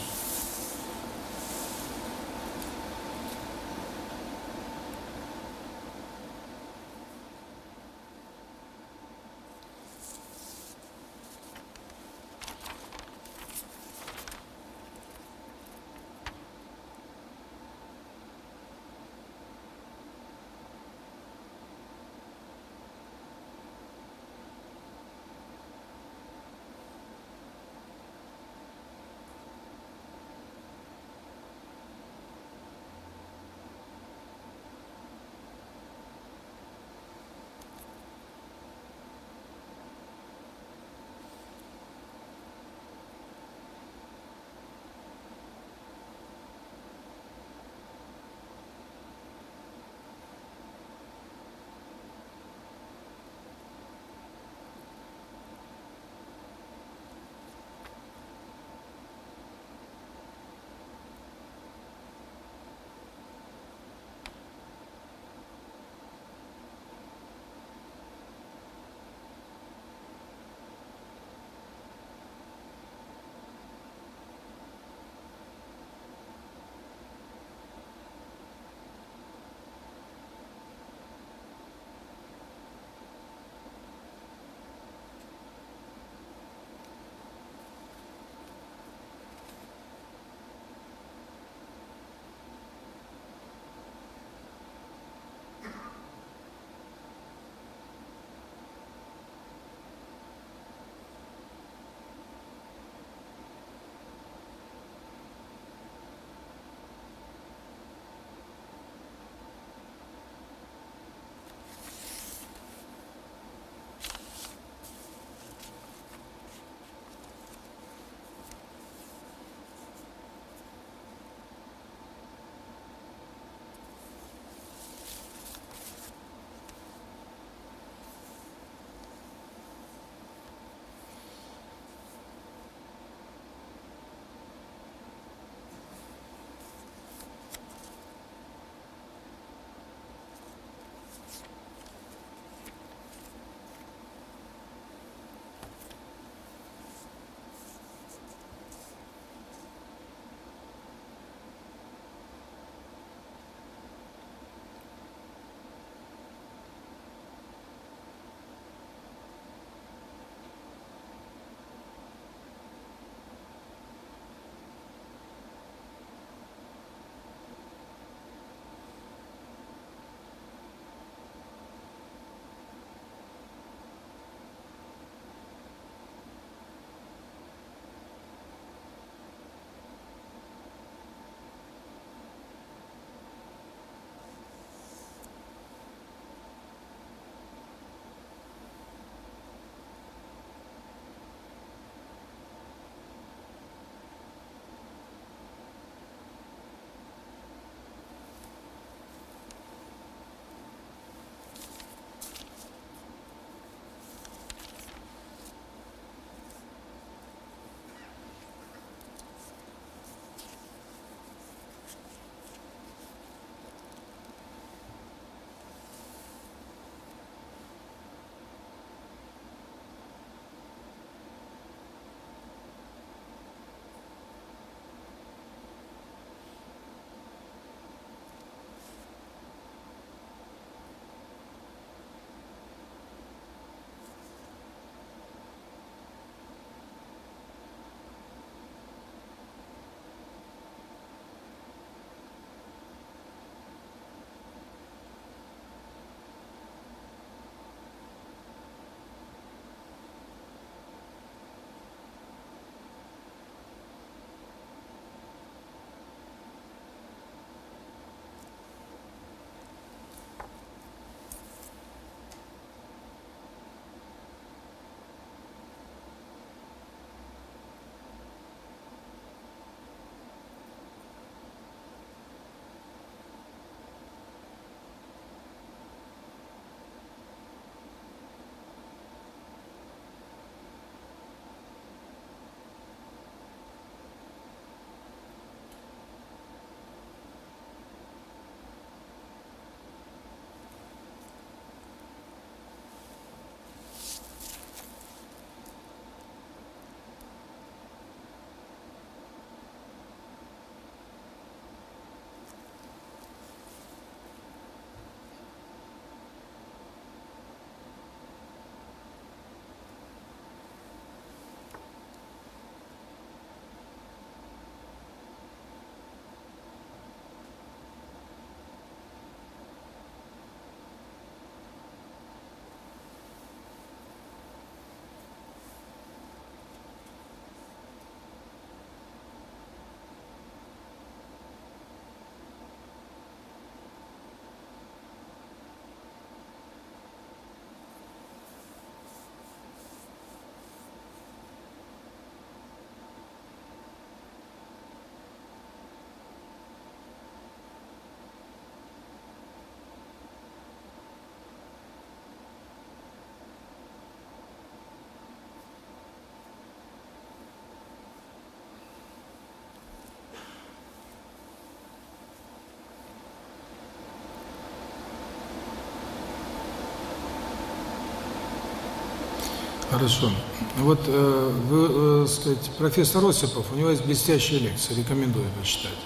Хорошо. Вот, э, вы, э, сказать, профессор Осипов, у него есть блестящая лекция, рекомендую почитать.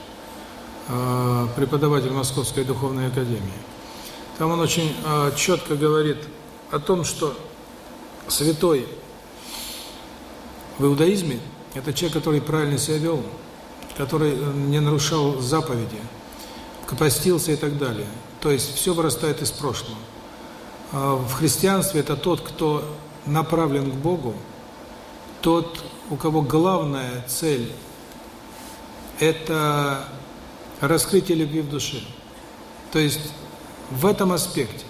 Э, преподаватель Московской Духовной Академии. Там он очень э, четко говорит о том, что святой в иудаизме – это человек, который правильно себя вел, который не нарушал заповеди, постился и так далее. То есть все вырастает из прошлого. В христианстве это тот, кто направлен к Богу, тот, у кого главная цель – это раскрытие любви в душе. То есть в этом аспекте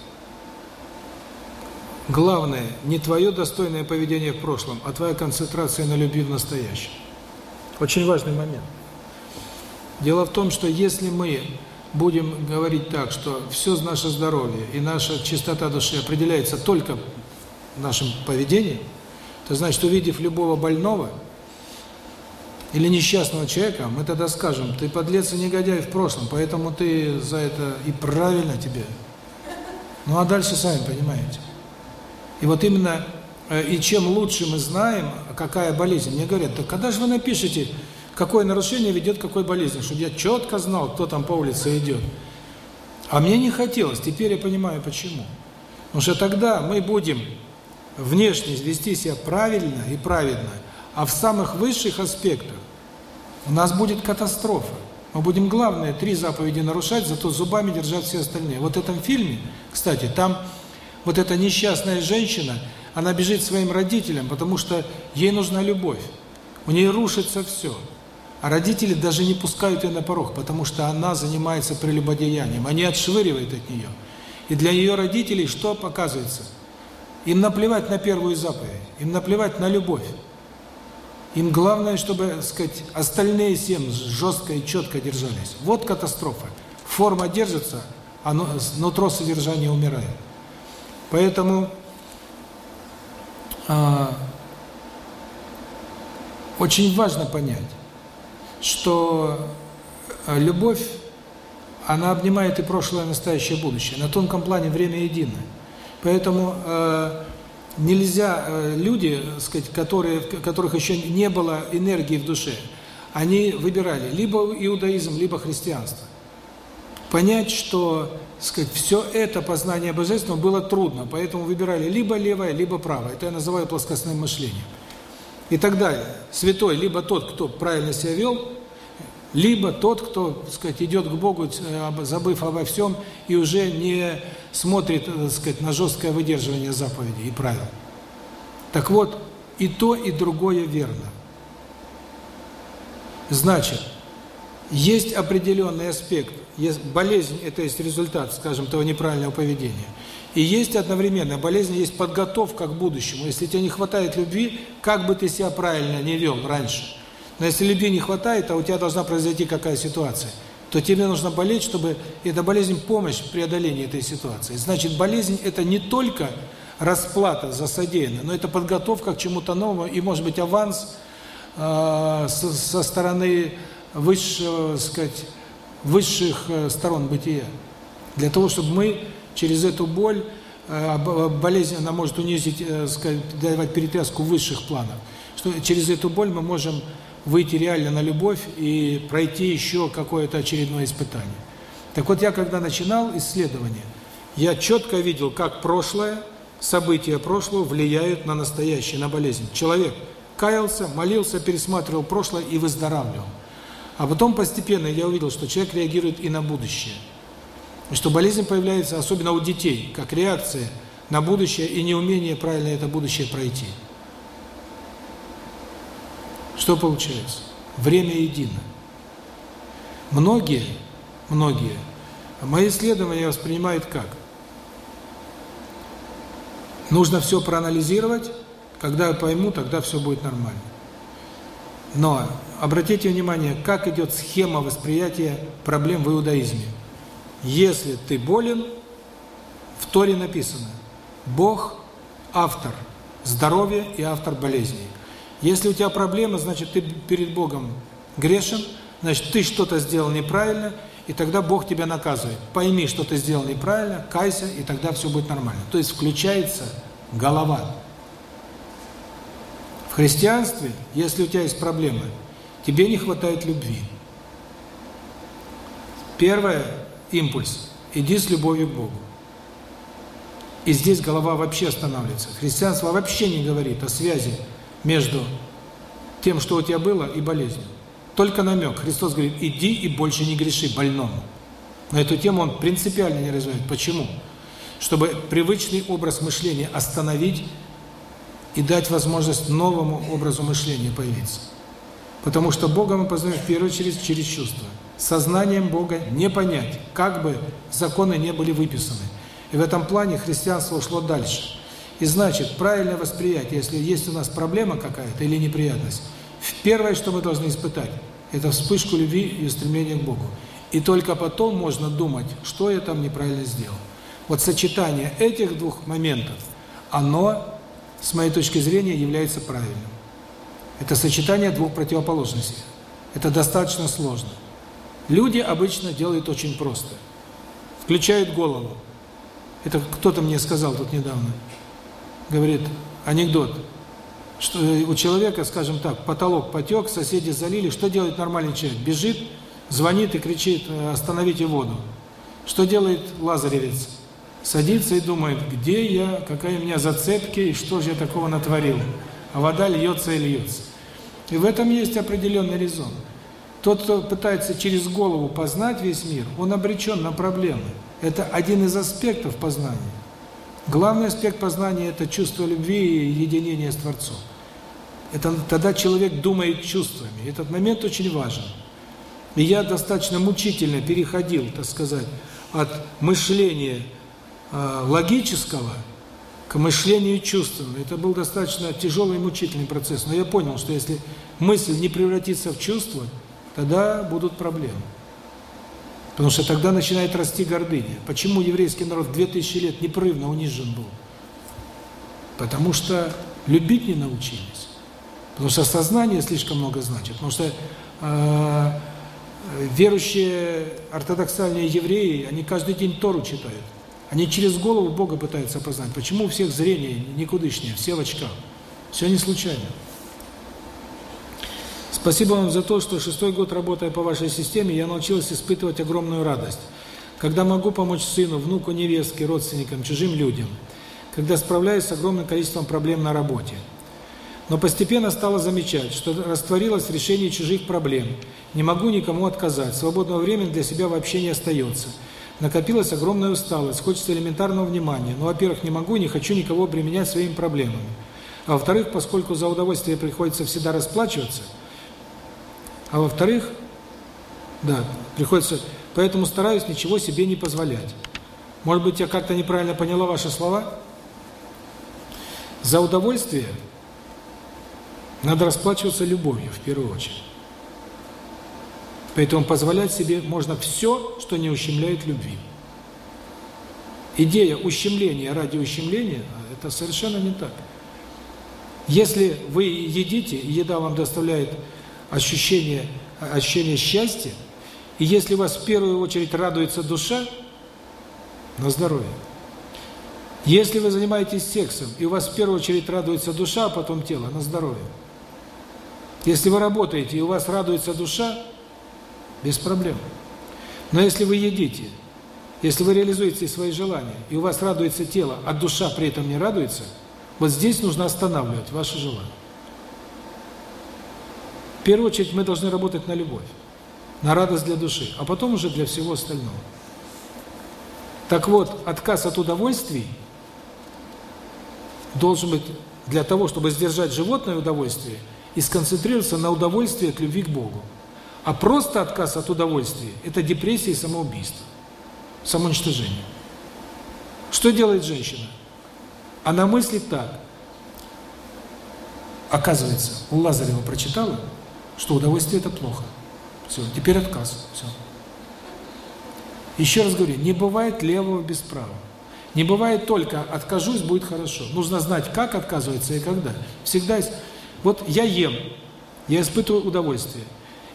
главное не твое достойное поведение в прошлом, а твоя концентрация на любви в настоящем. Очень важный момент. Дело в том, что если мы будем говорить так, что все наше здоровье и наша чистота души определяется только нашим поведением, то значит, увидев любого больного или несчастного человека, мы тогда скажем, ты подлец и негодяй в прошлом, поэтому ты за это и правильно тебе. Ну а дальше сами понимаете. И вот именно, э, и чем лучше мы знаем, какая болезнь, мне говорят, так когда же вы напишете, какое нарушение ведет к какой болезни, чтобы я четко знал, кто там по улице идет. А мне не хотелось, теперь я понимаю, почему. Потому что тогда мы будем внешне вести себя правильно и праведно, а в самых высших аспектах у нас будет катастрофа. Мы будем главное три заповеди нарушать, зато зубами держать все остальные. Вот в этом фильме, кстати, там вот эта несчастная женщина, она бежит своим родителям, потому что ей нужна любовь. У нее рушится все. А родители даже не пускают ее на порог, потому что она занимается прелюбодеянием. Они отшвыривают от нее. И для ее родителей что показывается? Им наплевать на первую заповедь, им наплевать на любовь. Им главное, чтобы, так сказать, остальные семь жестко и четко держались. Вот катастрофа. Форма держится, а нутро содержания умирает. Поэтому а, очень важно понять, что э, любовь, она обнимает и прошлое, и настоящее, и будущее. На тонком плане время единое. Поэтому э, нельзя, э, люди, сказать, которые, которых еще не было энергии в душе, они выбирали либо иудаизм, либо христианство. Понять, что сказать, все это познание Божественного было трудно, поэтому выбирали либо левое, либо правое. Это я называю плоскостным мышлением и так далее. Святой либо тот, кто правильно себя вел, либо тот, кто, сказать, идет к Богу, э, забыв обо всем, и уже не смотрит, так сказать, на жесткое выдерживание заповедей и правил. Так вот, и то, и другое верно. Значит, есть определенный аспект, болезнь – это есть результат, скажем, того неправильного поведения – и есть одновременно болезнь, есть подготовка к будущему. Если тебе не хватает любви, как бы ты себя правильно не вел раньше. Но если любви не хватает, а у тебя должна произойти какая ситуация, то тебе нужно болеть, чтобы эта болезнь помощь в преодолении этой ситуации. Значит, болезнь – это не только расплата за содеянное, но это подготовка к чему-то новому и, может быть, аванс э, со, со стороны высшего, сказать, высших э, сторон бытия. Для того, чтобы мы через эту боль, э, болезнь, она может унизить, э, сказать, давать перетряску высших планов. Что через эту боль мы можем выйти реально на любовь и пройти еще какое-то очередное испытание. Так вот, я когда начинал исследование, я четко видел, как прошлое, события прошлого влияют на настоящее, на болезнь. Человек каялся, молился, пересматривал прошлое и выздоравливал. А потом постепенно я увидел, что человек реагирует и на будущее. И что болезнь появляется особенно у детей, как реакция на будущее и неумение правильно это будущее пройти. Что получается? Время едино. Многие, многие, мои исследования воспринимают как? Нужно все проанализировать, когда я пойму, тогда все будет нормально. Но обратите внимание, как идет схема восприятия проблем в иудаизме. Если ты болен, в Торе написано, Бог – автор здоровья и автор болезней. Если у тебя проблема, значит, ты перед Богом грешен, значит, ты что-то сделал неправильно, и тогда Бог тебя наказывает. Пойми, что ты сделал неправильно, кайся, и тогда все будет нормально. То есть включается голова. В христианстве, если у тебя есть проблемы, тебе не хватает любви. Первый импульс – иди с любовью к Богу. И здесь голова вообще останавливается. Христианство вообще не говорит о связи между тем, что у тебя было, и болезнью. Только намек. Христос говорит, иди и больше не греши больному. Но эту тему он принципиально не развивает. Почему? Чтобы привычный образ мышления остановить и дать возможность новому образу мышления появиться. Потому что Бога мы познаем в первую очередь через чувства. Сознанием Бога не понять, как бы законы не были выписаны. И в этом плане христианство ушло дальше. И значит, правильное восприятие, если есть у нас проблема какая-то или неприятность, первое, что мы должны испытать, это вспышку любви и стремления к Богу. И только потом можно думать, что я там неправильно сделал. Вот сочетание этих двух моментов, оно, с моей точки зрения, является правильным. Это сочетание двух противоположностей. Это достаточно сложно. Люди обычно делают очень просто. Включают голову. Это кто-то мне сказал тут недавно. Говорит, анекдот, что у человека, скажем так, потолок потек, соседи залили, что делает нормальный человек? Бежит, звонит и кричит, остановите воду. Что делает лазаревец? Садится и думает, где я, какая у меня зацепки, и что же я такого натворил. А вода льется и льется. И в этом есть определенный резон. Тот, кто пытается через голову познать весь мир, он обречен на проблемы. Это один из аспектов познания. Главный аспект познания – это чувство любви и единения с Творцом. Это тогда человек думает чувствами. Этот момент очень важен. И я достаточно мучительно переходил, так сказать, от мышления э, логического к мышлению чувственному. Это был достаточно тяжелый и мучительный процесс. Но я понял, что если мысль не превратится в чувство, тогда будут проблемы. Потому что тогда начинает расти гордыня. Почему еврейский народ 2000 лет непрерывно унижен был? Потому что любить не научились. Потому что сознание слишком много значит. Потому что э, верующие ортодоксальные евреи, они каждый день Тору читают. Они через голову Бога пытаются познать. Почему у всех зрение никудышнее, все в очках? Все не случайно. Спасибо вам за то, что шестой год работая по вашей системе, я научилась испытывать огромную радость. Когда могу помочь сыну, внуку, невестке, родственникам, чужим людям. Когда справляюсь с огромным количеством проблем на работе. Но постепенно стала замечать, что растворилось в решении чужих проблем. Не могу никому отказать, свободного времени для себя вообще не остается. Накопилась огромная усталость, хочется элементарного внимания. Но, во-первых, не могу не хочу никого обременять своими проблемами. А во-вторых, поскольку за удовольствие приходится всегда расплачиваться – а во-вторых, да, приходится... Поэтому стараюсь ничего себе не позволять. Может быть, я как-то неправильно поняла ваши слова? За удовольствие надо расплачиваться любовью, в первую очередь. Поэтому позволять себе можно все, что не ущемляет любви. Идея ущемления ради ущемления – это совершенно не так. Если вы едите, еда вам доставляет ощущение, ощущение счастья, и если вас в первую очередь радуется душа, на здоровье. Если вы занимаетесь сексом, и у вас в первую очередь радуется душа, а потом тело, на здоровье. Если вы работаете, и у вас радуется душа, без проблем. Но если вы едите, если вы реализуете свои желания, и у вас радуется тело, а душа при этом не радуется, вот здесь нужно останавливать ваши желания. В первую очередь мы должны работать на любовь, на радость для души, а потом уже для всего остального. Так вот, отказ от удовольствий должен быть для того, чтобы сдержать животное удовольствие и сконцентрироваться на удовольствии от любви к Богу. А просто отказ от удовольствия – это депрессия и самоубийство, самоуничтожение. Что делает женщина? Она мыслит так. Оказывается, у Лазарева прочитала – что удовольствие – это плохо. Все, теперь отказ. Все. Еще раз говорю, не бывает левого без правого. Не бывает только «откажусь, будет хорошо». Нужно знать, как отказывается и когда. Всегда есть... Вот я ем, я испытываю удовольствие.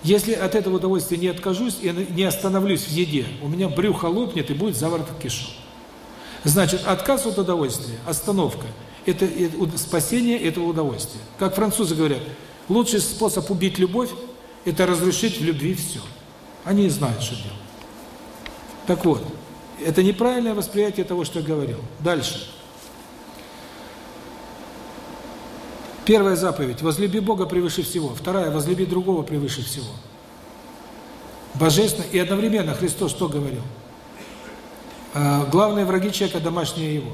Если от этого удовольствия не откажусь и не остановлюсь в еде, у меня брюхо лопнет и будет заворот кишок. Значит, отказ от удовольствия, остановка – это, это спасение этого удовольствия. Как французы говорят, лучший способ убить любовь – это разрешить в любви все. Они знают, что делать. Так вот, это неправильное восприятие того, что я говорил. Дальше. Первая заповедь – возлюби Бога превыше всего. Вторая – возлюби другого превыше всего. Божественно. И одновременно Христос что говорил? А, главные враги человека – домашние его.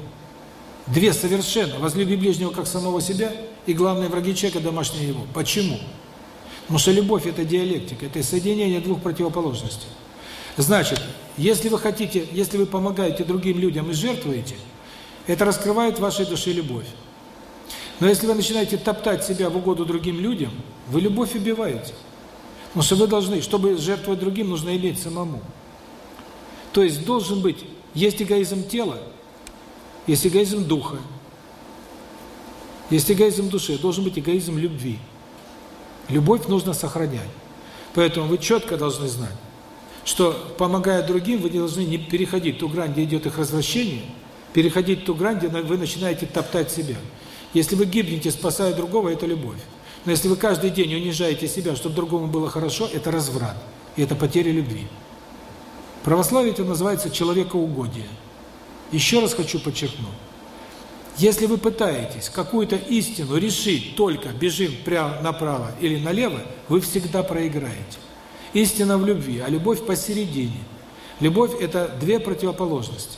Две совершенно. Возлюби ближнего как самого себя, и главные враги человека – домашние его. Почему? Потому что любовь – это диалектика, это соединение двух противоположностей. Значит, если вы хотите, если вы помогаете другим людям и жертвуете, это раскрывает в вашей душе любовь. Но если вы начинаете топтать себя в угоду другим людям, вы любовь убиваете. Потому что вы должны, чтобы жертвовать другим, нужно иметь самому. То есть должен быть, есть эгоизм тела, есть эгоизм духа, есть эгоизм души, должен быть эгоизм любви. Любовь нужно сохранять. Поэтому вы четко должны знать, что, помогая другим, вы не должны не переходить ту грань, где идет их развращение, переходить ту грань, где вы начинаете топтать себя. Если вы гибнете, спасая другого, это любовь. Но если вы каждый день унижаете себя, чтобы другому было хорошо, это разврат. И это потеря любви. Православие это называется человекоугодие. Еще раз хочу подчеркнуть. Если вы пытаетесь какую-то истину решить только бежим прямо направо или налево, вы всегда проиграете. Истина в любви, а любовь посередине. Любовь – это две противоположности.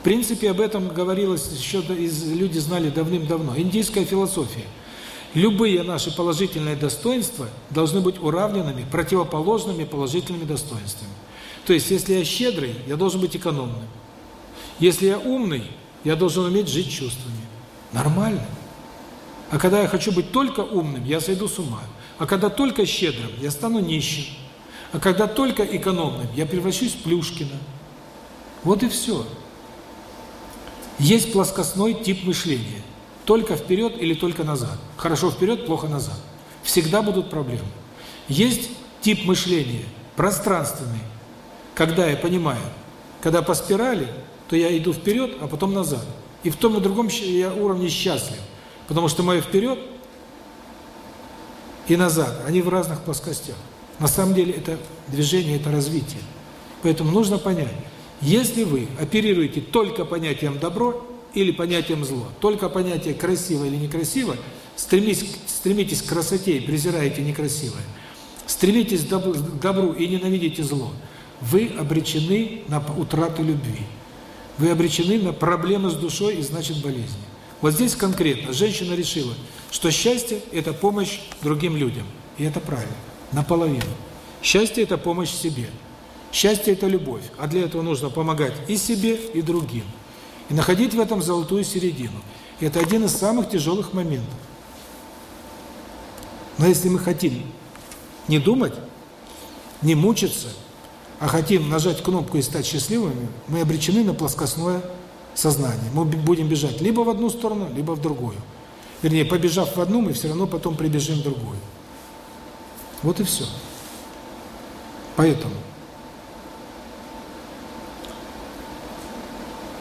В принципе, об этом говорилось еще, люди знали давным-давно. Индийская философия – Любые наши положительные достоинства должны быть уравненными противоположными положительными достоинствами. То есть, если я щедрый, я должен быть экономным. Если я умный, я должен уметь жить чувствами. Нормально. А когда я хочу быть только умным, я сойду с ума. А когда только щедрым, я стану нищим. А когда только экономным, я превращусь в Плюшкина. Вот и все. Есть плоскостной тип мышления. Только вперед или только назад. Хорошо вперед, плохо назад. Всегда будут проблемы. Есть тип мышления, пространственный, когда я понимаю, когда по спирали, то я иду вперед, а потом назад. И в том и другом я уровне счастлив. Потому что мое вперед и назад, они в разных плоскостях. На самом деле это движение, это развитие. Поэтому нужно понять, если вы оперируете только понятием добро, или понятием зло. Только понятие красиво или некрасиво, стремитесь, стремитесь к красоте и презираете некрасивое. Стремитесь к добру и ненавидите зло. Вы обречены на утрату любви. Вы обречены на проблемы с душой и, значит, болезни. Вот здесь конкретно женщина решила, что счастье – это помощь другим людям. И это правильно. Наполовину. Счастье – это помощь себе. Счастье – это любовь. А для этого нужно помогать и себе, и другим. И находить в этом золотую середину. И это один из самых тяжелых моментов. Но если мы хотим не думать, не мучиться, а хотим нажать кнопку и стать счастливыми, мы обречены на плоскостное сознание. Мы будем бежать либо в одну сторону, либо в другую. Вернее, побежав в одну, мы все равно потом прибежим в другую. Вот и все. Поэтому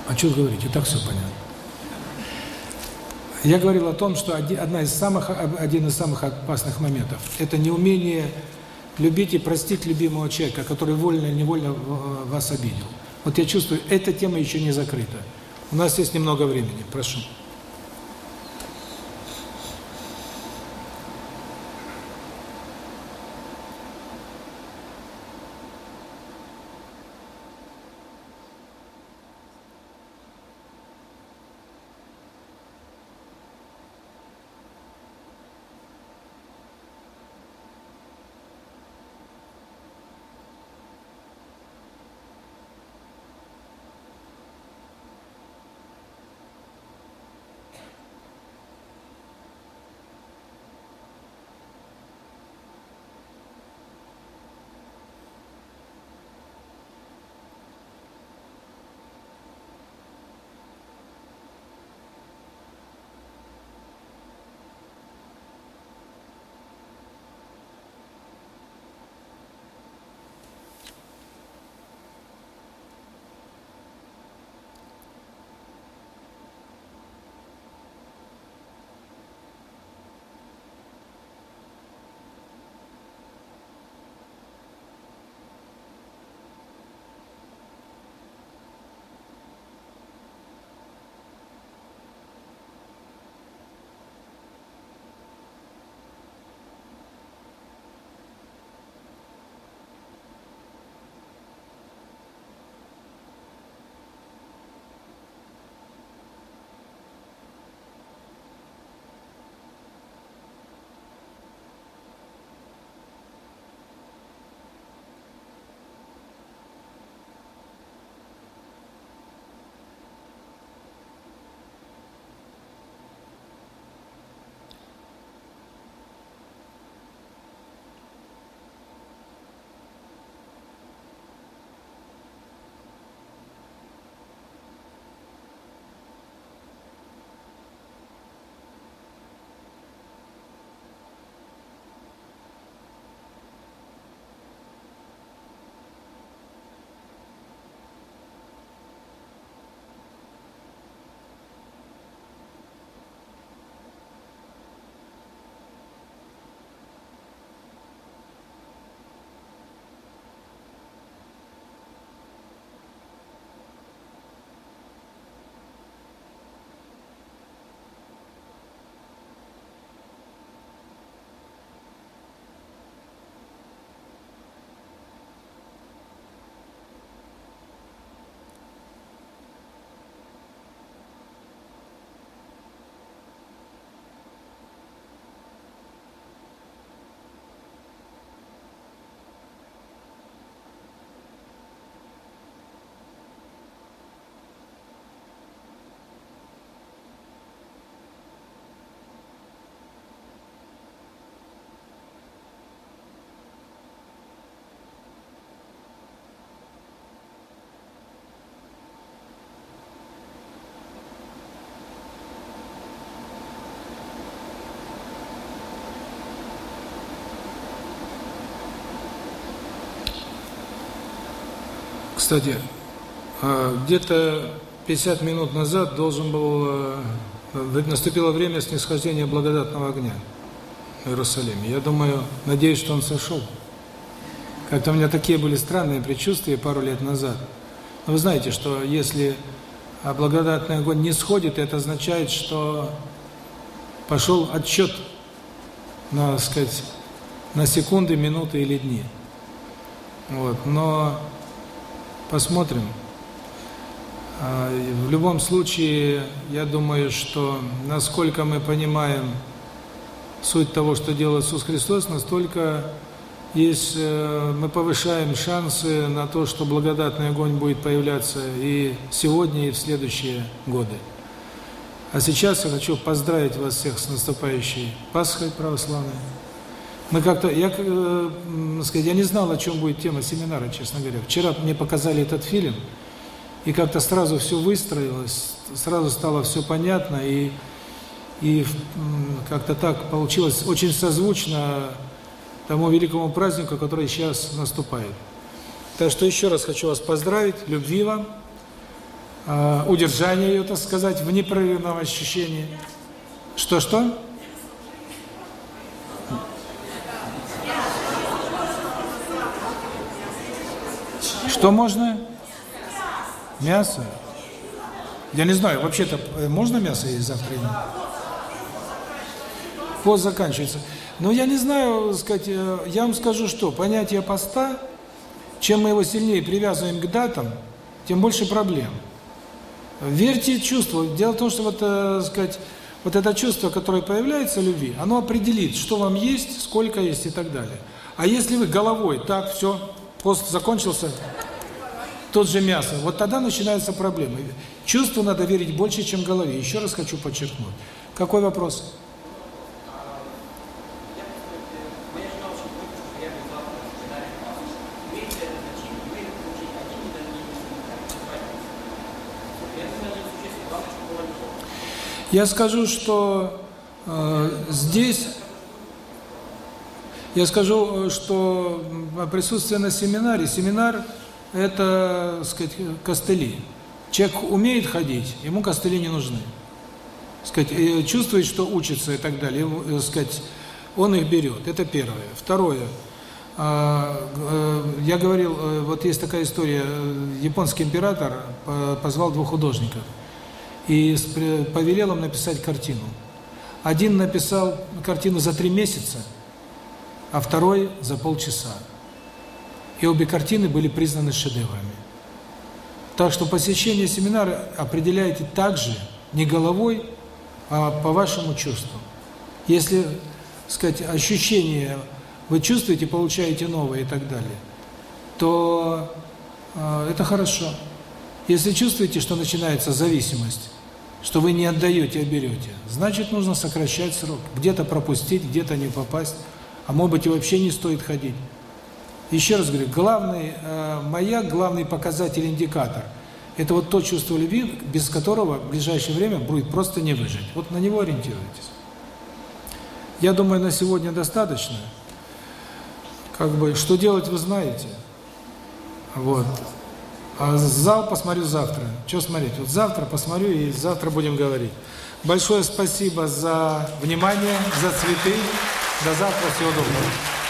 А что говорить? И так все понятно. Я говорил о том, что одна из самых, один из самых опасных моментов – это неумение любить и простить любимого человека, который вольно или невольно вас обидел. Вот я чувствую, эта тема еще не закрыта. У нас есть немного времени, прошу. Кстати, а, где-то 50 минут назад должен был э, наступило время снисхождения благодатного огня в Иерусалиме. Я думаю, надеюсь, что он сошел. Как-то у меня такие были странные предчувствия пару лет назад. Но вы знаете, что если благодатный огонь не сходит, это означает, что пошел отчет на, сказать, на секунды, минуты или дни. Вот, но посмотрим. А, в любом случае, я думаю, что насколько мы понимаем суть того, что делает Иисус Христос, настолько есть э, мы повышаем шансы на то, что благодатный огонь будет появляться и сегодня, и в следующие годы. А сейчас я хочу поздравить вас всех с наступающей Пасхой православной. Мы как-то, я, э, сказать, я не знал, о чем будет тема семинара, честно говоря. Вчера мне показали этот фильм, и как-то сразу все выстроилось, сразу стало все понятно, и, и как-то так получилось очень созвучно тому великому празднику, который сейчас наступает. Так что еще раз хочу вас поздравить, любви вам, э, удержания ее, так сказать, в непрерывном ощущении. Что-что? Что можно? Мясо? Я не знаю, вообще-то э, можно мясо есть завтра? Пост заканчивается. Но я не знаю, сказать, э, я вам скажу, что понятие поста, чем мы его сильнее привязываем к датам, тем больше проблем. Верьте чувству. Дело в том, что вот, э, сказать, вот это чувство, которое появляется любви, оно определит, что вам есть, сколько есть и так далее. А если вы головой, так, все, пост закончился, тот же мясо, вот тогда начинаются проблемы. Чувству надо верить больше, чем голове. Еще раз хочу подчеркнуть. Какой вопрос? Я скажу, что э, здесь я скажу, что присутствие на семинаре, семинар это, так сказать, костыли. Человек умеет ходить, ему костыли не нужны. сказать, чувствует, что учится и так далее, так сказать, он их берет. Это первое. Второе. А, э, я говорил, э, вот есть такая история, японский император позвал двух художников и повелел им написать картину. Один написал картину за три месяца, а второй за полчаса. И обе картины были признаны шедеврами. Так что посещение семинара определяете также не головой, а по вашему чувству. Если, сказать, ощущение вы чувствуете, получаете новое и так далее, то э, это хорошо. Если чувствуете, что начинается зависимость, что вы не отдаете, а берете, значит, нужно сокращать срок. Где-то пропустить, где-то не попасть, а может быть и вообще не стоит ходить. Еще раз говорю, главный э, маяк, главный показатель, индикатор – это вот то чувство любви, без которого в ближайшее время будет просто не выжить. Вот на него ориентируйтесь. Я думаю, на сегодня достаточно. Как бы, что делать, вы знаете. Вот. А зал посмотрю завтра. Что смотреть? Вот завтра посмотрю и завтра будем говорить. Большое спасибо за внимание, за цветы. До завтра. Всего доброго.